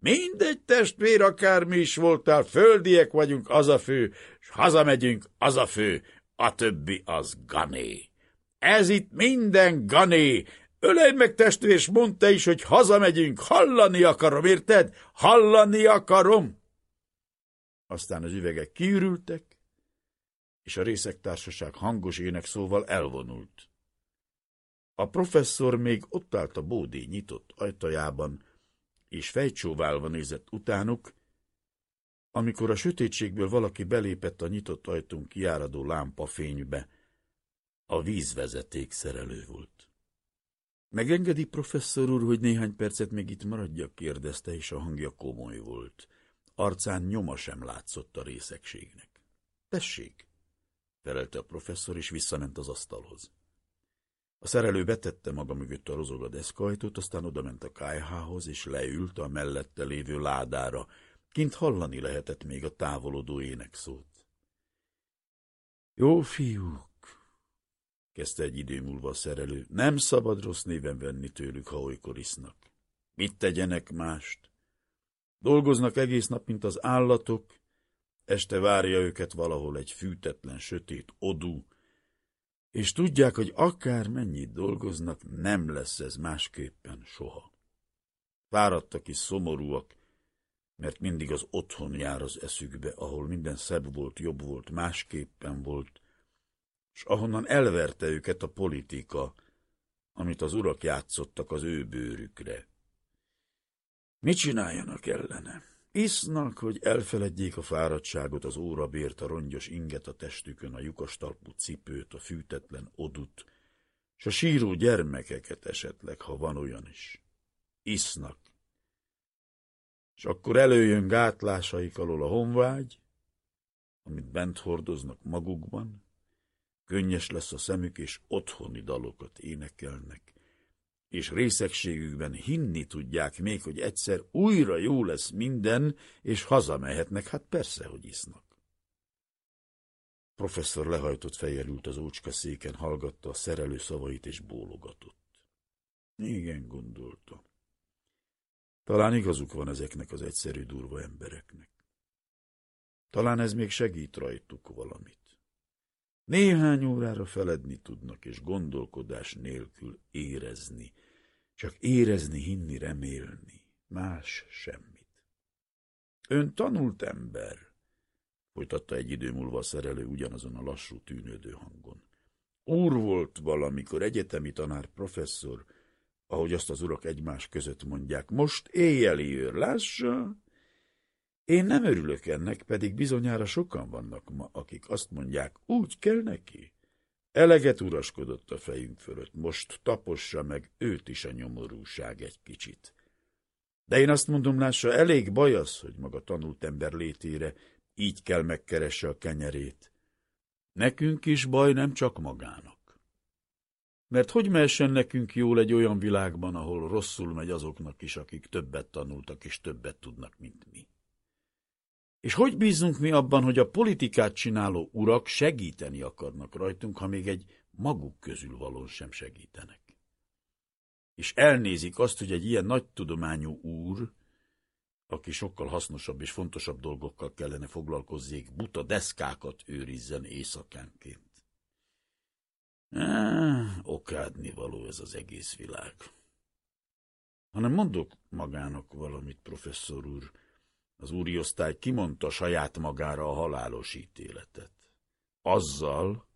Mindegy testvér, akármi is voltál, földiek vagyunk, az a fő, s hazamegyünk, az a fő, a többi az gané. Ez itt minden gané, Ölej meg testvér, és mondd te is, hogy hazamegyünk, hallani akarom, érted? Hallani akarom! Aztán az üvegek kiürültek, és a részektársaság hangos énekszóval elvonult. A professzor még ott állt a bódé nyitott ajtajában, és fejcsóválva nézett utánuk, amikor a sötétségből valaki belépett a nyitott ajtón kiáradó lámpafénybe, a vízvezeték szerelő volt. Megengedi professzor úr, hogy néhány percet még itt maradjak, kérdezte, és a hangja komoly volt. Arcán nyoma sem látszott a részegségnek. Tessék, felelte a professzor, és visszament az asztalhoz. A szerelő betette maga mögött a rozog deszkajtót, aztán odament a kájhához, és leült a mellette lévő ládára. Kint hallani lehetett még a távolodó énekszót. Jó fiúk, kezdte egy idő múlva a szerelő, nem szabad rossz néven venni tőlük, ha olykor isznak. Mit tegyenek mást? Dolgoznak egész nap, mint az állatok, este várja őket valahol egy fűtetlen, sötét odú, és tudják, hogy akár mennyit dolgoznak, nem lesz ez másképpen soha. Fáradtak is szomorúak, mert mindig az otthon jár az eszükbe, ahol minden szebb volt, jobb volt, másképpen volt, és ahonnan elverte őket a politika, amit az urak játszottak az ő bőrükre. Mit csináljanak ellene? Isznak, hogy elfeledjék a fáradtságot, az órabért, a rongyos inget a testükön, a lyukastalpú cipőt, a fűtetlen odut, s a síró gyermekeket esetleg, ha van olyan is. Isznak. És akkor előjön gátlásaik alól a honvágy, amit bent hordoznak magukban, könnyes lesz a szemük, és otthoni dalokat énekelnek, és részegségükben hinni tudják még, hogy egyszer újra jó lesz minden, és hazamehetnek, hát persze, hogy isznak. Professzor lehajtott fejjel ült az ócska széken, hallgatta a szerelő szavait és bólogatott. Igen, gondolta. Talán igazuk van ezeknek az egyszerű durva embereknek. Talán ez még segít rajtuk valamit. Néhány órára feledni tudnak, és gondolkodás nélkül érezni. Csak érezni, hinni, remélni. Más semmit. Ön tanult ember, folytatta egy idő múlva a szerelő ugyanazon a lassú tűnődő hangon. Úr volt valamikor, egyetemi tanár, professzor, ahogy azt az urak egymás között mondják, most éjjeli őr, lássa! Én nem örülök ennek, pedig bizonyára sokan vannak ma, akik azt mondják, úgy kell neki. Eleget uraskodott a fejünk fölött, most tapossa meg őt is a nyomorúság egy kicsit. De én azt mondom, lássa, elég baj az, hogy maga tanult ember létére így kell megkeresse a kenyerét. Nekünk is baj, nem csak magának. Mert hogy mehessen nekünk jól egy olyan világban, ahol rosszul megy azoknak is, akik többet tanultak és többet tudnak, mint mi? És hogy bízunk mi abban, hogy a politikát csináló urak segíteni akarnak rajtunk, ha még egy maguk közül valón sem segítenek? És elnézik azt, hogy egy ilyen nagy tudományú úr, aki sokkal hasznosabb és fontosabb dolgokkal kellene foglalkozzék, buta deszkákat őrizzen éjszakánként. Ah, okádni való ez az egész világ. Hanem mondok magának valamit, professzor úr, az úri osztály kimondta saját magára a halálos ítéletet. Azzal,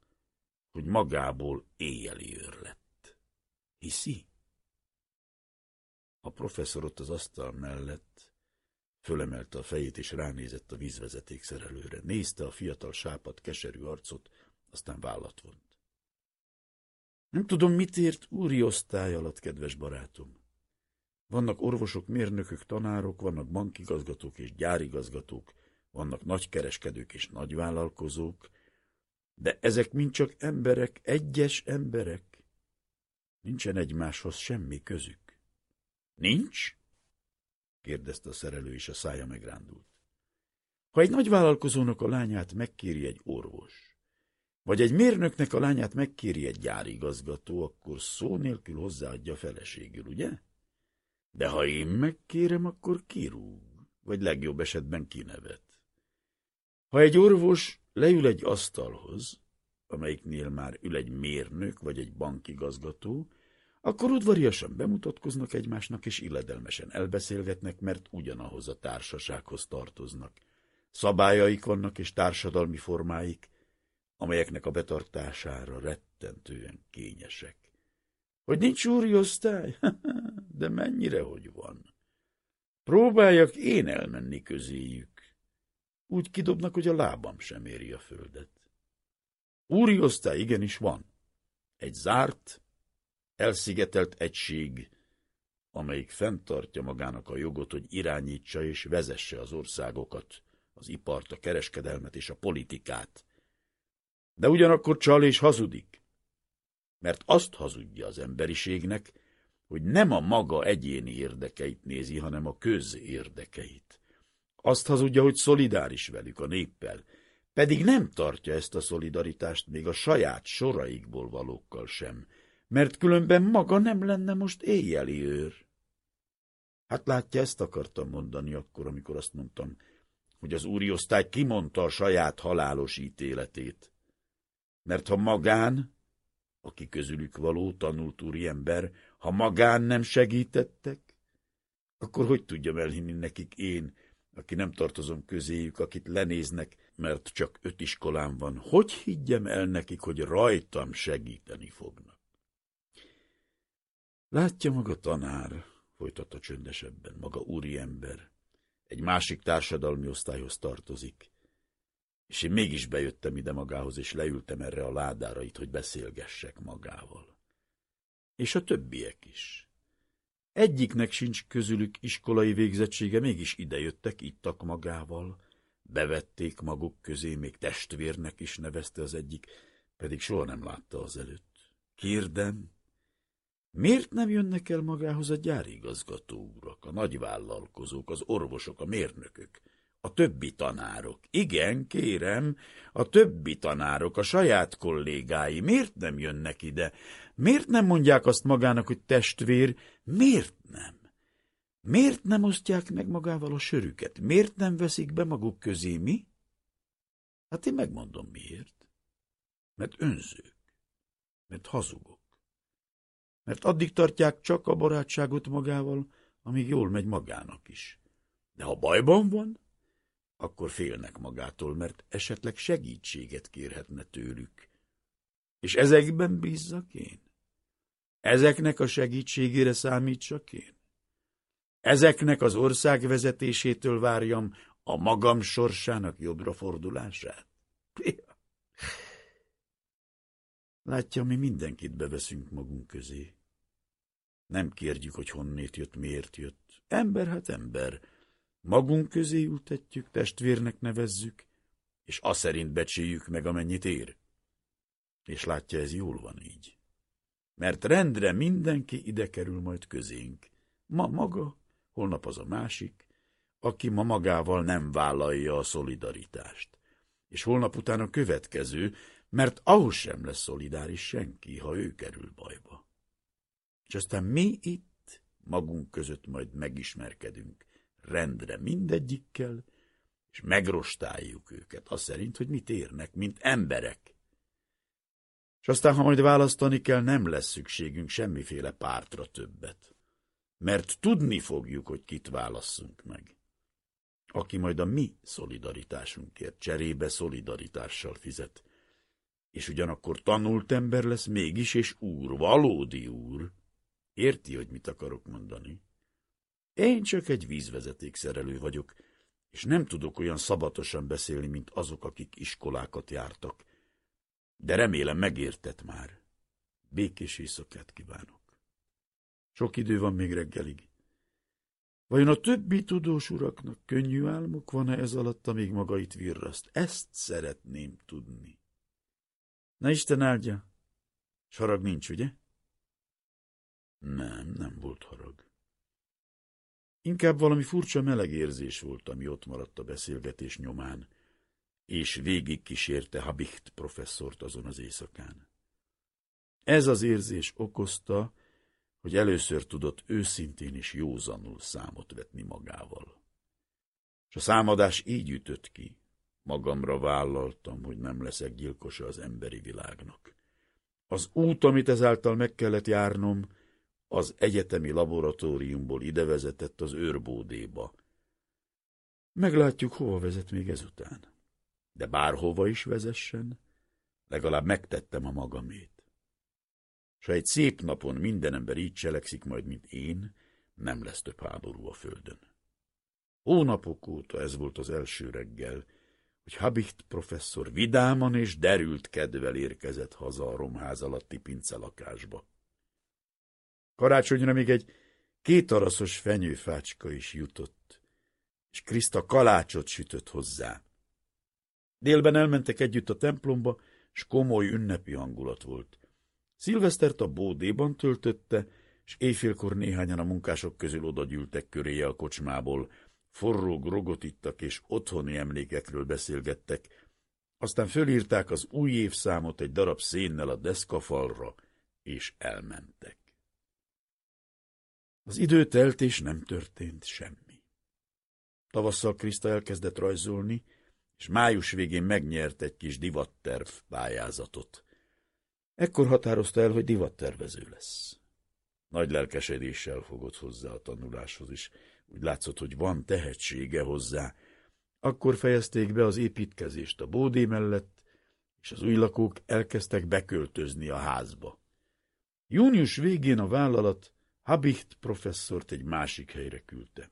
hogy magából éjjeli őr lett. Hiszi? A professzor ott az asztal mellett fölemelte a fejét és ránézett a vízvezeték szerelőre. Nézte a fiatal sápat, keserű arcot, aztán vállat vont. Nem tudom, mit ért úri osztály alatt, kedves barátom. Vannak orvosok, mérnökök, tanárok, vannak bankigazgatók és gyárigazgatók, vannak nagykereskedők és nagyvállalkozók, de ezek mind csak emberek, egyes emberek. Nincsen egymáshoz semmi közük. Nincs? kérdezte a szerelő, és a szája megrándult. Ha egy nagyvállalkozónak a lányát megkéri egy orvos, vagy egy mérnöknek a lányát megkéri egy gyárigazgató, akkor szó nélkül hozzáadja feleségül, ugye? De ha én megkérem, akkor kirúg, vagy legjobb esetben kinevet. Ha egy orvos leül egy asztalhoz, amelyiknél már ül egy mérnök vagy egy bankigazgató, akkor udvariasan bemutatkoznak egymásnak, és illedelmesen elbeszélgetnek, mert ugyanahoz a társasághoz tartoznak. Szabályaik vannak és társadalmi formáik, amelyeknek a betartására rettentően kényesek. Hogy nincs úri osztály? De mennyire, hogy van? Próbáljak én elmenni közéjük. Úgy kidobnak, hogy a lábam sem éri a földet. Úri osztály igenis van. Egy zárt, elszigetelt egység, amelyik fenntartja magának a jogot, hogy irányítsa és vezesse az országokat, az ipart, a kereskedelmet és a politikát. De ugyanakkor csal és hazudik, mert azt hazudja az emberiségnek, hogy nem a maga egyéni érdekeit nézi, hanem a köz érdekeit. Azt hazudja, hogy szolidáris velük, a néppel, pedig nem tartja ezt a szolidaritást még a saját soraikból valókkal sem, mert különben maga nem lenne most éjjeli őr. Hát látja, ezt akartam mondani akkor, amikor azt mondtam, hogy az úri osztály kimondta a saját halálos ítéletét. Mert ha magán, aki közülük való tanult úriember, ha magán nem segítettek, akkor hogy tudjam elhinni nekik én, aki nem tartozom közéjük, akit lenéznek, mert csak öt iskolám van, hogy higgyem el nekik, hogy rajtam segíteni fognak? Látja maga tanár, folytatta csöndesebben, maga úriember, egy másik társadalmi osztályhoz tartozik, és én mégis bejöttem ide magához, és leültem erre a ládára itt, hogy beszélgessek magával. És a többiek is. Egyiknek sincs közülük iskolai végzettsége, mégis idejöttek, ittak magával, bevették maguk közé, még testvérnek is nevezte az egyik, pedig soha nem látta az előtt. Kérdem, Miért nem jönnek el magához a gyárigazgató urak, a nagyvállalkozók, az orvosok, a mérnökök, a többi tanárok? Igen, kérem, a többi tanárok, a saját kollégái, miért nem jönnek ide? Miért nem mondják azt magának, hogy testvér? Miért nem? Miért nem osztják meg magával a sörüket? Miért nem veszik be maguk közé mi? Hát én megmondom miért. Mert önzők. Mert hazugok mert addig tartják csak a barátságot magával, amíg jól megy magának is. De ha bajban van, akkor félnek magától, mert esetleg segítséget kérhetne tőlük. És ezekben bízzak én? Ezeknek a segítségére számítsak én? Ezeknek az ország vezetésétől várjam a magam sorsának jobbra fordulását? Látja, mi mindenkit beveszünk magunk közé. Nem kérjük, hogy honnét jött, miért jött. Ember hát ember. Magunk közé ültetjük, testvérnek nevezzük, és a szerint becsüljük meg, amennyit ér. És látja, ez jól van így. Mert rendre mindenki ide kerül majd közénk. Ma maga, holnap az a másik, aki ma magával nem vállalja a szolidaritást. És holnap után a következő, mert ahhoz sem lesz szolidáris senki, ha ő kerül bajba. És aztán mi itt magunk között majd megismerkedünk, rendre mindegyikkel, és megrostáljuk őket, azt szerint, hogy mit érnek, mint emberek. És aztán, ha majd választani kell, nem lesz szükségünk semmiféle pártra többet. Mert tudni fogjuk, hogy kit válasszunk meg. Aki majd a mi szolidaritásunkért cserébe szolidaritással fizet. És ugyanakkor tanult ember lesz mégis, és úr, valódi úr. Érti, hogy mit akarok mondani? Én csak egy vízvezetékszerelő vagyok, és nem tudok olyan szabatosan beszélni, mint azok, akik iskolákat jártak. De remélem megértett már. Békés éjszakát kívánok. Sok idő van még reggelig. Vajon a többi tudós uraknak könnyű álmok van-e ez alatt, amíg maga itt virraszt? Ezt szeretném tudni. Na Isten áldja! S harag nincs, ugye? Nem, nem volt harag. Inkább valami furcsa meleg érzés volt, ami ott maradt a beszélgetés nyomán, és végig kísérte Habicht professzort azon az éjszakán. Ez az érzés okozta, hogy először tudott őszintén és józanul számot vetni magával. És a számadás így ütött ki. Magamra vállaltam, hogy nem leszek gyilkosa az emberi világnak. Az út, amit ezáltal meg kellett járnom, az egyetemi laboratóriumból ide vezetett az őrbódéba. Meglátjuk, hova vezet még ezután. De bárhova is vezessen, legalább megtettem a magamét. S ha egy szép napon minden ember így cselekszik majd, mint én, nem lesz több háború a földön. Hónapok óta ez volt az első reggel, hogy Habicht professzor vidáman és derült kedvel érkezett haza a romház alatti pincelakásba. Karácsonyra még egy kétaraszos fenyőfácska is jutott, és Kriszta kalácsot sütött hozzá. Délben elmentek együtt a templomba, s komoly ünnepi hangulat volt. Szilvesztert a bódéban töltötte, és éjfélkor néhányan a munkások közül odagyűltek köréje a kocsmából, forró grogot ittak és otthoni emlékekről beszélgettek, aztán fölírták az új évszámot egy darab szénnel a deszkafalra, és elmentek. Az idő telt, és nem történt semmi. Tavasszal Kriszta elkezdett rajzolni, és május végén megnyert egy kis divatterv pályázatot. Ekkor határozta el, hogy divattervező lesz. Nagy lelkesedéssel fogott hozzá a tanuláshoz is. Úgy látszott, hogy van tehetsége hozzá. Akkor fejezték be az építkezést a bódé mellett, és az új lakók elkezdtek beköltözni a házba. Június végén a vállalat Habicht professzort egy másik helyre küldte.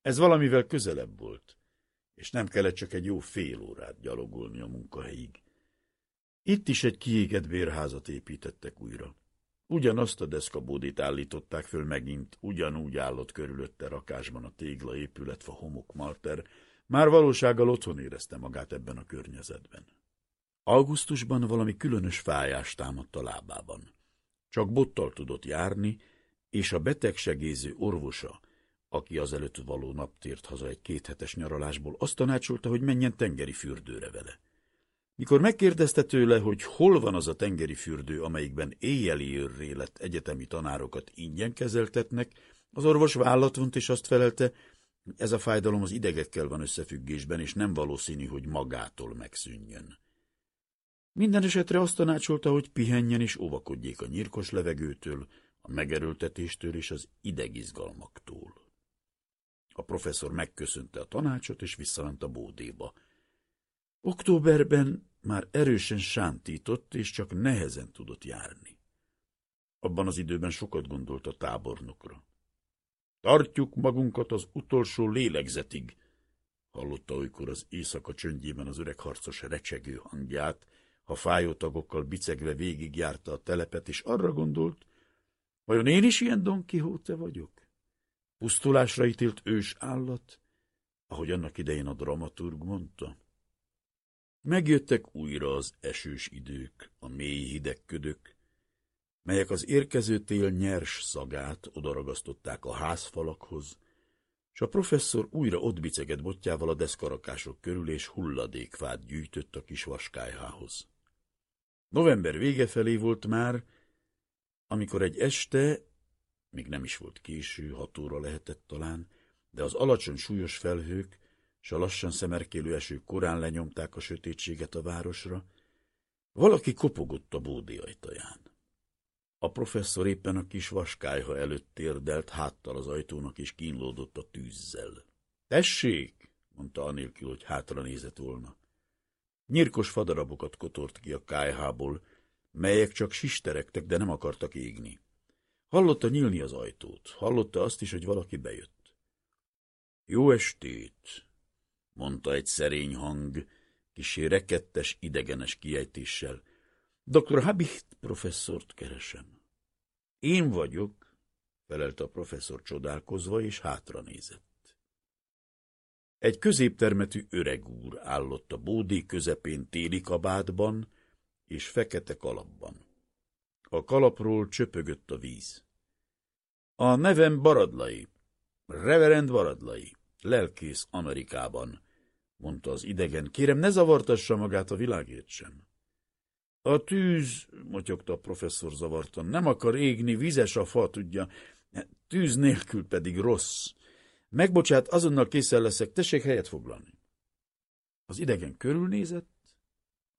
Ez valamivel közelebb volt, és nem kellett csak egy jó fél órát gyalogolni a munkahelyig. Itt is egy kiégett bérházat építettek újra. Ugyanazt a deszkabódit állították föl megint, ugyanúgy állott körülötte rakásban a tégla épületfa homok malter, már valósággal otthon érezte magát ebben a környezetben. Augusztusban valami különös fájás támadt a lábában. Csak bottal tudott járni, és a betegsegéző orvosa, aki azelőtt való nap tért haza egy kéthetes nyaralásból, azt tanácsolta, hogy menjen tengeri fürdőre vele. Mikor megkérdezte tőle, hogy hol van az a tengeri fürdő, amelyikben éjjeli őrré lett egyetemi tanárokat ingyen kezeltetnek, az orvos vállat vont és azt felelte, ez a fájdalom az idegekkel van összefüggésben, és nem valószínű, hogy magától megszűnjön. Minden esetre azt tanácsolta, hogy pihenjen és óvakodjék a nyírkos levegőtől, a megerőltetéstől és az idegizgalmaktól. A professzor megköszönte a tanácsot, és visszament a bódéba. Októberben már erősen sántított, és csak nehezen tudott járni. Abban az időben sokat gondolt a tábornokra. Tartjuk magunkat az utolsó lélegzetig, hallotta olykor az éjszaka csöndjében az öreg harcos recsegő hangját, ha fájó tagokkal bicegve végigjárta a telepet, és arra gondolt, vajon én is ilyen Don Quixote vagyok? Pusztulásra ítélt ős állat, ahogy annak idején a dramaturg mondta. Megjöttek újra az esős idők, a mély hideg ködök, melyek az érkező tél nyers szagát odaragasztották a házfalakhoz, és a professzor újra ott bicegett botjával a deszkarakások körül, és hulladékfát gyűjtött a kis vaskályhához. November vége felé volt már, amikor egy este, még nem is volt késő, hat óra lehetett talán, de az alacsony súlyos felhők s a lassan szemerkélő eső korán lenyomták a sötétséget a városra, valaki kopogott a bódi ajtaján. A professzor éppen a kis vaskályha előtt térdelt háttal az ajtónak, és kínlódott a tűzzel. Tessék, mondta anélkül, hogy hátra nézett volna. Nyirkos fadarabokat kotort ki a kájhából, melyek csak sisterektek, de nem akartak égni. Hallotta nyílni az ajtót, hallotta azt is, hogy valaki bejött. Jó estét, mondta egy szerény hang, kisé rekettes, idegenes kiejtéssel. Dr. Habicht professzort keresem. Én vagyok, felelte a professzor csodálkozva, és hátra nézett. Egy középtermetű öreg úr állott a bódé közepén téli kabátban és fekete kalapban. A kalapról csöpögött a víz. A nevem Baradlai, Reverend Baradlai, lelkész Amerikában, mondta az idegen. Kérem, ne zavartassa magát a világért sem. A tűz, motyogta a professzor zavartan, nem akar égni, vizes a fa, tudja. Tűz nélkül pedig rossz. Megbocsát, azonnal készen leszek, tessék helyet foglalni. Az idegen körülnézett,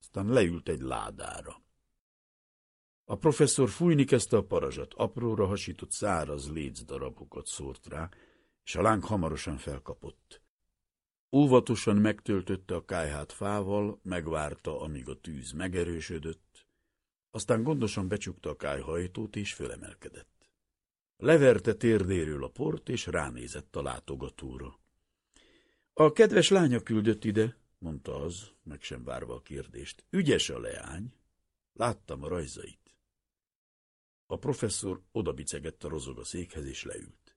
aztán leült egy ládára. A professzor fújni kezdte a parazsat, apróra hasított száraz lécdarabokat szórt rá, és a láng hamarosan felkapott. Óvatosan megtöltötte a kájhát fával, megvárta, amíg a tűz megerősödött, aztán gondosan becsukta a kájhajtót és fölemelkedett. Leverte térdéről a port, és ránézett a látogatóra. A kedves lánya küldött ide, mondta az, meg sem várva a kérdést. Ügyes a leány. Láttam a rajzait. A professzor odabicegett a rozoga székhez, és leült.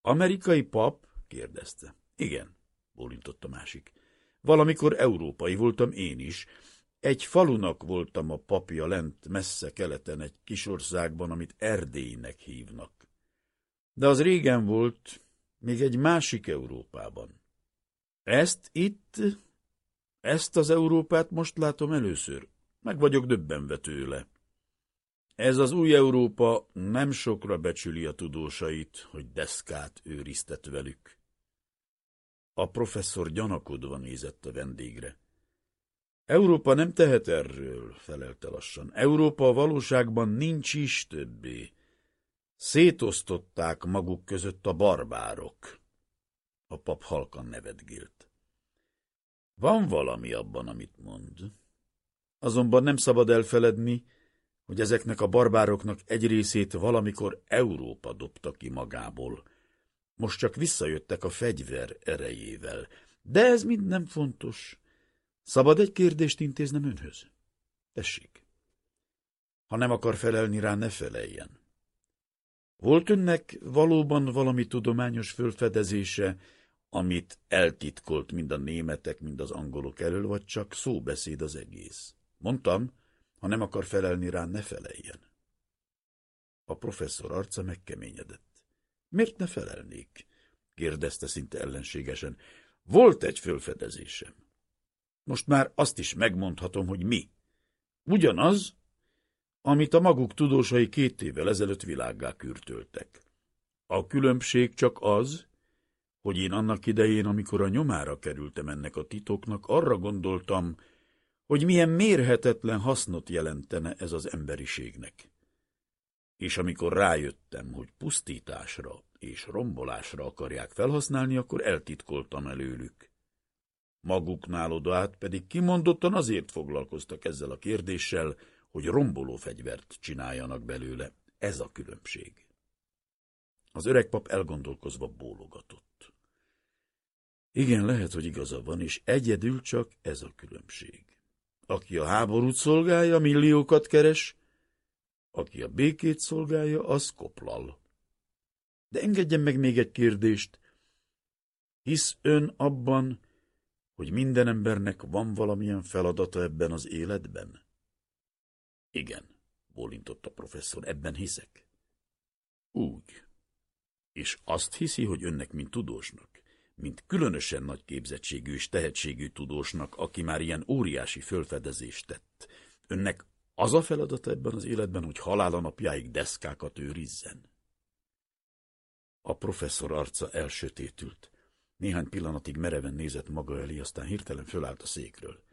Amerikai pap? kérdezte. Igen bólintott a másik. Valamikor európai voltam én is. Egy falunak voltam a papja lent messze keleten egy kis országban, amit Erdélynek hívnak. De az régen volt, még egy másik Európában. Ezt itt, ezt az Európát most látom először. Meg vagyok döbbenve tőle. Ez az új Európa nem sokra becsüli a tudósait, hogy deszkát őriztet velük. A professzor gyanakodva nézett a vendégre. Európa nem tehet erről, felelte lassan. Európa a valóságban nincs is többé. Szétosztották maguk között a barbárok. A pap halkan nevetgélt. Van valami abban, amit mond. Azonban nem szabad elfeledni, hogy ezeknek a barbároknak egy részét valamikor Európa dobta ki magából, most csak visszajöttek a fegyver erejével. De ez mind nem fontos. Szabad egy kérdést intéznem önhöz? Tessék. Ha nem akar felelni rá, ne feleljen. Volt önnek valóban valami tudományos fölfedezése, amit eltitkolt mind a németek, mind az angolok elől, vagy csak szóbeszéd az egész? Mondtam, ha nem akar felelni rá, ne feleljen. A professzor arca megkeményedett. Miért ne felelnék? kérdezte szinte ellenségesen. Volt egy fölfedezésem. Most már azt is megmondhatom, hogy mi. Ugyanaz, amit a maguk tudósai két évvel ezelőtt világgá kürtöltek. A különbség csak az, hogy én annak idején, amikor a nyomára kerültem ennek a titoknak, arra gondoltam, hogy milyen mérhetetlen hasznot jelentene ez az emberiségnek. És amikor rájöttem, hogy pusztításra és rombolásra akarják felhasználni, akkor eltitkoltam előlük. Maguknál odaát pedig kimondottan azért foglalkoztak ezzel a kérdéssel, hogy romboló fegyvert csináljanak belőle. ez a különbség. Az öreg pap elgondolkozva bólogatott. Igen, lehet, hogy igaza van, és egyedül csak ez a különbség. Aki a háborút szolgálja, milliókat keres, aki a békét szolgálja, az koplal. De engedjen meg még egy kérdést. Hisz ön abban, hogy minden embernek van valamilyen feladata ebben az életben? Igen, bólintott a professzor, ebben hiszek. Úgy. És azt hiszi, hogy önnek, mint tudósnak, mint különösen nagy képzettségű és tehetségű tudósnak, aki már ilyen óriási fölfedezést tett, önnek az a feladat ebben az életben, hogy halála napjáig deszkákat őrizzen? A professzor arca elsötétült. Néhány pillanatig mereven nézett maga elé, aztán hirtelen fölállt a székről.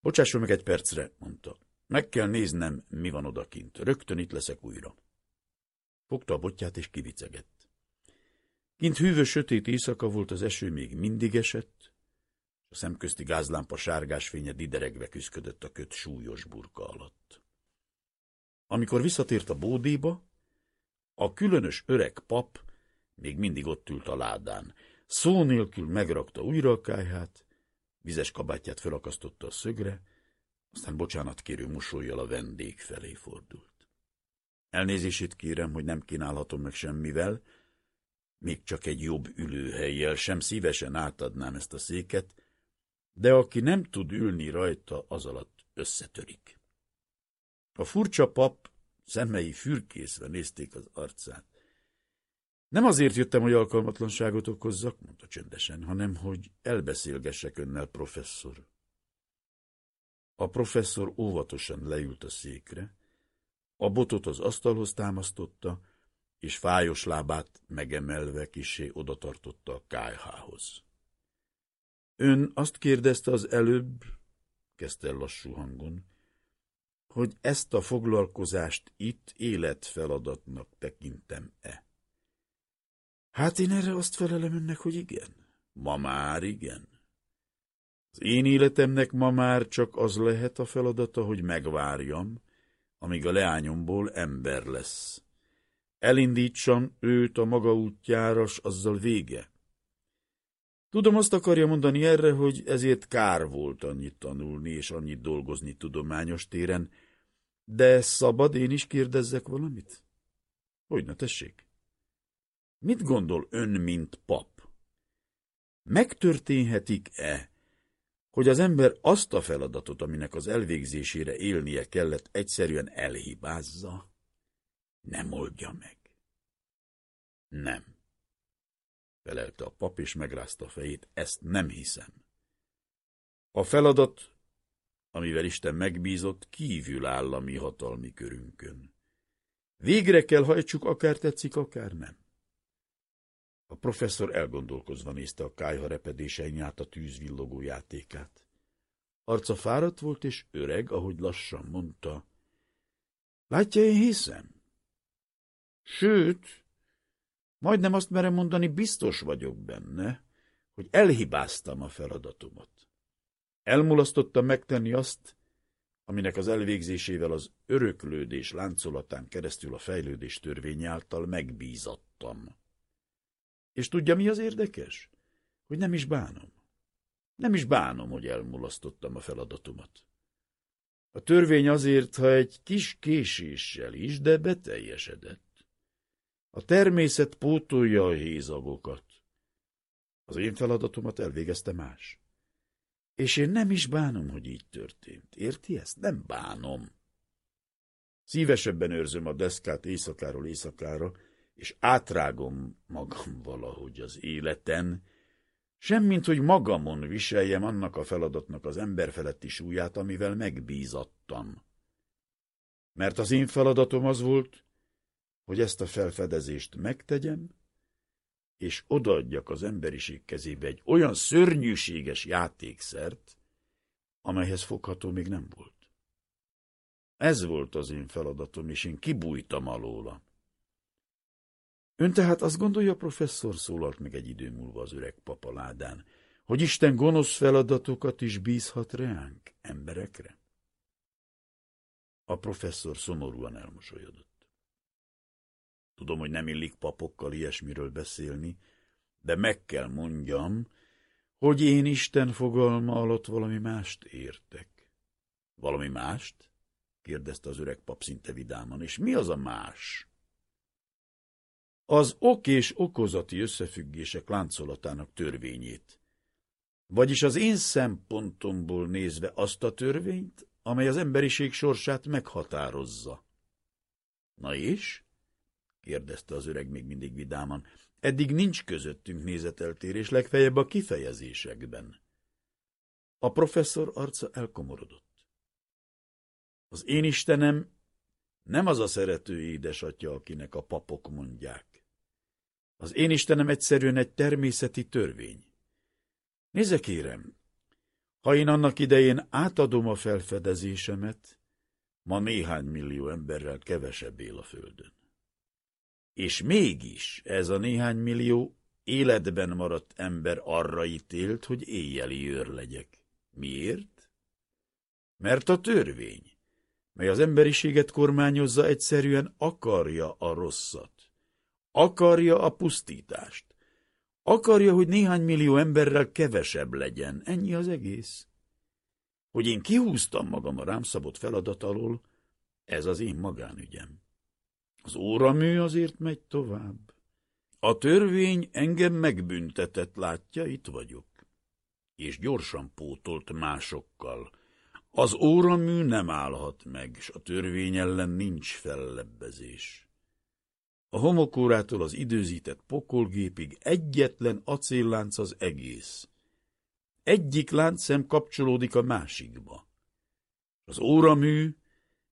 Bocsásson meg egy percre, mondta. Meg kell néznem, mi van odakint. Rögtön itt leszek újra. Fogta a botját és kivicegett. Kint hűvös sötét éjszaka volt, az eső még mindig esett, a szemközti gázlámpa sárgás fénye dideregve küszködött a köt súlyos burka alatt. Amikor visszatért a bódéba, a különös öreg pap még mindig ott ült a ládán. Szó nélkül megrakta újra a kájhát, vizes kabátját felakasztotta a szögre, aztán bocsánat kérő mosolyjal a vendég felé fordult. Elnézését kérem, hogy nem kínálhatom meg semmivel, még csak egy jobb ülőhelyjel sem szívesen átadnám ezt a széket, de aki nem tud ülni rajta, az alatt összetörik. A furcsa pap szemei fürkészve nézték az arcát. Nem azért jöttem, hogy alkalmatlanságot okozzak, mondta csöndesen, hanem hogy elbeszélgessek önnel, professzor. A professzor óvatosan leült a székre, a botot az asztalhoz támasztotta, és fájos lábát megemelve kisé odatartotta a kájhához. Ön azt kérdezte az előbb, kezdte lassú hangon, hogy ezt a foglalkozást itt életfeladatnak tekintem-e. Hát én erre azt felelem önnek, hogy igen. Ma már igen. Az én életemnek ma már csak az lehet a feladata, hogy megvárjam, amíg a leányomból ember lesz. Elindítsam őt a maga útjára, s azzal vége. Tudom, azt akarja mondani erre, hogy ezért kár volt annyit tanulni és annyit dolgozni tudományos téren, de szabad én is kérdezzek valamit? Hogy ne tessék? Mit gondol ön, mint pap? Megtörténhetik-e, hogy az ember azt a feladatot, aminek az elvégzésére élnie kellett, egyszerűen elhibázza? Nem oldja meg. Nem felelte a pap, és megrázta a fejét, ezt nem hiszem. A feladat, amivel Isten megbízott, kívül áll hatalmi körünkön. Végre kell hajtsuk, akár tetszik, akár nem. A professzor elgondolkozva nézte a kájha repedésein át a tűzvillogó játékát. Arca fáradt volt és öreg, ahogy lassan mondta. Látja, én hiszem. Sőt, Majdnem azt merem mondani, biztos vagyok benne, hogy elhibáztam a feladatomat. Elmulasztottam megtenni azt, aminek az elvégzésével az öröklődés láncolatán keresztül a fejlődés törvény által megbízattam. És tudja, mi az érdekes? Hogy nem is bánom. Nem is bánom, hogy elmulasztottam a feladatomat. A törvény azért, ha egy kis késéssel is, de beteljesedett. A természet pótolja a hézagokat. Az én feladatomat elvégezte más. És én nem is bánom, hogy így történt. Érti ezt? Nem bánom. Szívesebben őrzöm a deszkát éjszakáról éjszakára, és átrágom magam valahogy az életen, semmint, hogy magamon viseljem annak a feladatnak az emberfeletti súlyát, amivel megbízattam. Mert az én feladatom az volt, hogy ezt a felfedezést megtegyem, és odaadjak az emberiség kezébe egy olyan szörnyűséges játékszert, amelyhez fogható még nem volt. Ez volt az én feladatom, és én kibújtam alóla. Ön tehát azt gondolja, professzor, szólalt meg egy idő múlva az öreg papaládán, hogy Isten gonosz feladatokat is bízhat reánk, emberekre? A professzor szomorúan elmosolyodott. Tudom, hogy nem illik papokkal ilyesmiről beszélni, de meg kell mondjam, hogy én Isten fogalma alatt valami mást értek. Valami mást? kérdezte az öreg pap szinte vidáman. És mi az a más? Az ok és okozati összefüggések láncolatának törvényét. Vagyis az én szempontomból nézve azt a törvényt, amely az emberiség sorsát meghatározza. Na és? Kérdezte az öreg még mindig vidáman. Eddig nincs közöttünk nézeteltérés, legfeljebb a kifejezésekben. A professzor arca elkomorodott. Az én Istenem nem az a szerető édesatja, akinek a papok mondják. Az én Istenem egyszerűen egy természeti törvény. Nézze kérem, ha én annak idején átadom a felfedezésemet, ma néhány millió emberrel kevesebb él a földön. És mégis ez a néhány millió életben maradt ember arra ítélt, hogy éjjeli őr legyek. Miért? Mert a törvény, mely az emberiséget kormányozza, egyszerűen akarja a rosszat. Akarja a pusztítást. Akarja, hogy néhány millió emberrel kevesebb legyen. Ennyi az egész. Hogy én kihúztam magam a rám szabott feladat alól, ez az én magánügyem. Az óramű azért megy tovább. A törvény engem megbüntetett, látja, itt vagyok. És gyorsan pótolt másokkal. Az óramű nem állhat meg, s a törvény ellen nincs fellebbezés. A homokórától az időzített pokolgépig egyetlen acéllánc az egész. Egyik láncszem kapcsolódik a másikba. Az óramű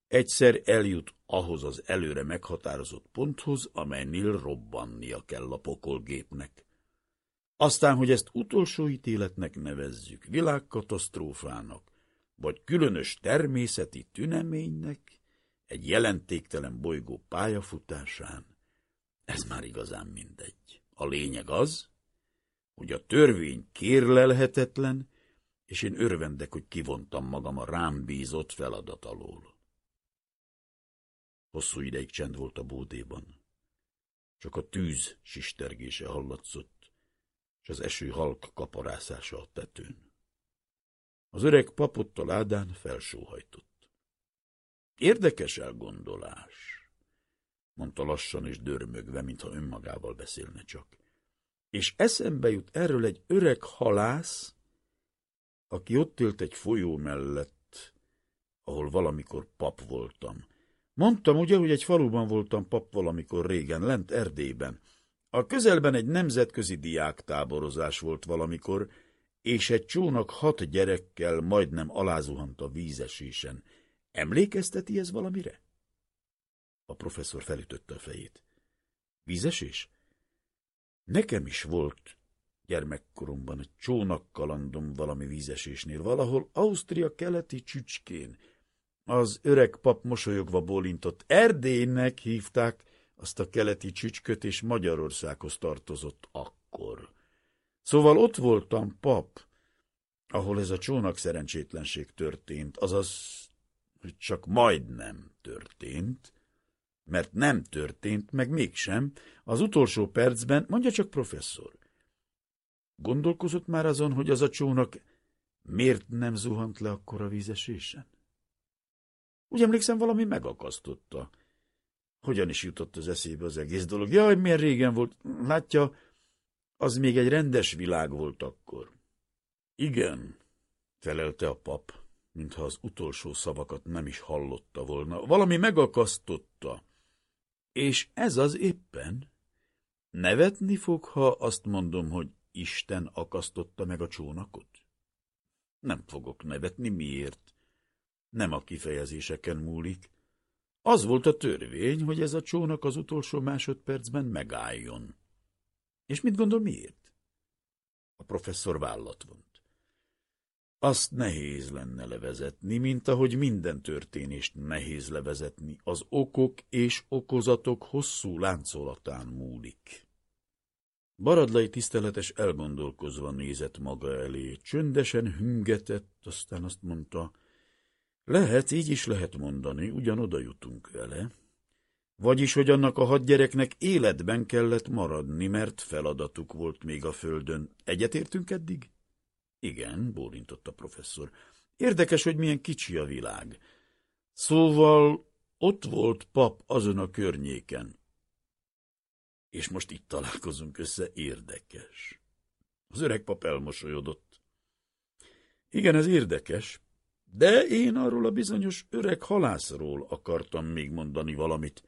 egyszer eljut ahhoz az előre meghatározott ponthoz, amelynél robbannia kell a pokolgépnek. Aztán, hogy ezt utolsó ítéletnek nevezzük, világkatasztrófának, vagy különös természeti tüneménynek, egy jelentéktelen bolygó pályafutásán, ez már igazán mindegy. A lényeg az, hogy a törvény kérlelhetetlen, és én örvendek, hogy kivontam magam a rám bízott feladat alól. Hosszú ideig csend volt a bódéban. Csak a tűz sistergése hallatszott, és az eső halk kaparászása a tetőn. Az öreg papott a ládán felsóhajtott. Érdekes elgondolás, mondta lassan és dörmögve, mintha önmagával beszélne csak. És eszembe jut erről egy öreg halász, aki ott élt egy folyó mellett, ahol valamikor pap voltam, Mondtam ugye, hogy egy faluban voltam pap valamikor régen, lent Erdélyben. A közelben egy nemzetközi diáktáborozás volt valamikor, és egy csónak hat gyerekkel majdnem alázuhant a vízesésen. Emlékezteti ez valamire? A professzor felütötte a fejét. Vízesés? Nekem is volt gyermekkoromban egy csónakkalandom valami vízesésnél, valahol Ausztria keleti csücskén, az öreg pap mosolyogva bólintott. Erdélynek hívták azt a keleti csücsköt, és Magyarországhoz tartozott akkor. Szóval ott voltam pap, ahol ez a csónak szerencsétlenség történt, azaz, hogy csak majdnem történt, mert nem történt, meg mégsem, az utolsó percben, mondja csak professzor, gondolkozott már azon, hogy az a csónak miért nem zuhant le akkor a vízesésen? Úgy emlékszem, valami megakasztotta. Hogyan is jutott az eszébe az egész dolog? Jaj, milyen régen volt. Látja, az még egy rendes világ volt akkor. Igen, felelte a pap, mintha az utolsó szavakat nem is hallotta volna. Valami megakasztotta. És ez az éppen. Nevetni fog, ha azt mondom, hogy Isten akasztotta meg a csónakot? Nem fogok nevetni, miért? Nem a kifejezéseken múlik. Az volt a törvény, hogy ez a csónak az utolsó másodpercben megálljon. És mit gondol miért? A professzor vállat vont. Azt nehéz lenne levezetni, mint ahogy minden történést nehéz levezetni. Az okok és okozatok hosszú láncolatán múlik. Baradlai tiszteletes elgondolkozva nézett maga elé, csöndesen hüngetett, aztán azt mondta, lehet, így is lehet mondani, ugyanoda jutunk vele. Vagyis, hogy annak a hadgyereknek életben kellett maradni, mert feladatuk volt még a földön. Egyetértünk eddig? Igen, bólintott a professzor. Érdekes, hogy milyen kicsi a világ. Szóval ott volt pap azon a környéken. És most itt találkozunk össze, érdekes. Az öreg pap elmosolyodott. Igen, ez érdekes, de én arról a bizonyos öreg halászról akartam még mondani valamit,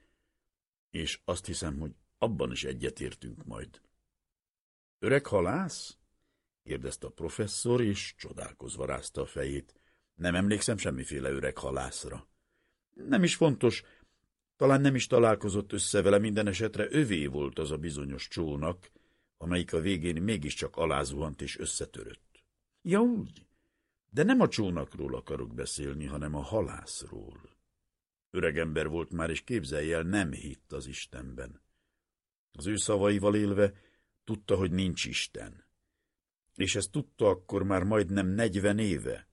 és azt hiszem, hogy abban is egyetértünk majd. Öreg halász? kérdezte a professzor, és csodálkozva rázta a fejét. Nem emlékszem semmiféle öreg halászra. Nem is fontos, talán nem is találkozott össze vele, minden esetre övé volt az a bizonyos csónak, amelyik a végén mégiscsak alázuhant és összetörött. Ja úgy, de nem a csónakról akarok beszélni, hanem a halászról. Öregember volt már, és képzelj el, nem hitt az Istenben. Az ő szavaival élve tudta, hogy nincs Isten. És ezt tudta akkor már majdnem negyven éve.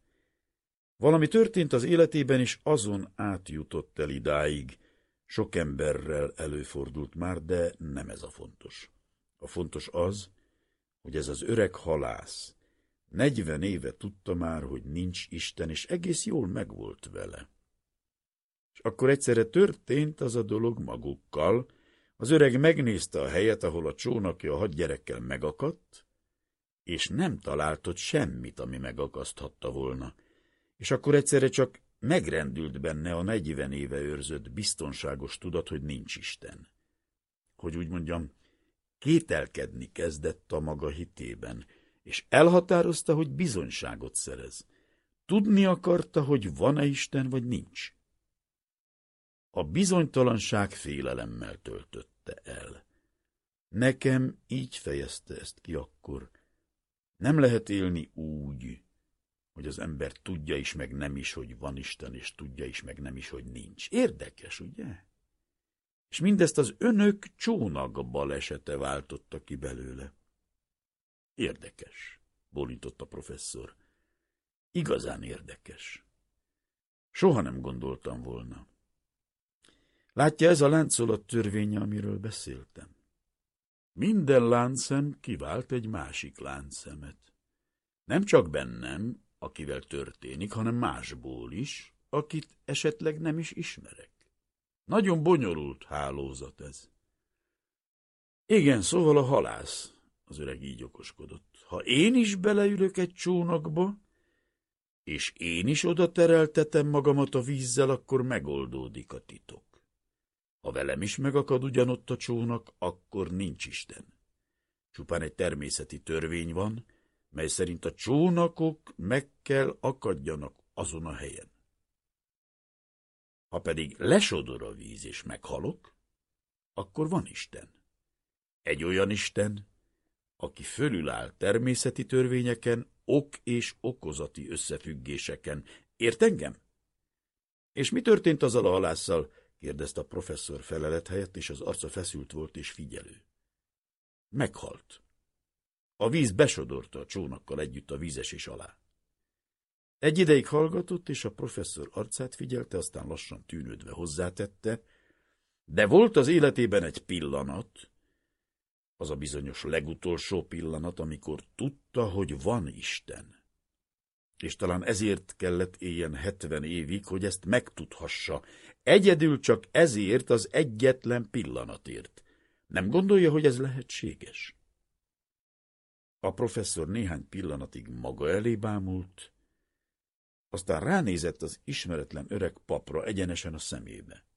Valami történt az életében, és azon átjutott el idáig. Sok emberrel előfordult már, de nem ez a fontos. A fontos az, hogy ez az öreg halász negyven éve tudta már, hogy nincs Isten, és egész jól megvolt vele. És akkor egyszerre történt az a dolog magukkal, az öreg megnézte a helyet, ahol a csónakja a hadgyerekkel megakadt, és nem talált ott semmit, ami megakaszthatta volna. És akkor egyszerre csak megrendült benne a negyven éve őrzött biztonságos tudat, hogy nincs Isten. Hogy úgy mondjam, kételkedni kezdett a maga hitében, és elhatározta, hogy bizonyságot szerez. Tudni akarta, hogy van-e Isten, vagy nincs. A bizonytalanság félelemmel töltötte el. Nekem így fejezte ezt ki akkor. Nem lehet élni úgy, hogy az ember tudja is, meg nem is, hogy van Isten, és tudja is, meg nem is, hogy nincs. Érdekes, ugye? És mindezt az önök csónak balesete váltotta ki belőle. Érdekes, bólított a professzor. Igazán érdekes. Soha nem gondoltam volna. Látja, ez a láncolat törvénye, amiről beszéltem. Minden láncszem kivált egy másik láncszemet. Nem csak bennem, akivel történik, hanem másból is, akit esetleg nem is ismerek. Nagyon bonyolult hálózat ez. Igen, szóval a halász, az öreg így okoskodott. Ha én is beleülök egy csónakba, és én is oda tereltetem magamat a vízzel, akkor megoldódik a titok. Ha velem is megakad ugyanott a csónak, akkor nincs Isten. Csupán egy természeti törvény van, mely szerint a csónakok meg kell akadjanak azon a helyen. Ha pedig lesodor a víz és meghalok, akkor van Isten. Egy olyan Isten, aki fölüláll természeti törvényeken, ok és okozati összefüggéseken. Ért engem? És mi történt azzal a halásszal? kérdezte a professzor felelet helyett, és az arca feszült volt és figyelő. Meghalt. A víz besodorta a csónakkal együtt a vízesés alá. Egy ideig hallgatott, és a professzor arcát figyelte, aztán lassan tűnődve hozzátette, de volt az életében egy pillanat, az a bizonyos legutolsó pillanat, amikor tudta, hogy van Isten. És talán ezért kellett éljen hetven évig, hogy ezt megtudhassa. Egyedül csak ezért az egyetlen pillanatért. Nem gondolja, hogy ez lehetséges? A professzor néhány pillanatig maga elé bámult, aztán ránézett az ismeretlen öreg papra egyenesen a szemébe.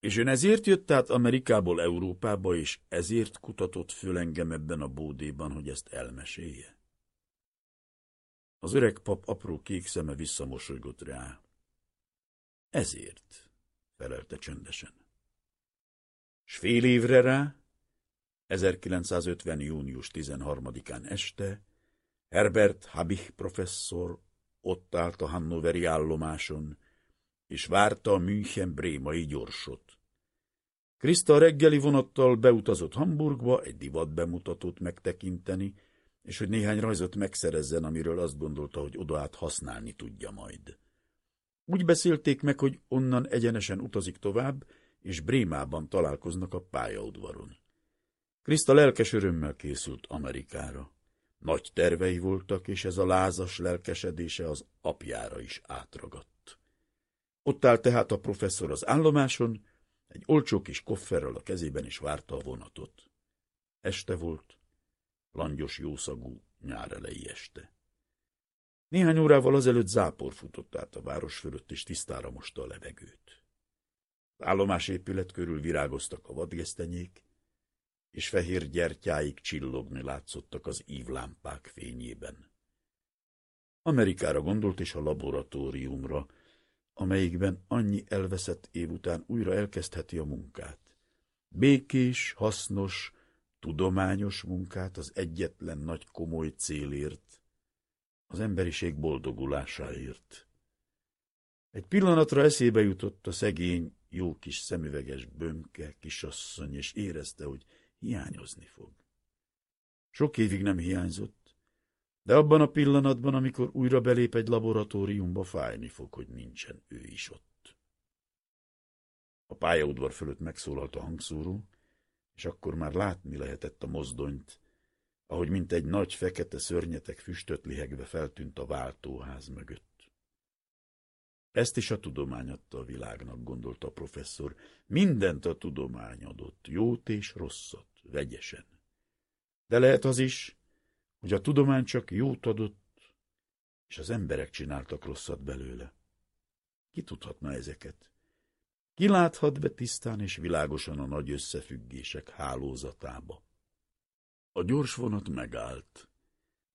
És ön ezért jött át Amerikából Európába, és ezért kutatott föl engem ebben a bódéban, hogy ezt elmesélje? Az öreg pap apró kék szeme visszamosolygott rá. Ezért, felelte csöndesen. S fél évre rá, 1950. június 13-án este, Herbert Habich professzor ott állt a Hannoveri állomáson, és várta a München-Brémai gyorsot. Krista reggeli vonattal beutazott Hamburgba egy divat bemutatót megtekinteni, és hogy néhány rajzot megszerezzen, amiről azt gondolta, hogy odaát használni tudja majd. Úgy beszélték meg, hogy onnan egyenesen utazik tovább, és Brémában találkoznak a pályaudvaron. Krista lelkes örömmel készült Amerikára. Nagy tervei voltak, és ez a lázas lelkesedése az apjára is átragadt. Ott áll tehát a professzor az állomáson, egy olcsó kis kofferrel a kezében is várta a vonatot. Este volt, langyos jószagú nyárelei este. Néhány órával azelőtt zápor futott át a város fölött, és tisztára mosta a levegőt. Az állomás épület körül virágoztak a vadgesztenyék, és fehér gyertyáik csillogni látszottak az ívlámpák fényében. Amerikára gondolt és a laboratóriumra, amelyikben annyi elveszett év után újra elkezdheti a munkát. Békés, hasznos, tudományos munkát az egyetlen nagy komoly célért, az emberiség boldogulásáért. Egy pillanatra eszébe jutott a szegény, jó kis szemüveges bömke kisasszony, és érezte, hogy hiányozni fog. Sok évig nem hiányzott, de abban a pillanatban, amikor újra belép egy laboratóriumba, fájni fog, hogy nincsen ő is ott. A pályaudvar fölött megszólalt a hangszóró, és akkor már látni lehetett a mozdonyt, ahogy mint egy nagy fekete szörnyetek füstöt lihegve feltűnt a váltóház mögött. Ezt is a tudomány adta a világnak, gondolta a professzor. Mindent a tudomány adott, jót és rosszat, vegyesen. De lehet az is, hogy a tudomány csak jót adott, és az emberek csináltak rosszat belőle. Ki tudhatna ezeket? Ki láthat be tisztán és világosan a nagy összefüggések hálózatába? A gyors vonat megállt.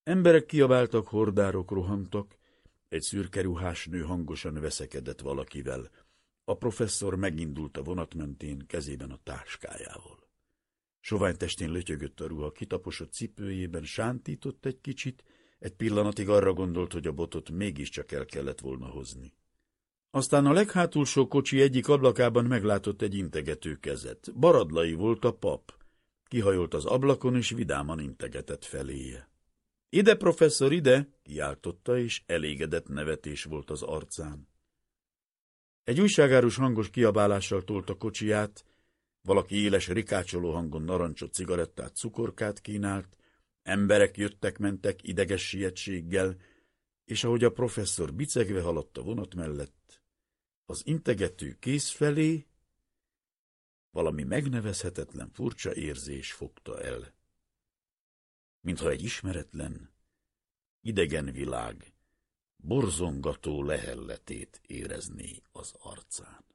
Emberek kiabáltak, hordárok rohantak, egy szürkeruhás nő hangosan veszekedett valakivel. A professzor megindult a vonat mentén, kezében a táskájával. Sovány testén lötyögött a ruha, kitaposott cipőjében sántított egy kicsit, egy pillanatig arra gondolt, hogy a botot mégiscsak el kellett volna hozni. Aztán a leghátulsó kocsi egyik ablakában meglátott egy integető kezet. Baradlai volt a pap. Kihajolt az ablakon, és vidáman integetett feléje. Ide, professzor, ide! kiáltotta, és elégedett nevetés volt az arcán. Egy újságárus hangos kiabálással tolt a kocsiját, valaki éles rikácsoló hangon narancsot, cigarettát, cukorkát kínált, emberek jöttek-mentek ideges sietséggel, és ahogy a professzor bicegve haladt a vonat mellett, az integető kész felé valami megnevezhetetlen furcsa érzés fogta el. Mintha egy ismeretlen, idegen világ borzongató lehelletét érezné az arcán.